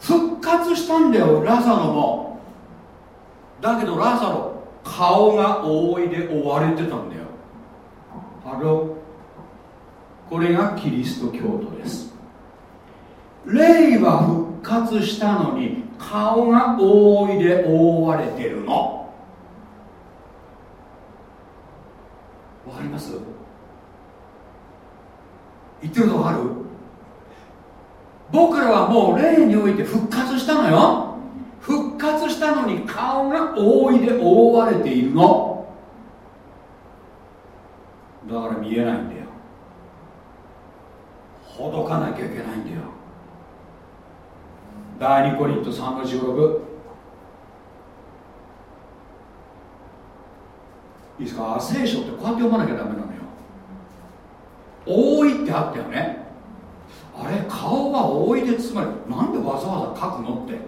復活したんだよラザロも。だけどラザロ顔が覆いで覆われてたんだよ。ハロこれがキリスト教徒です。霊は復活したのに顔が覆いで覆われてるの。わかります？言ってることある？僕らはもう霊において復活したのよ。復活したのに顔が覆いで覆われているの。だから見えないんだよ。ほどかなきゃいけないんだよ。第2コリント3の16いいですか？聖書ってこうやって読まなきゃダメなの多いってあったよね。あれ顔が多いでつまりなんでわざわざ書くのって。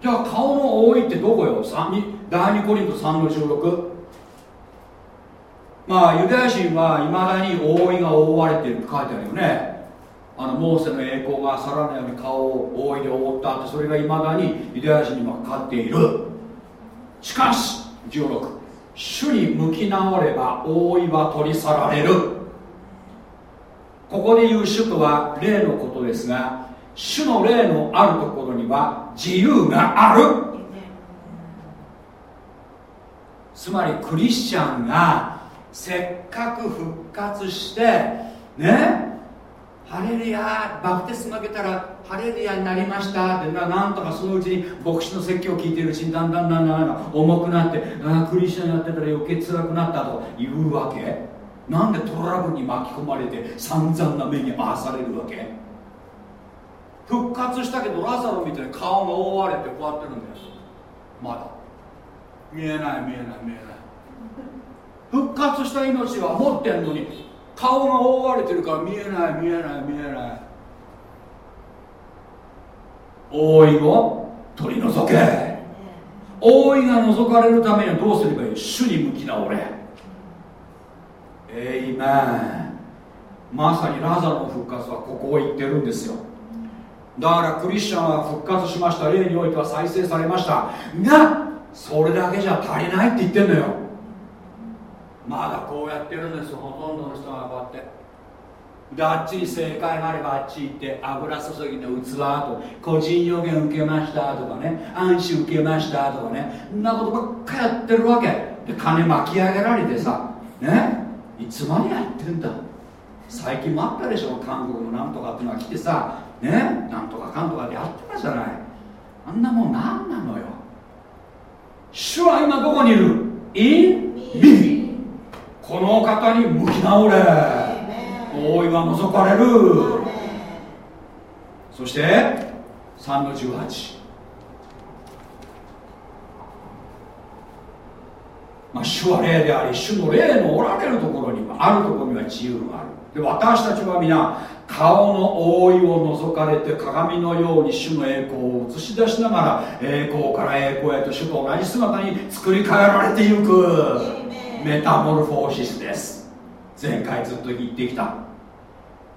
じゃあ顔の多いってどこよ？第2コリント3の16まあユダヤ人はいまだに覆いが覆われてるって書いてあるよね。あのモーセの栄光がさらのように顔を覆いで覆ったってそれがいまだにユダヤ人にはかかっている。しかし16主に向き直れば覆いは取り去られる。ここで言う主とは霊のことですが主の霊のあるところには自由がある。つまりクリスチャンがせっかく復活してねハレルヤバプテスマ受けたらハレルヤになりました。ってなんとかそのうちに牧師の説教を聞いているうちにだんだんだんだん重くなってあクリスチャンになってたら余計辛くなったと言うわけ。なんでトラブルに巻き込まれて散々な目に遭わされるわけ？復活したけどラザロみたいに顔が覆われてこうやってるんです。まだ。見えない見えない見えない。復活した命は持ってんのに顔が覆われてるから見えない見えない見えない。覆いを取り除け。覆いが除かれるためにはどうすればいい？主に向き直れ。えいめんまさにラザロの復活はここを言ってるんですよ。だからクリスチャンは復活しました。霊においては再生されました。がそれだけじゃ足りないって言ってんのよ。まだこうやってるんですよ。ほとんどの人がこうやって。であっちに正解があればあっち行って油注ぎの器と個人予言受けましたとかね。暗視受けましたとかね。んなことばっかやってるわけ。で金巻き上げられてさね。いつまでやってんだ？最近もあったでしょ。韓国のなんとかっていうのが来てさ。ね？なんとかかんとかでやってたじゃない。あんなもん何なのよ。主は今どこにいる ?in me この方に向き直れ。覆いは除かれる。そして3の18まあ、主は霊であり主の霊のおられるところにはあるところには自由がある。で私たちは皆顔の覆いを除かれて鏡のように主の栄光を映し出しながら栄光から栄光へと主と同じ姿に作り変えられていく。メタモルフォーシスです。前回ずっと言ってきた。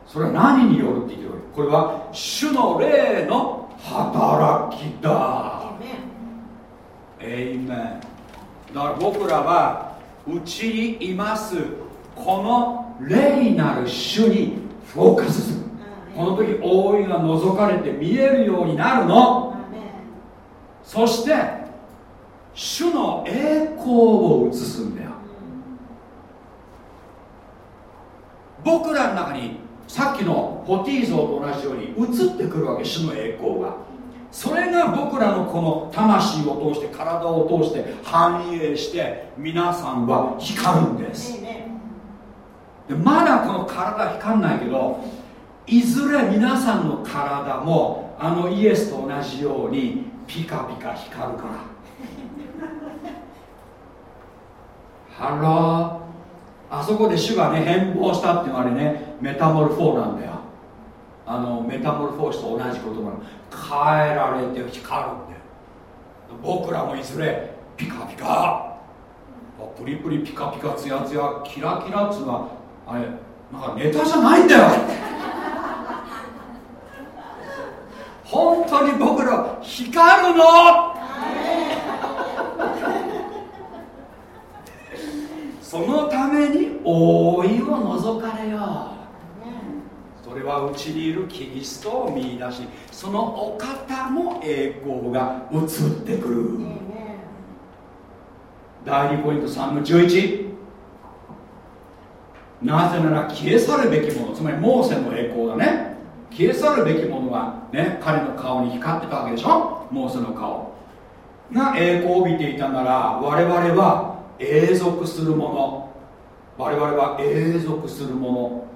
それは何によるって言ってるこれは主の霊の働きだ。エイメンだから僕らはうちにいます。この霊なる主にフォーカスする。この時覆いが覗かれて見えるようになるの。そして主の栄光を映すんだよ。僕らの中にさっきのポティー像と同じように映ってくるわけ主の栄光がそれが僕らのこの魂を通して体を通して反映して皆さんは光るんです。でまだこの体光んないけどいずれ皆さんの体もあのイエスと同じようにピカピカ光るから。Hello。あそこで主がね変貌したっていうのはあれねメタモルフォーなんだよあのメタモルフォースと同じ言葉変えられて光るんだよ。僕らもいずれピカピカ。プリプリピカピカツヤツヤキラキラっつうのはあれなんかネタじゃないんだよ。本当に僕ら光るの。そのために覆いを除かれよ。それはうちにいるキリストを見出しそのお方も栄光が移ってくる。第2ポイント3の11なぜなら消え去るべきものつまりモーセの栄光だね消え去るべきものがね彼の顔に光ってたわけでしょ？モーセの顔。が栄光を帯びていたなら我々は永続するもの。我々は永続するも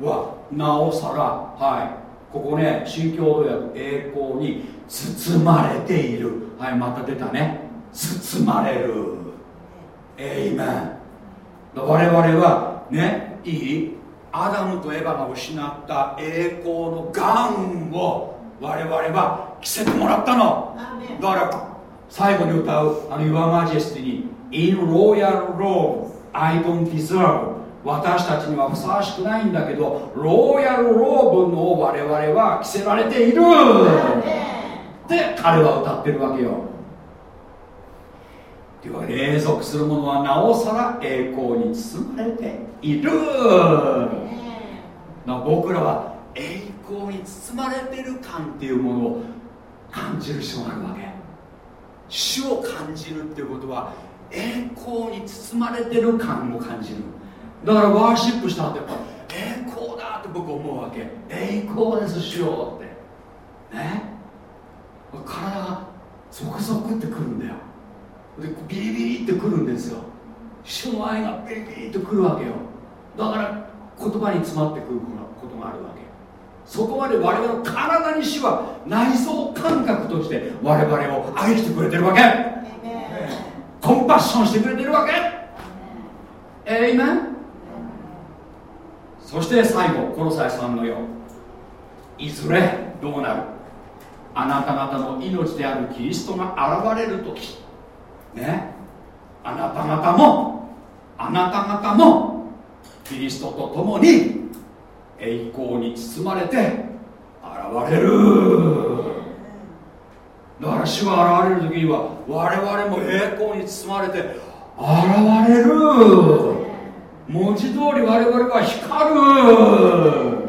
のはなおさらはいここね新共同訳栄光に包まれている。はいまた出たね。包まれる。エイメン我々はねいいアダムとエヴァが失った栄光のガンを我々は着せてもらったの。だから最後に歌うあの Your Majesty に In Royal Robe I don't deserve 私たちにはふさわしくないんだけどローヤルローブの我々は着せられている。で彼は歌ってるわけよ。では永続する者はなおさら栄光に包まれている。な僕らは栄光に包まれてる感っていうものを感じる必要があるわけ。主を感じるっていうことは栄光に包まれてる感を感じるだからワーシップしたってやっぱ栄光だって僕思うわけ。栄光ですしよって。ね？体がゾクゾクってくるんだよ。でビリビリってくるんですよ。主の愛がビリビリってくるわけよ。だから言葉に詰まってくることがあるわけ。そこまで我々の体に主は内臓感覚として我々を愛してくれてるわけ。コンパッションしてくれてるわけ。えいめんそして最後この際さんのよう。いずれどうなる？あなた方の命であるキリストが現れる時。ね？あなた方もあなた方もキリストと共に栄光に包まれて現れる。だから主が現れる時には我々も栄光に包まれて現れる。文字通り我々は光る。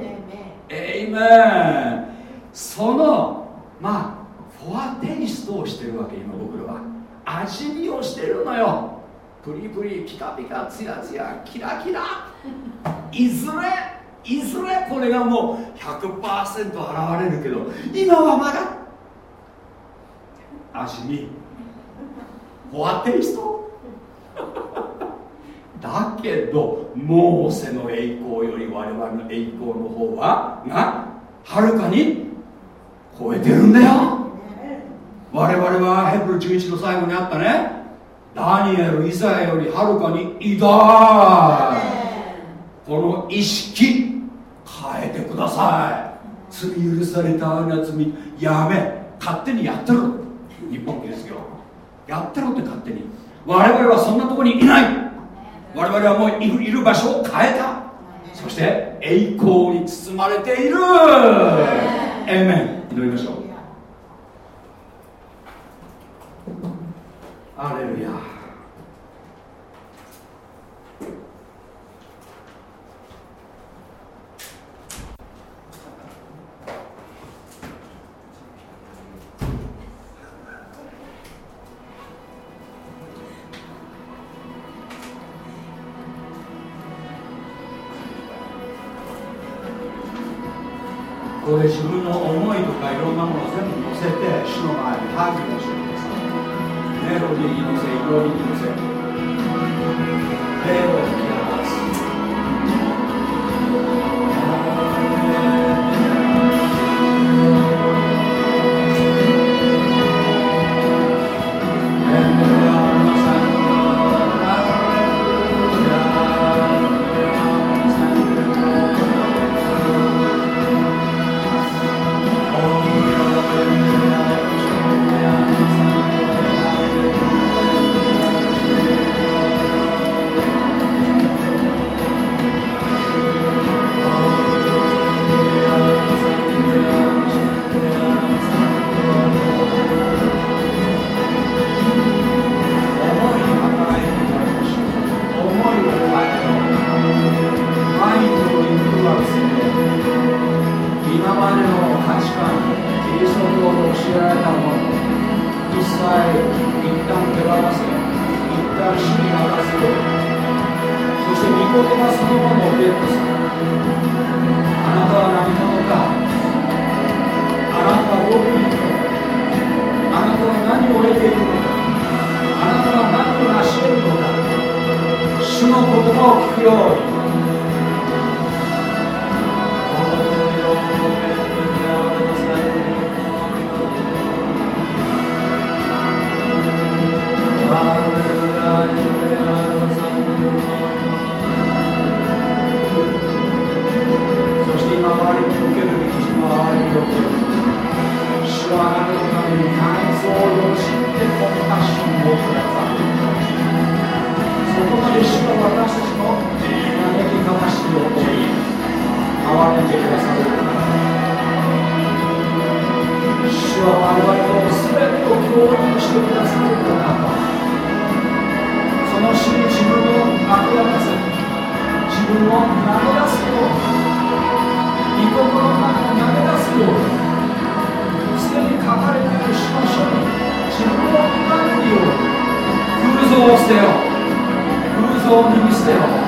エイメンそのまあフォアテイストをしてるわけ今僕らは。味見をしてるのよ。プリプリピカピカツヤツヤキラキラ。いずれいずれこれがもう100%現れるけど今はまだ味見。フォアテイスト。だけどモーセの栄光より我々の栄光の方はがはるかに超えてるんだよ。我々はヘブル11の最後にあったね。ダニエル・イザヤよりはるかに偉大。この意識変えてください。罪許されたあな罪やめ勝手にやってろ。日本ですよやってろって勝手に。我々はそんなとこにいない。我々はもういる場所を変えた。そして栄光に包まれている。エメン祈りましょう。アレルヤせよ。偶像を見捨てよ。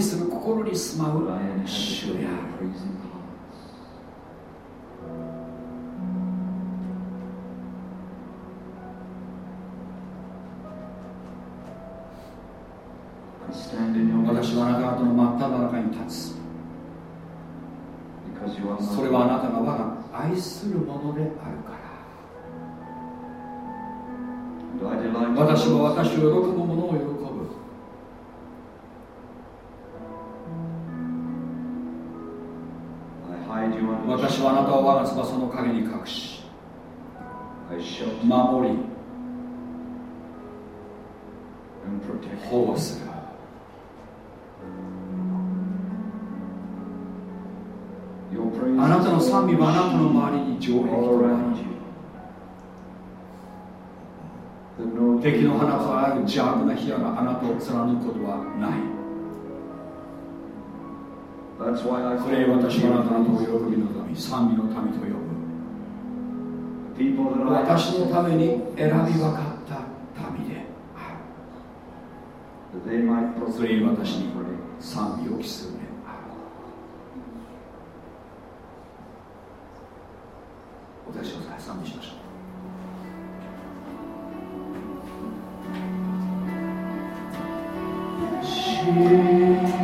にする心に住まう主や。私はあなた方の真っただ中に立つ。それはあなたが我が愛するものであるから。私は私を喜ぶものを喜ぶ私はあなたを我が翼の陰に隠し守り保護する。あなたの賛美はあなたの周りに城壁となる。敵の花とあらゆる邪悪な火があなたを貫くことはない。これ私はあなたのお喜びの神賛美の民と呼ぶ。私のために選び分かった民である。それに私にこれ賛美を期するであるお出しください賛美しましょう「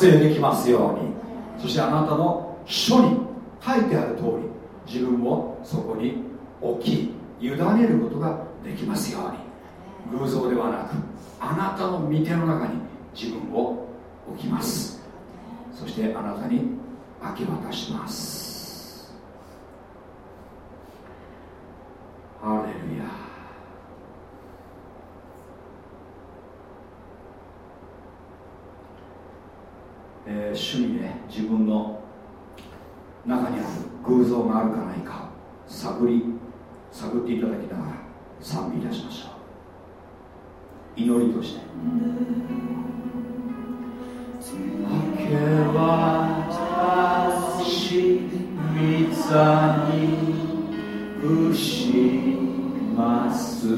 成できますように。そしてあなたの書に書いてある通り自分をそこに置き委ねることができますように。偶像ではなくあなたの御手の中に自分を置きます。そしてあなたに明け渡します。ハレルヤ。えー、主にね自分の中にある偶像があるかないか探り探っていただきながら賛美いたしましょう祈りとして。明け渡しみざにうします。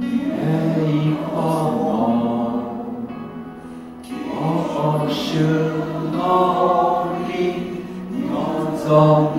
栄光主のみ望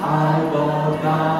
I will die.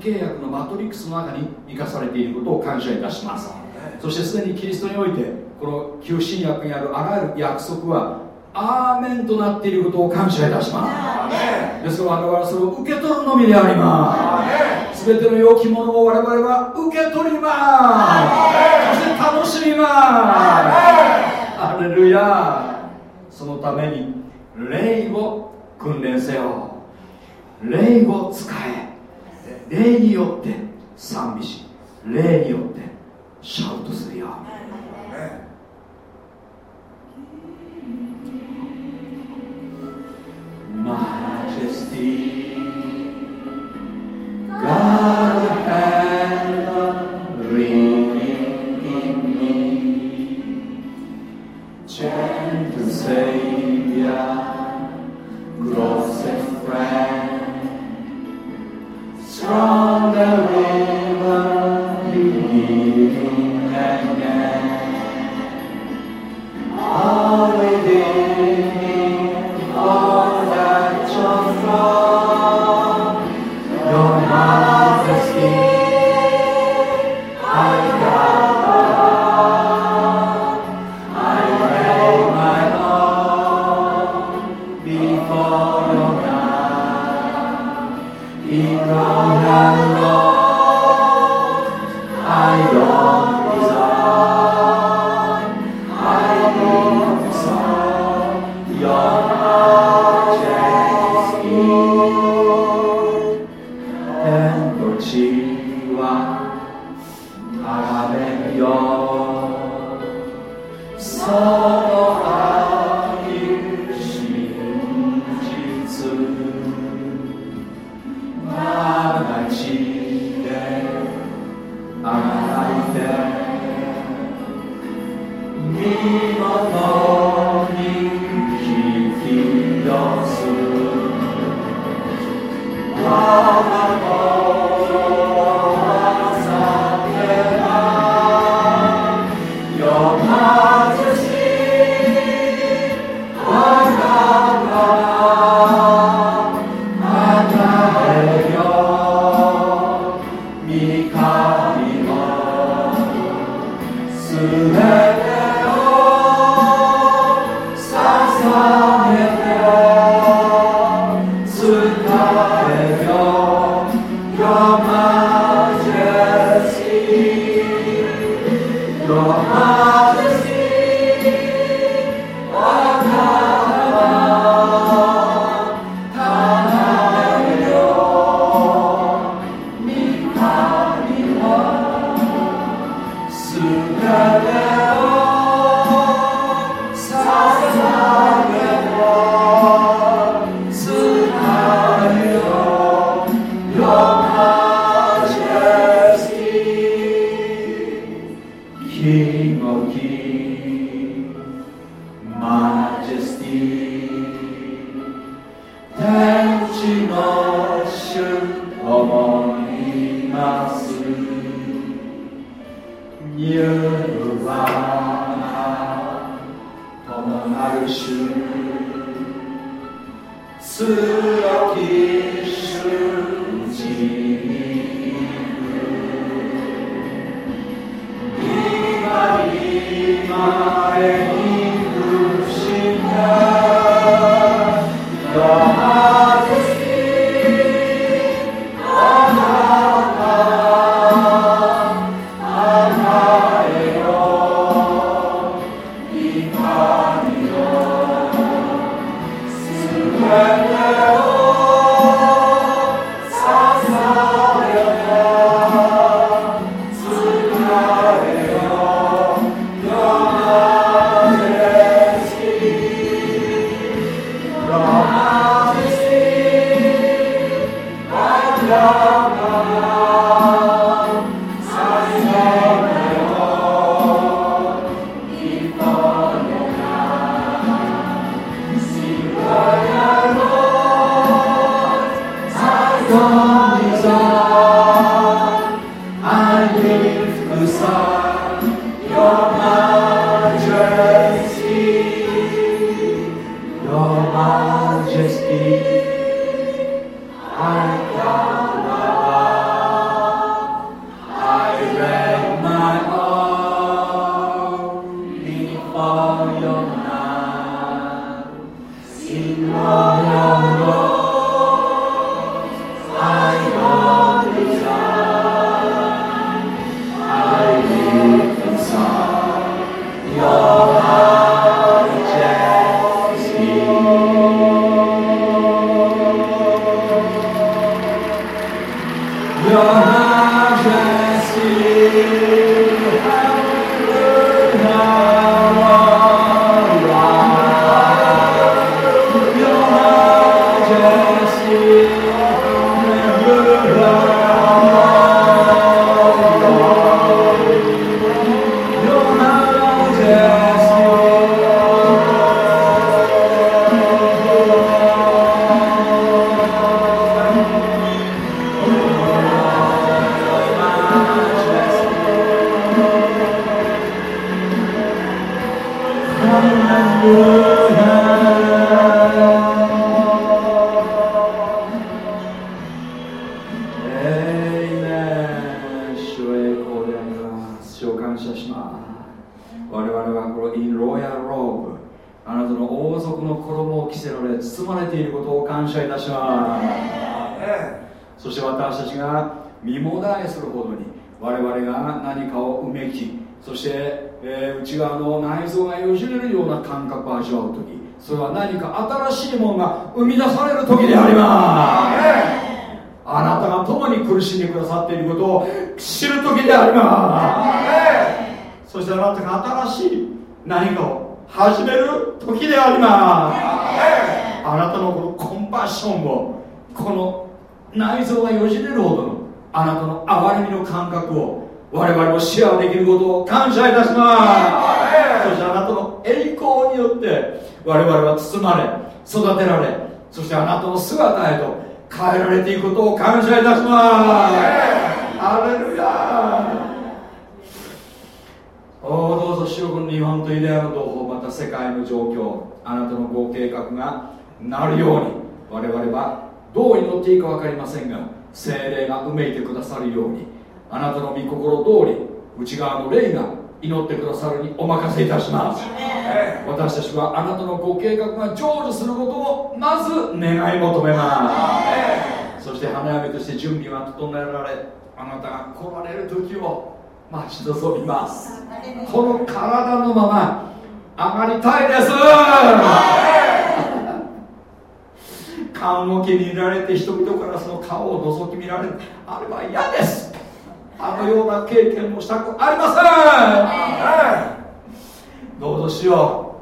契約のマトリックスの中に生かされていることを感謝いたします。そしてすでにキリストにおいてこの旧新約にあるあらゆる約束はアーメンとなっていることを感謝いたします。ですから我々はそれを受け取るのみであります全ての良きものを我々は受け取ります。そして楽しみますアレルヤ。そのために霊を訓練せよ。霊を使え。霊によって賛美し霊によってシャウトするよ。マジェスティ Glória かりませんが精霊がうめいてくださるようにあなたの御心通り内側の霊が祈ってくださるにお任せいたします。私たちはあなたのご計画が成就することをまず願い求めます。そして花嫁として準備は整えられあなたが来られる時を待ち望みます。この体のまま上がりたいです棺桶にいられて人々からその顔を覗き見られるあれは嫌です。あのような経験もしたくありません。どうぞしよ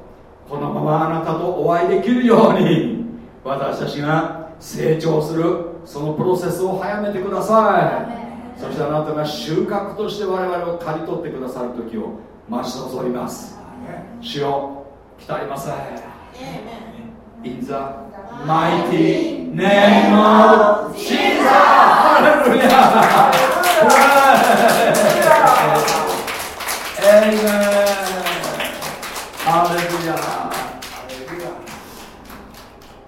う。このままあなたとお会いできるように私たちが成長するそのプロセスを早めてください。そしてあなたが収穫として我々を刈り取ってくださる時を待ち望みます。主よ来たりません。In the mighty name of Jesus. Hallelujah. Amen. Hallelujah.